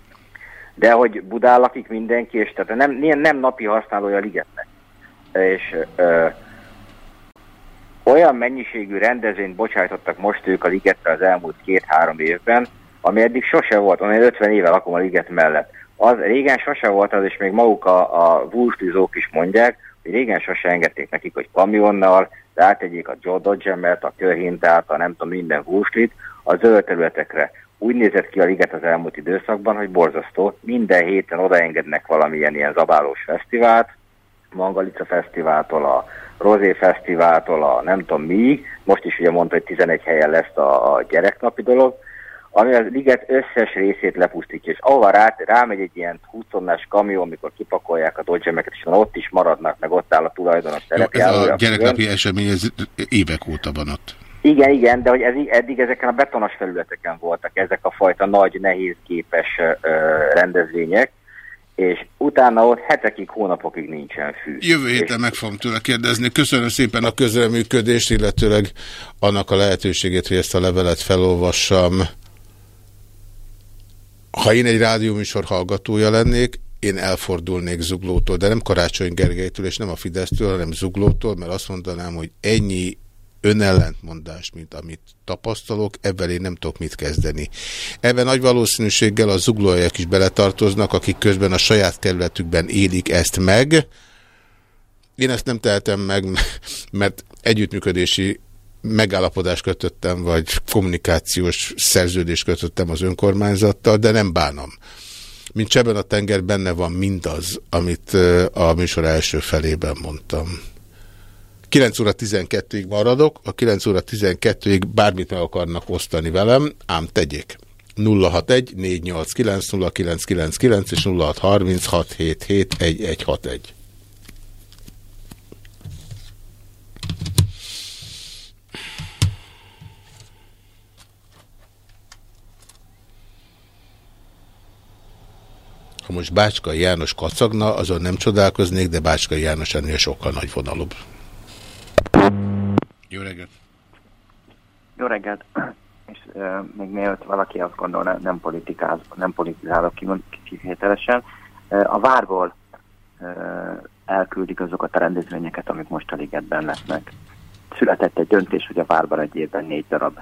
de hogy Budán lakik mindenki, és tehát nem, nem, nem napi használója a ligetnek. És ö, olyan mennyiségű rendezvényt bocsájtottak most ők a ligetre az elmúlt két-három évben, ami eddig sose volt, onnan 50 éve lakom a liget mellett. Az régen sose volt az, és még maguk a, a vústűzók is mondják, hogy régen sose engedték nekik, hogy kamionnal rátegyék a Joe Dodgemet, a körhintát, a nem tudom, minden vústlit a zöld területekre. Úgy nézett ki a liget az elmúlt időszakban, hogy borzasztó. Minden héten odaengednek valamilyen ilyen zabálós fesztivált, Mangalica Fesztiváltól, a Rozé Fesztiváltól, a nem tudom mi, most is ugye mondta, hogy 11 helyen lesz a, a gyereknapi dolog, ami az liget összes részét lepusztítja, és ahova rá, rámegy egy ilyen 20 tonnás kamió, amikor kipakolják a dodgemeket, és ott is maradnak, meg ott áll a tulajdonos Jó, ez a gyereknapi esemény, ez évek óta van ott. Igen, igen, de hogy ez, eddig ezeken a betonos felületeken voltak ezek a fajta nagy, nehézgépes ö, rendezvények, és utána ott hetekig, hónapokig nincsen fű. Jövő héten meg fogom tőle kérdezni. Köszönöm szépen a közreműködést, illetőleg annak a lehetőségét, hogy ezt a levelet felolvassam. Ha én egy rádióműsor hallgatója lennék, én elfordulnék Zuglótól, de nem Karácsony Gergelytől és nem a Fidesztől, hanem Zuglótól, mert azt mondanám, hogy ennyi önellentmondás, mint amit tapasztalok, ebben én nem tudok mit kezdeni. Ebben nagy valószínűséggel a zuglóiak is beletartoznak, akik közben a saját kerületükben élik ezt meg. Én ezt nem tehetem meg, [LAUGHS] mert együttműködési megállapodást kötöttem, vagy kommunikációs szerződést kötöttem az önkormányzattal, de nem bánom. Mint cseben a tenger benne van mindaz, amit a műsor első felében mondtam. 9 óra 12-ig maradok, a 9 óra 12-ig bármit meg akarnak osztani velem, ám tegyék. 061 489 0999 és 0636 77 1161. Ha most Bácskai János kacagna, azon nem csodálkoznék, de Bácskai János ennél sokkal nagyvonalúbb. Jó reggelt! Jó reggelt! És uh, még mielőtt valaki azt gondolna, nem, politikáz, nem politizálok ki, kivételesen, uh, a várból uh, elküldik azokat a rendezvényeket, amik most a ligetben lesznek. Született egy döntés, hogy a várban egy évben négy darab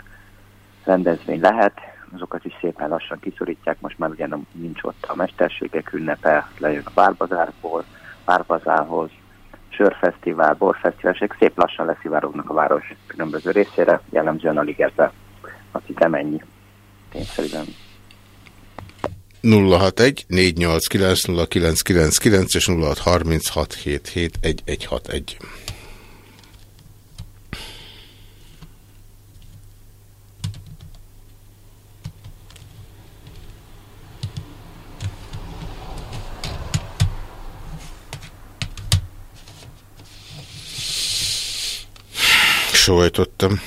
rendezvény lehet, azokat is szépen lassan kiszorítják, most már ugye nincs ott a mesterségek ünnepe, lejön a bárbazárból, bárbazához, sörfesztivál, borfesztivál, és szép lassan leszivárognak a város különböző részére, jellemzően a ligetbe. Azt hiszem ennyi. Tényszerűen. 061 489 0999 és 0636 77 1161. Sóhajtottam.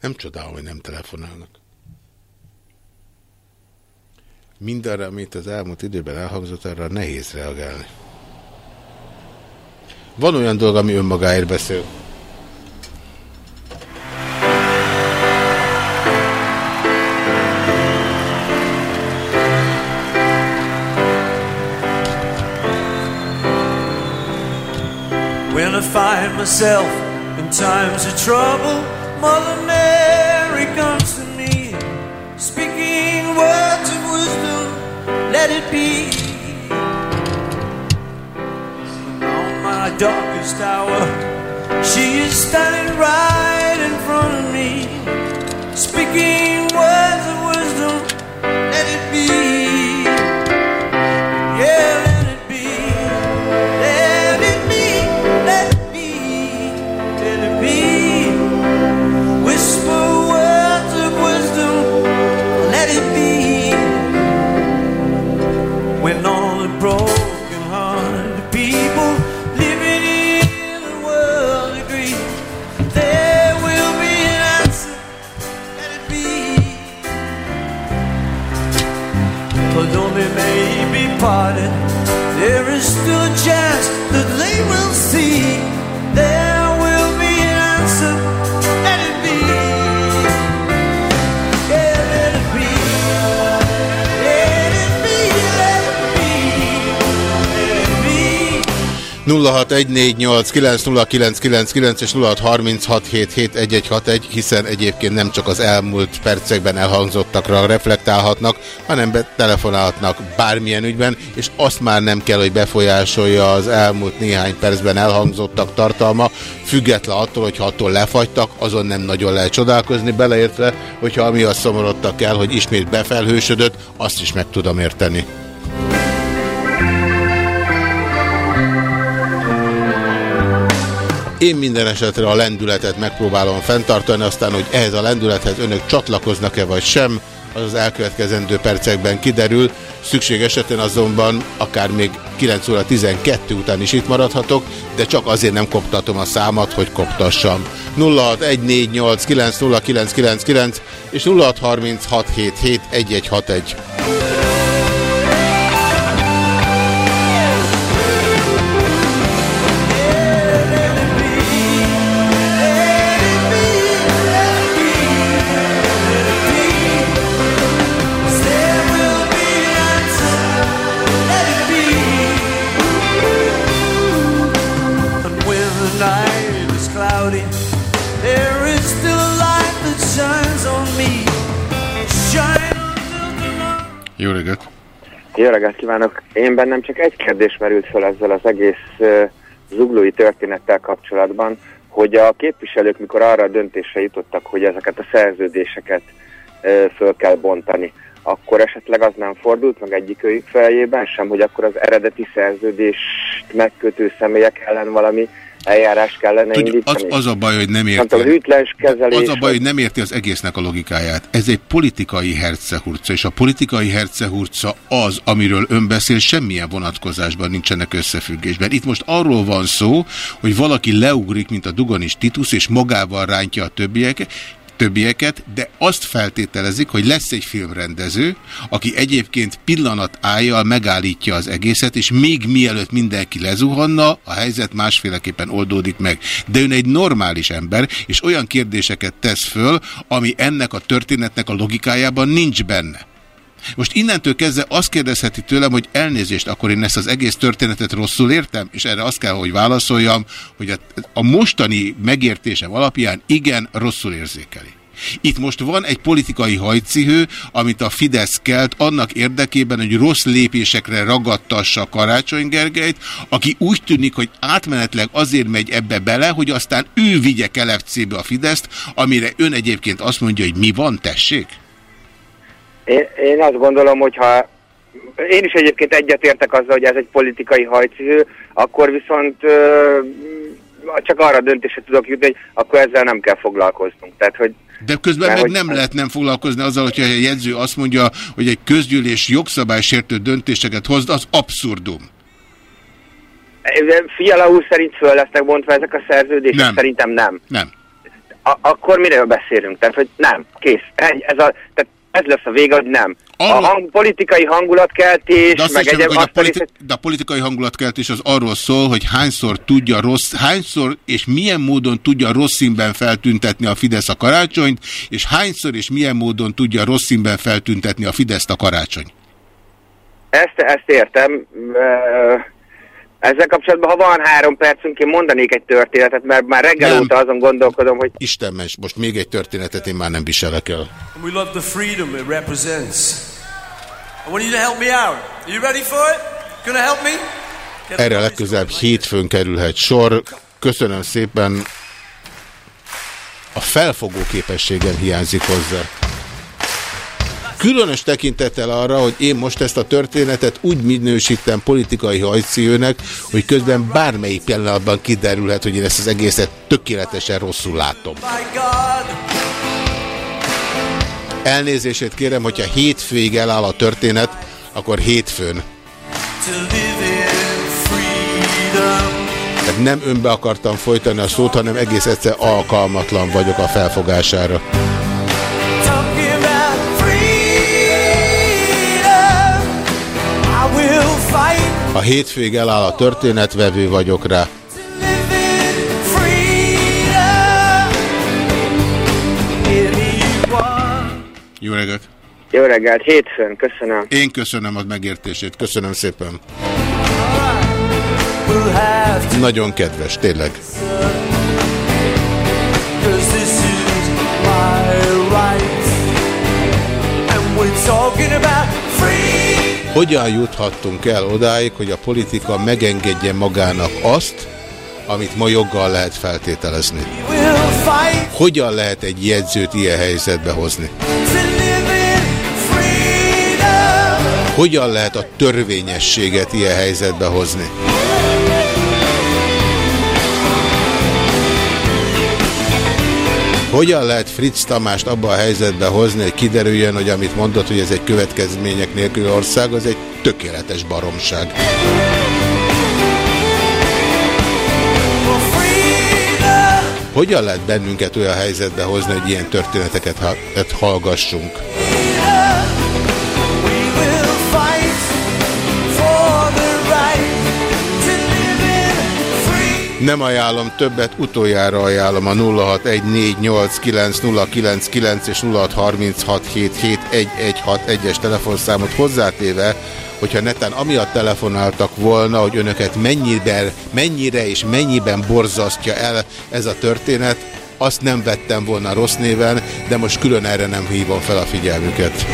Nem csodálom, hogy nem telefonálnak. Mindarra, amit az elmúlt időben elhangzott, arra nehéz reagálni. Van olyan dolog, ami önmagáért beszél. When I find myself in times of trouble, Mother Mary comes to me, speaking words let it be. And on my darkest hour, she is standing right in front of me, speaking words Yeah. 0614890999 és 0636771161, hiszen egyébként nem csak az elmúlt percekben elhangzottakra reflektálhatnak, hanem telefonálhatnak bármilyen ügyben, és azt már nem kell, hogy befolyásolja az elmúlt néhány percben elhangzottak tartalma, független attól, hogyha attól lefagytak, azon nem nagyon lehet csodálkozni, beleértve, hogyha ami a szomorodtak el, hogy ismét befelhősödött, azt is meg tudom érteni. Én minden esetre a lendületet megpróbálom fenntartani, aztán, hogy ehhez a lendülethez önök csatlakoznak-e vagy sem, az az elkövetkezendő percekben kiderül. Szükség esetén azonban akár még 9 óra 12 után is itt maradhatok, de csak azért nem koptatom a számat, hogy koptassam. 0614890999 és 0636771161. Jó reggelt! Jó reggelt kívánok! Én bennem csak egy kérdés merült fel ezzel az egész zuglói történettel kapcsolatban, hogy a képviselők mikor arra a döntésre jutottak, hogy ezeket a szerződéseket föl kell bontani, akkor esetleg az nem fordult meg egyikőjük fejében sem, hogy akkor az eredeti szerződést megkötő személyek ellen valami eljárás kellene Tudj, indítani? az, az a baj, hogy nem érti. az kezelés... Az a baj, hogy nem érti az egésznek a logikáját. Ez egy politikai hercehurca, és a politikai hercehurca az, amiről ön beszél, semmilyen vonatkozásban nincsenek összefüggésben. Itt most arról van szó, hogy valaki leugrik, mint a Dugonis Titus, és magával rántja a többieket, többieket, de azt feltételezik, hogy lesz egy filmrendező, aki egyébként pillanat álljal megállítja az egészet, és még mielőtt mindenki lezuhanna, a helyzet másféleképpen oldódik meg. De ön egy normális ember, és olyan kérdéseket tesz föl, ami ennek a történetnek a logikájában nincs benne. Most innentől kezdve azt kérdezheti tőlem, hogy elnézést, akkor én ezt az egész történetet rosszul értem, és erre azt kell, hogy válaszoljam, hogy a, a mostani megértésem alapján igen, rosszul érzékeli. Itt most van egy politikai hajcihő, amit a Fidesz kelt annak érdekében, hogy rossz lépésekre ragadtassa Karácsony Gergelyt, aki úgy tűnik, hogy átmenetleg azért megy ebbe bele, hogy aztán ő vigye kelepcébe a Fideszt, amire ön egyébként azt mondja, hogy mi van, tessék? Én, én azt gondolom, hogy ha én is egyébként egyetértek azzal, hogy ez egy politikai hajcihő, akkor viszont ö, csak arra döntésre tudok jutni, hogy akkor ezzel nem kell foglalkoznunk. Tehát, hogy De közben meg nem lehet nem foglalkozni azzal, hogyha a jegyző azt mondja, hogy egy közgyűlés jogszabálysértő döntéseket hoz, az abszurdum. Fiala úr szerint föl lesznek bontva ezek a szerződések? Nem. Szerintem nem. Nem. A- akkor miről beszélünk? Tehát, hogy nem. Kész. Ez, a, tehát ez lesz a vége, hogy nem. A hang, politikai hangulatkeltés, De, azt meg egyéb... hogy a, politi de a politikai hangulatkeltés az arról szól, hogy hányszor tudja rossz, hányszor és milyen módon tudja rossz színben feltüntetni a Fidesz a karácsonyt, és hányszor és milyen módon tudja rossz színben feltüntetni a Fideszt a karácsony. Ezt, ezt értem. Ö, Ezzel kapcsolatban, ha van három percünk, én mondanék egy történetet, mert már reggel Nem. óta azon gondolkodom, hogy Isten most még egy történetet én már nem viselek el. We love the freedom it represents. I want you to help me out. Are you ready for it? Gonna help me? Get Erre legközelebb hétfőn kerülhet sor. Köszönöm szépen. A felfogó képességem hiányzik hozzá. Különös tekintettel arra, hogy én most ezt a történetet úgy minősítem politikai hajszívőnek, hogy közben bármelyik pillanatban kiderülhet, hogy én ezt az egészet tökéletesen rosszul látom. Elnézését kérem, hogyha hétfőig eláll a történet, akkor hétfőn. Tehát nem önbe akartam folytani a szót, hanem egész egyszer alkalmatlan vagyok a felfogására. Ha hétfőig eláll a történet, vevő vagyok rá. Jó reggelt! jó reggelt, hétfőn, köszönöm. Én köszönöm az megértését, köszönöm szépen. Nagyon kedves, tényleg. We're talking about. Hogyan juthattunk el odáig, hogy a politika megengedje magának azt, amit ma joggal lehet feltételezni? Hogyan lehet egy jegyzőt ilyen helyzetbe hozni? Hogyan lehet a törvényességet ilyen helyzetbe hozni? Hogyan lehet Fritz Tamást abba a helyzetbe hozni, hogy kiderüljön, hogy amit mondott, hogy ez egy következmények nélküli ország, az egy tökéletes baromság. Hogyan lehet bennünket olyan helyzetbe hozni, hogy ilyen történeteket et hallgassunk? Nem ajánlom többet, utoljára ajánlom a 0614890999 és 0636771161-es telefonszámot hozzátéve, hogyha netán amiatt telefonáltak volna, hogy önöket mennyiben, mennyire és mennyiben borzasztja el ez a történet, azt nem vettem volna rossz néven, de most külön erre nem hívom fel a figyelmüket.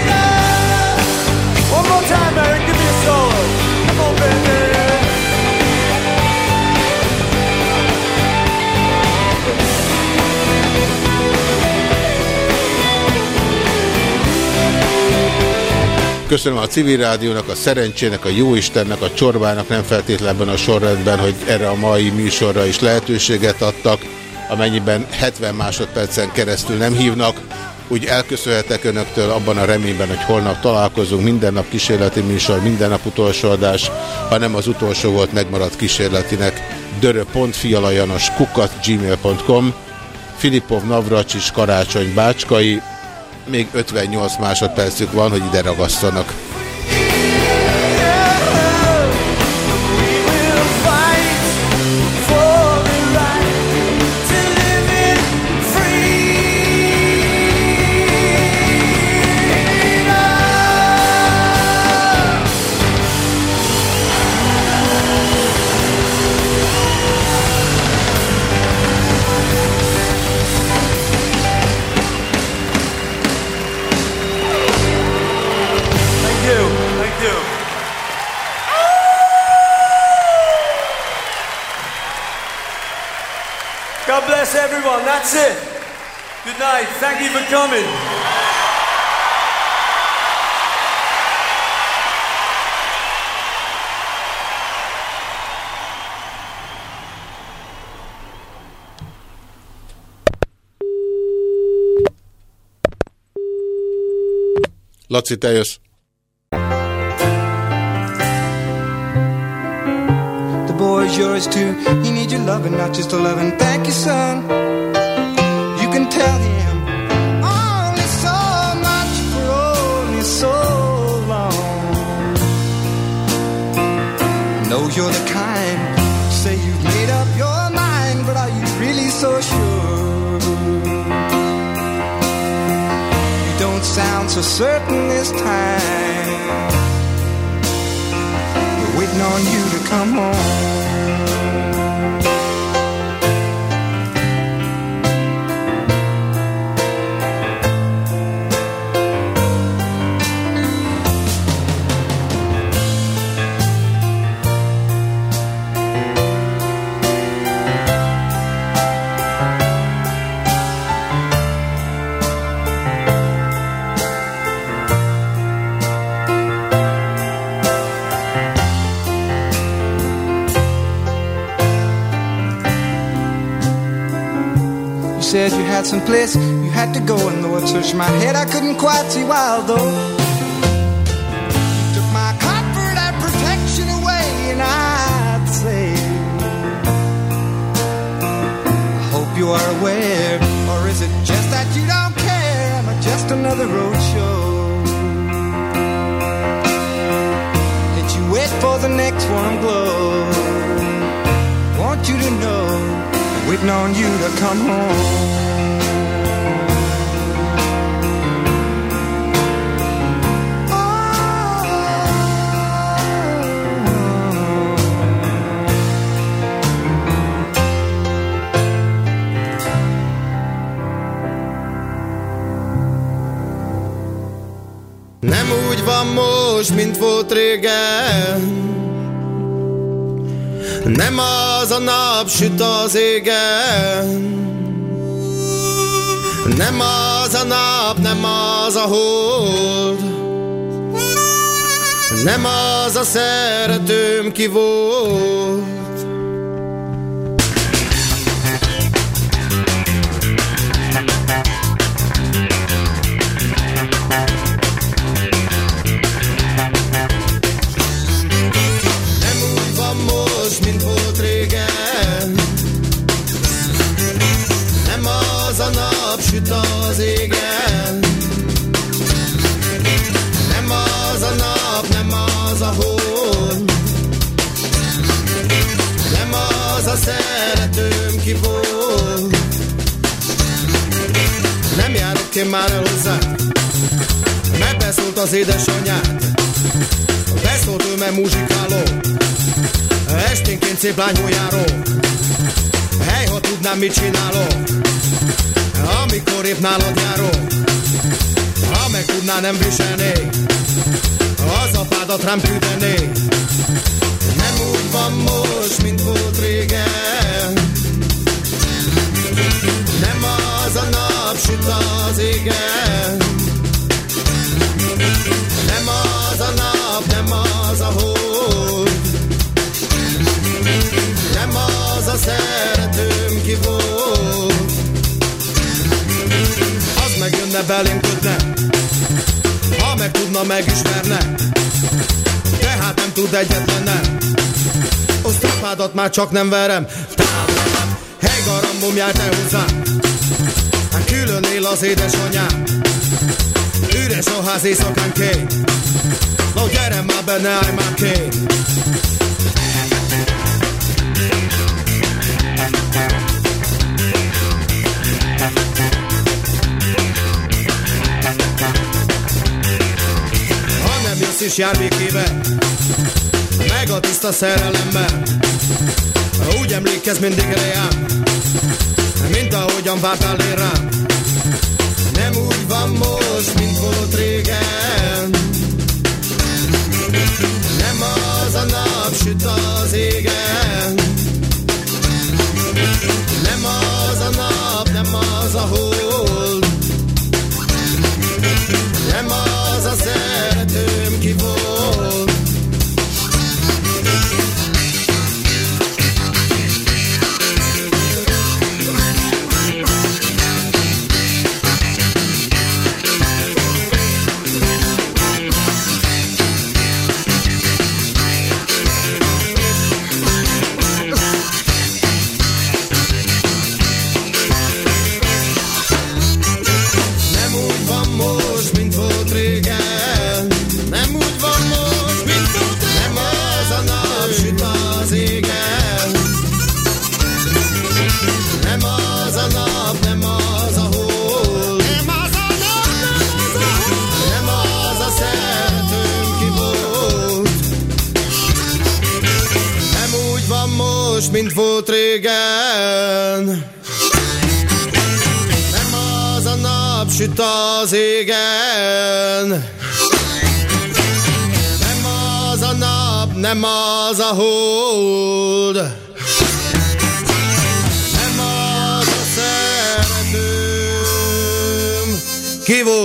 Köszönöm a civil rádiónak, a szerencsének, a jóistennek, a csorbának, nem feltétlenben a sorrendben, hogy erre a mai műsorra is lehetőséget adtak. Amennyiben 70 másodpercen keresztül nem hívnak, úgy elköszönhetek önöktől abban a reményben, hogy holnap találkozunk, minden nap kísérleti műsor, minden nap utolsó adás, ha nem az utolsó volt megmaradt kísérletinek. dörö.fialajanos kukat gmail.com Filipov Navracsis Karácsony Bácskai még 58 másodpercük van, hogy ide ragasszanak. That's it. Good night. Thank you for coming. Laci, te jössz. The boy's yours too. He needs your loving, not just a loving. Thank you, son. Only oh, so much for only so long. Know you're the kind. Say you've made up your mind, but are you really so sure? You don't sound so certain this time. We're waiting on you to come home. Place you had to go, and though I searched my head, I couldn't quite see why. though. you took my comfort and protection away, and I'd say, I hope you are aware, or is it just that you don't care? Am I just another roadshow? Did you wait for the next one blow? Want you to know, waiting on you to come home. Úgy van most, mint volt régen. Nem az a nap süt az égen. Nem az a nap, nem az a hold. Nem az a szeretőm ki volt én már el hozzá Mert beszólt az édesanyját. Beszólt ő, mert muzsikáló. Esténként szép lányul járó Hely, ha tudnám, mit csinálok Amikor épp nálad járok Ha meg tudná, nem viselnék Az apádat rám küldenék Nem úgy van most, mint volt régen a nap süt az égen. Nem az a nap, nem az a hold Nem az a szeretőm ki volt. Az megjönne belém kötne Ha meg tudna, megismerne. Tehát nem tud egyetlen Osztrapádat már csak nem verem. Távolabb, hely garambom jár te hozzám külön él az édesanyám. Üres a ház éjszakánként No gyere már benne, állj már ki Ha nem jössz is jár békébe Meg a tiszta szerelemmel Úgy emlékezz mindig rám Mint ahogyan vártál én rám Nem úgy van most, mint volt régen. Nem az a nap süt az most, mint volt régen. Nem az a nap süt az égen. Nem az a nap, nem az a hold. Nem az a szeretőm. Ki volt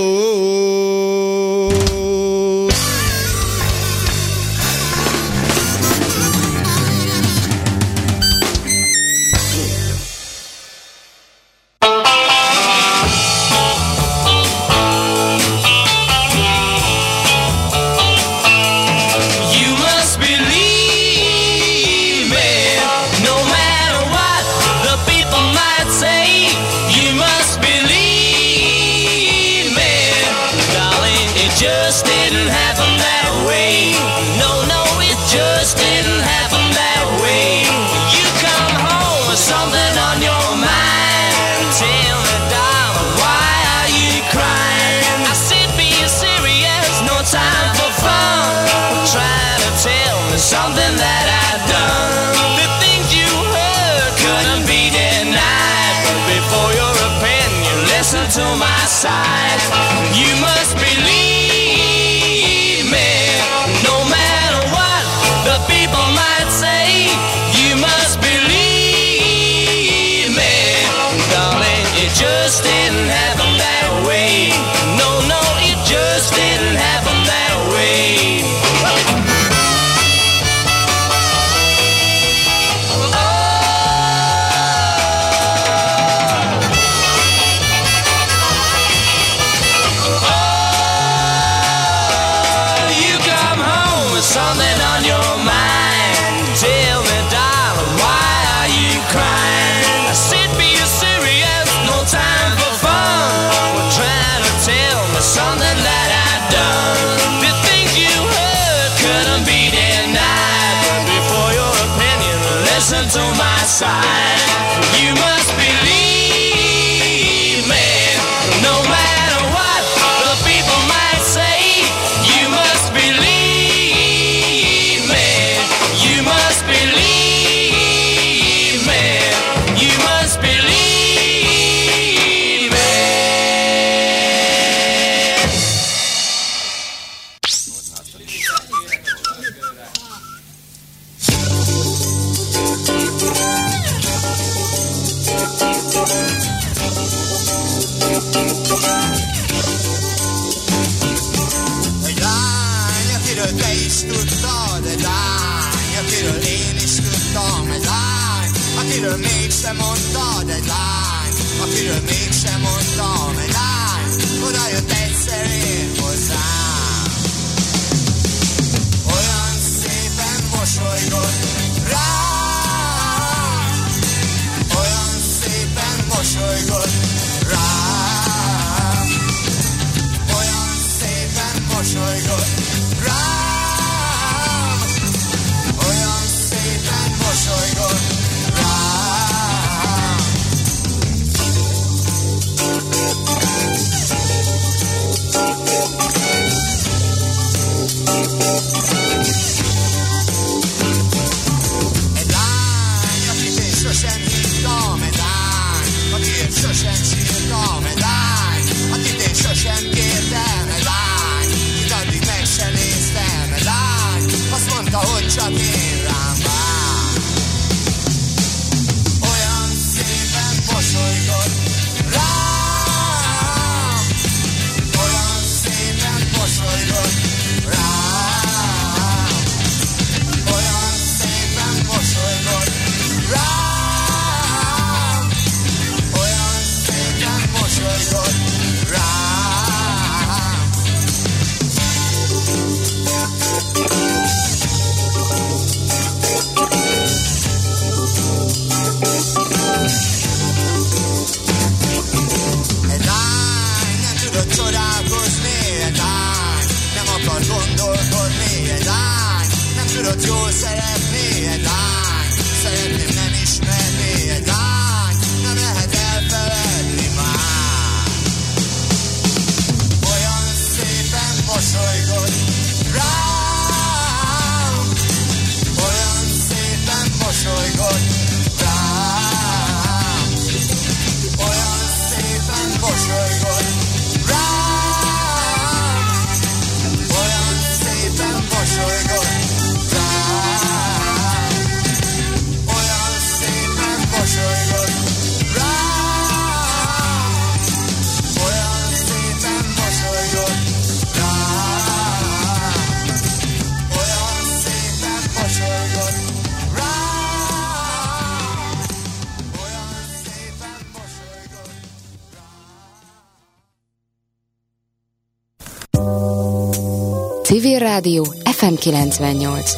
Rádió FM 98.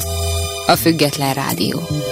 A független rádió.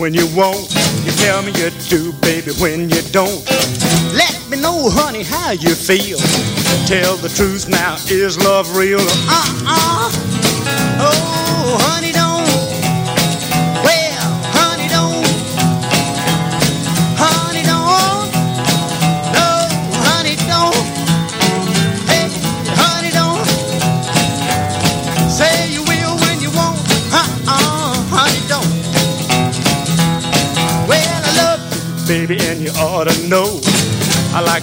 when you want. You tell me you do, baby, when you don't. Let me know, honey, how you feel. Tell the truth now, is love real? Uh-uh. Oh, honey.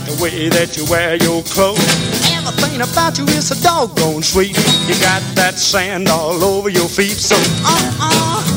the way that you wear your clothes. Everything about you is a doggone sweet. You got that sand all over your feet, so uh uh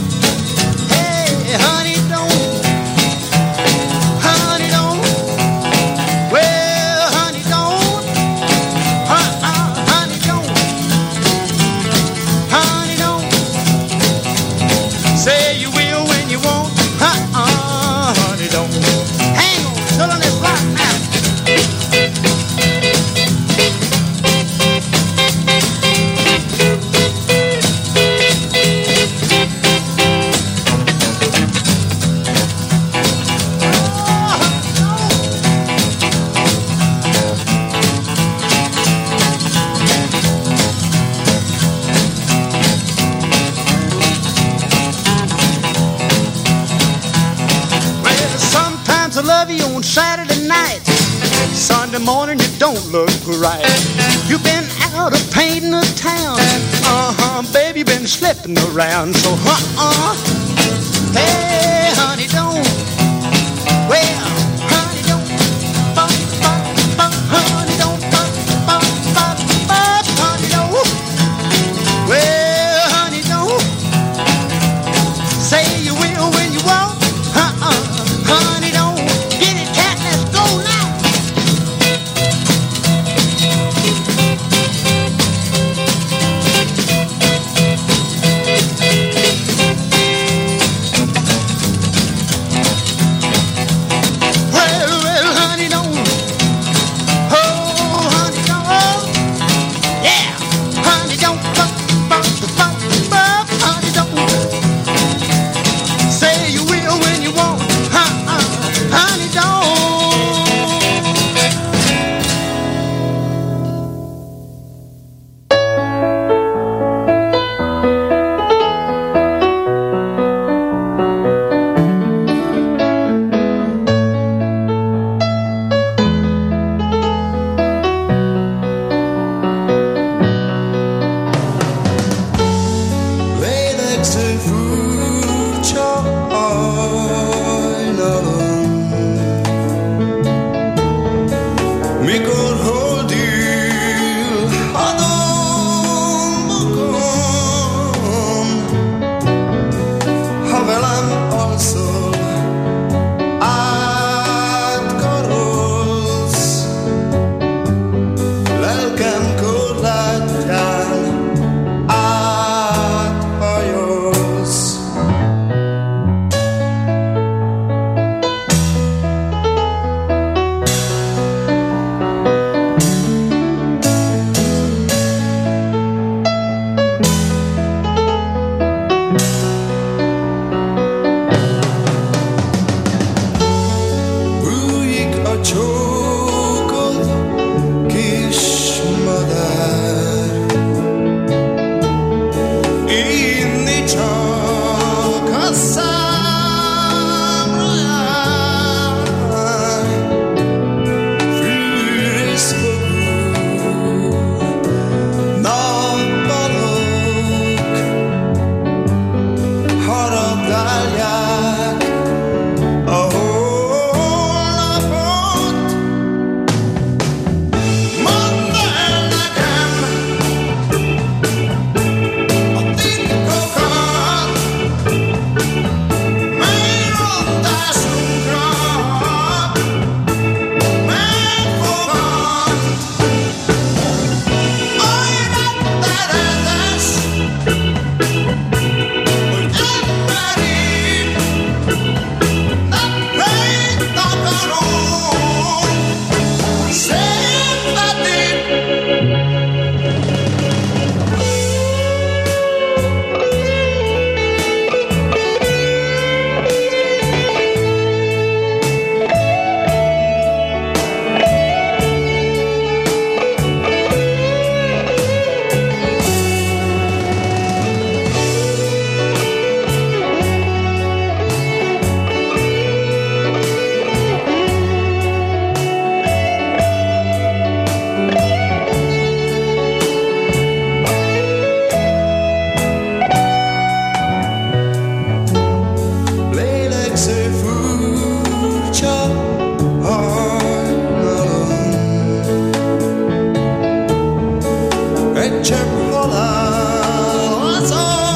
roller. That's all.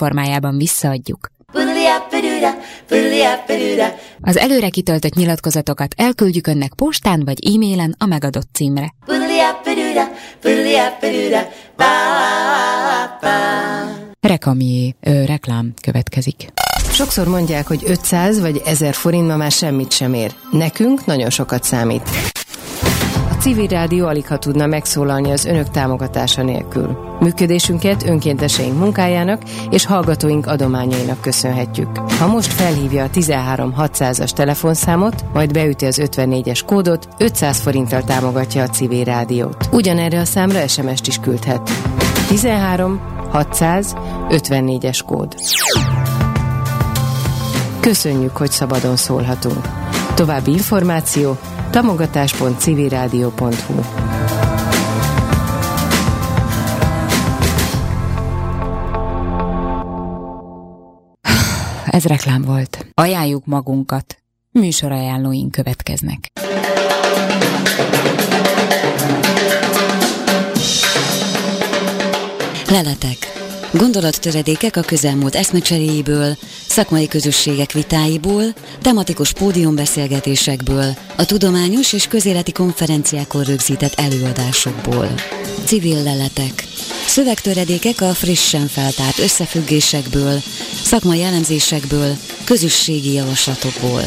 Műsorformájában visszaadjuk. Az előre kitöltött nyilatkozatokat elküldjük önnek postán vagy e-mailen a megadott címre. Rekamié, ö, reklám következik. Sokszor mondják, hogy 500 vagy 1000 forint ma már semmit sem ér. Nekünk nagyon sokat számít. Civil rádió alig ha tudna megszólalni az önök támogatása nélkül. Működésünket önkénteseink munkájának és hallgatóink adományainak köszönhetjük. Ha most felhívja a 13 600-as telefonszámot, majd beüti az 54-es kódot, 500 forinttal támogatja a civil rádiót. Ugyanerre a számra SMS-t is küldhet. 13 600 54-es kód. Köszönjük, hogy szabadon szólhatunk. További információ tamogatás.civilradio.hu Ez reklám volt. Ajánljuk magunkat. Műsorajánlóink következnek. Leletek. Gondolattöredékek a közelmúlt eszmecseréjéből, szakmai közösségek vitáiból, tematikus pódiumbeszélgetésekből, a tudományos és közéleti konferenciákon rögzített előadásokból. Civil leletek. Szövegtöredékek a frissen feltárt összefüggésekből, szakmai elemzésekből, közösségi javaslatokból.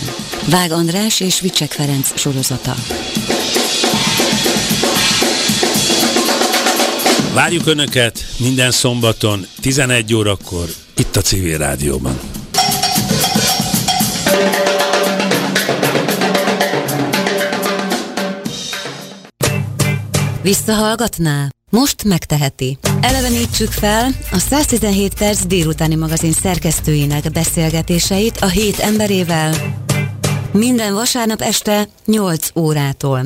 Vág András és Vicsek Ferenc sorozata. Várjuk Önöket minden szombaton 11 órakor itt a Civil Rádióban. Visszahallgatná? Most megteheti. Elevenítsük fel a 117 perc délutáni magazin szerkesztőinek beszélgetéseit a hét emberével minden vasárnap este 8 órától.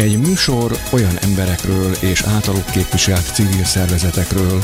Egy műsor olyan emberekről és általuk képviselt civil szervezetekről,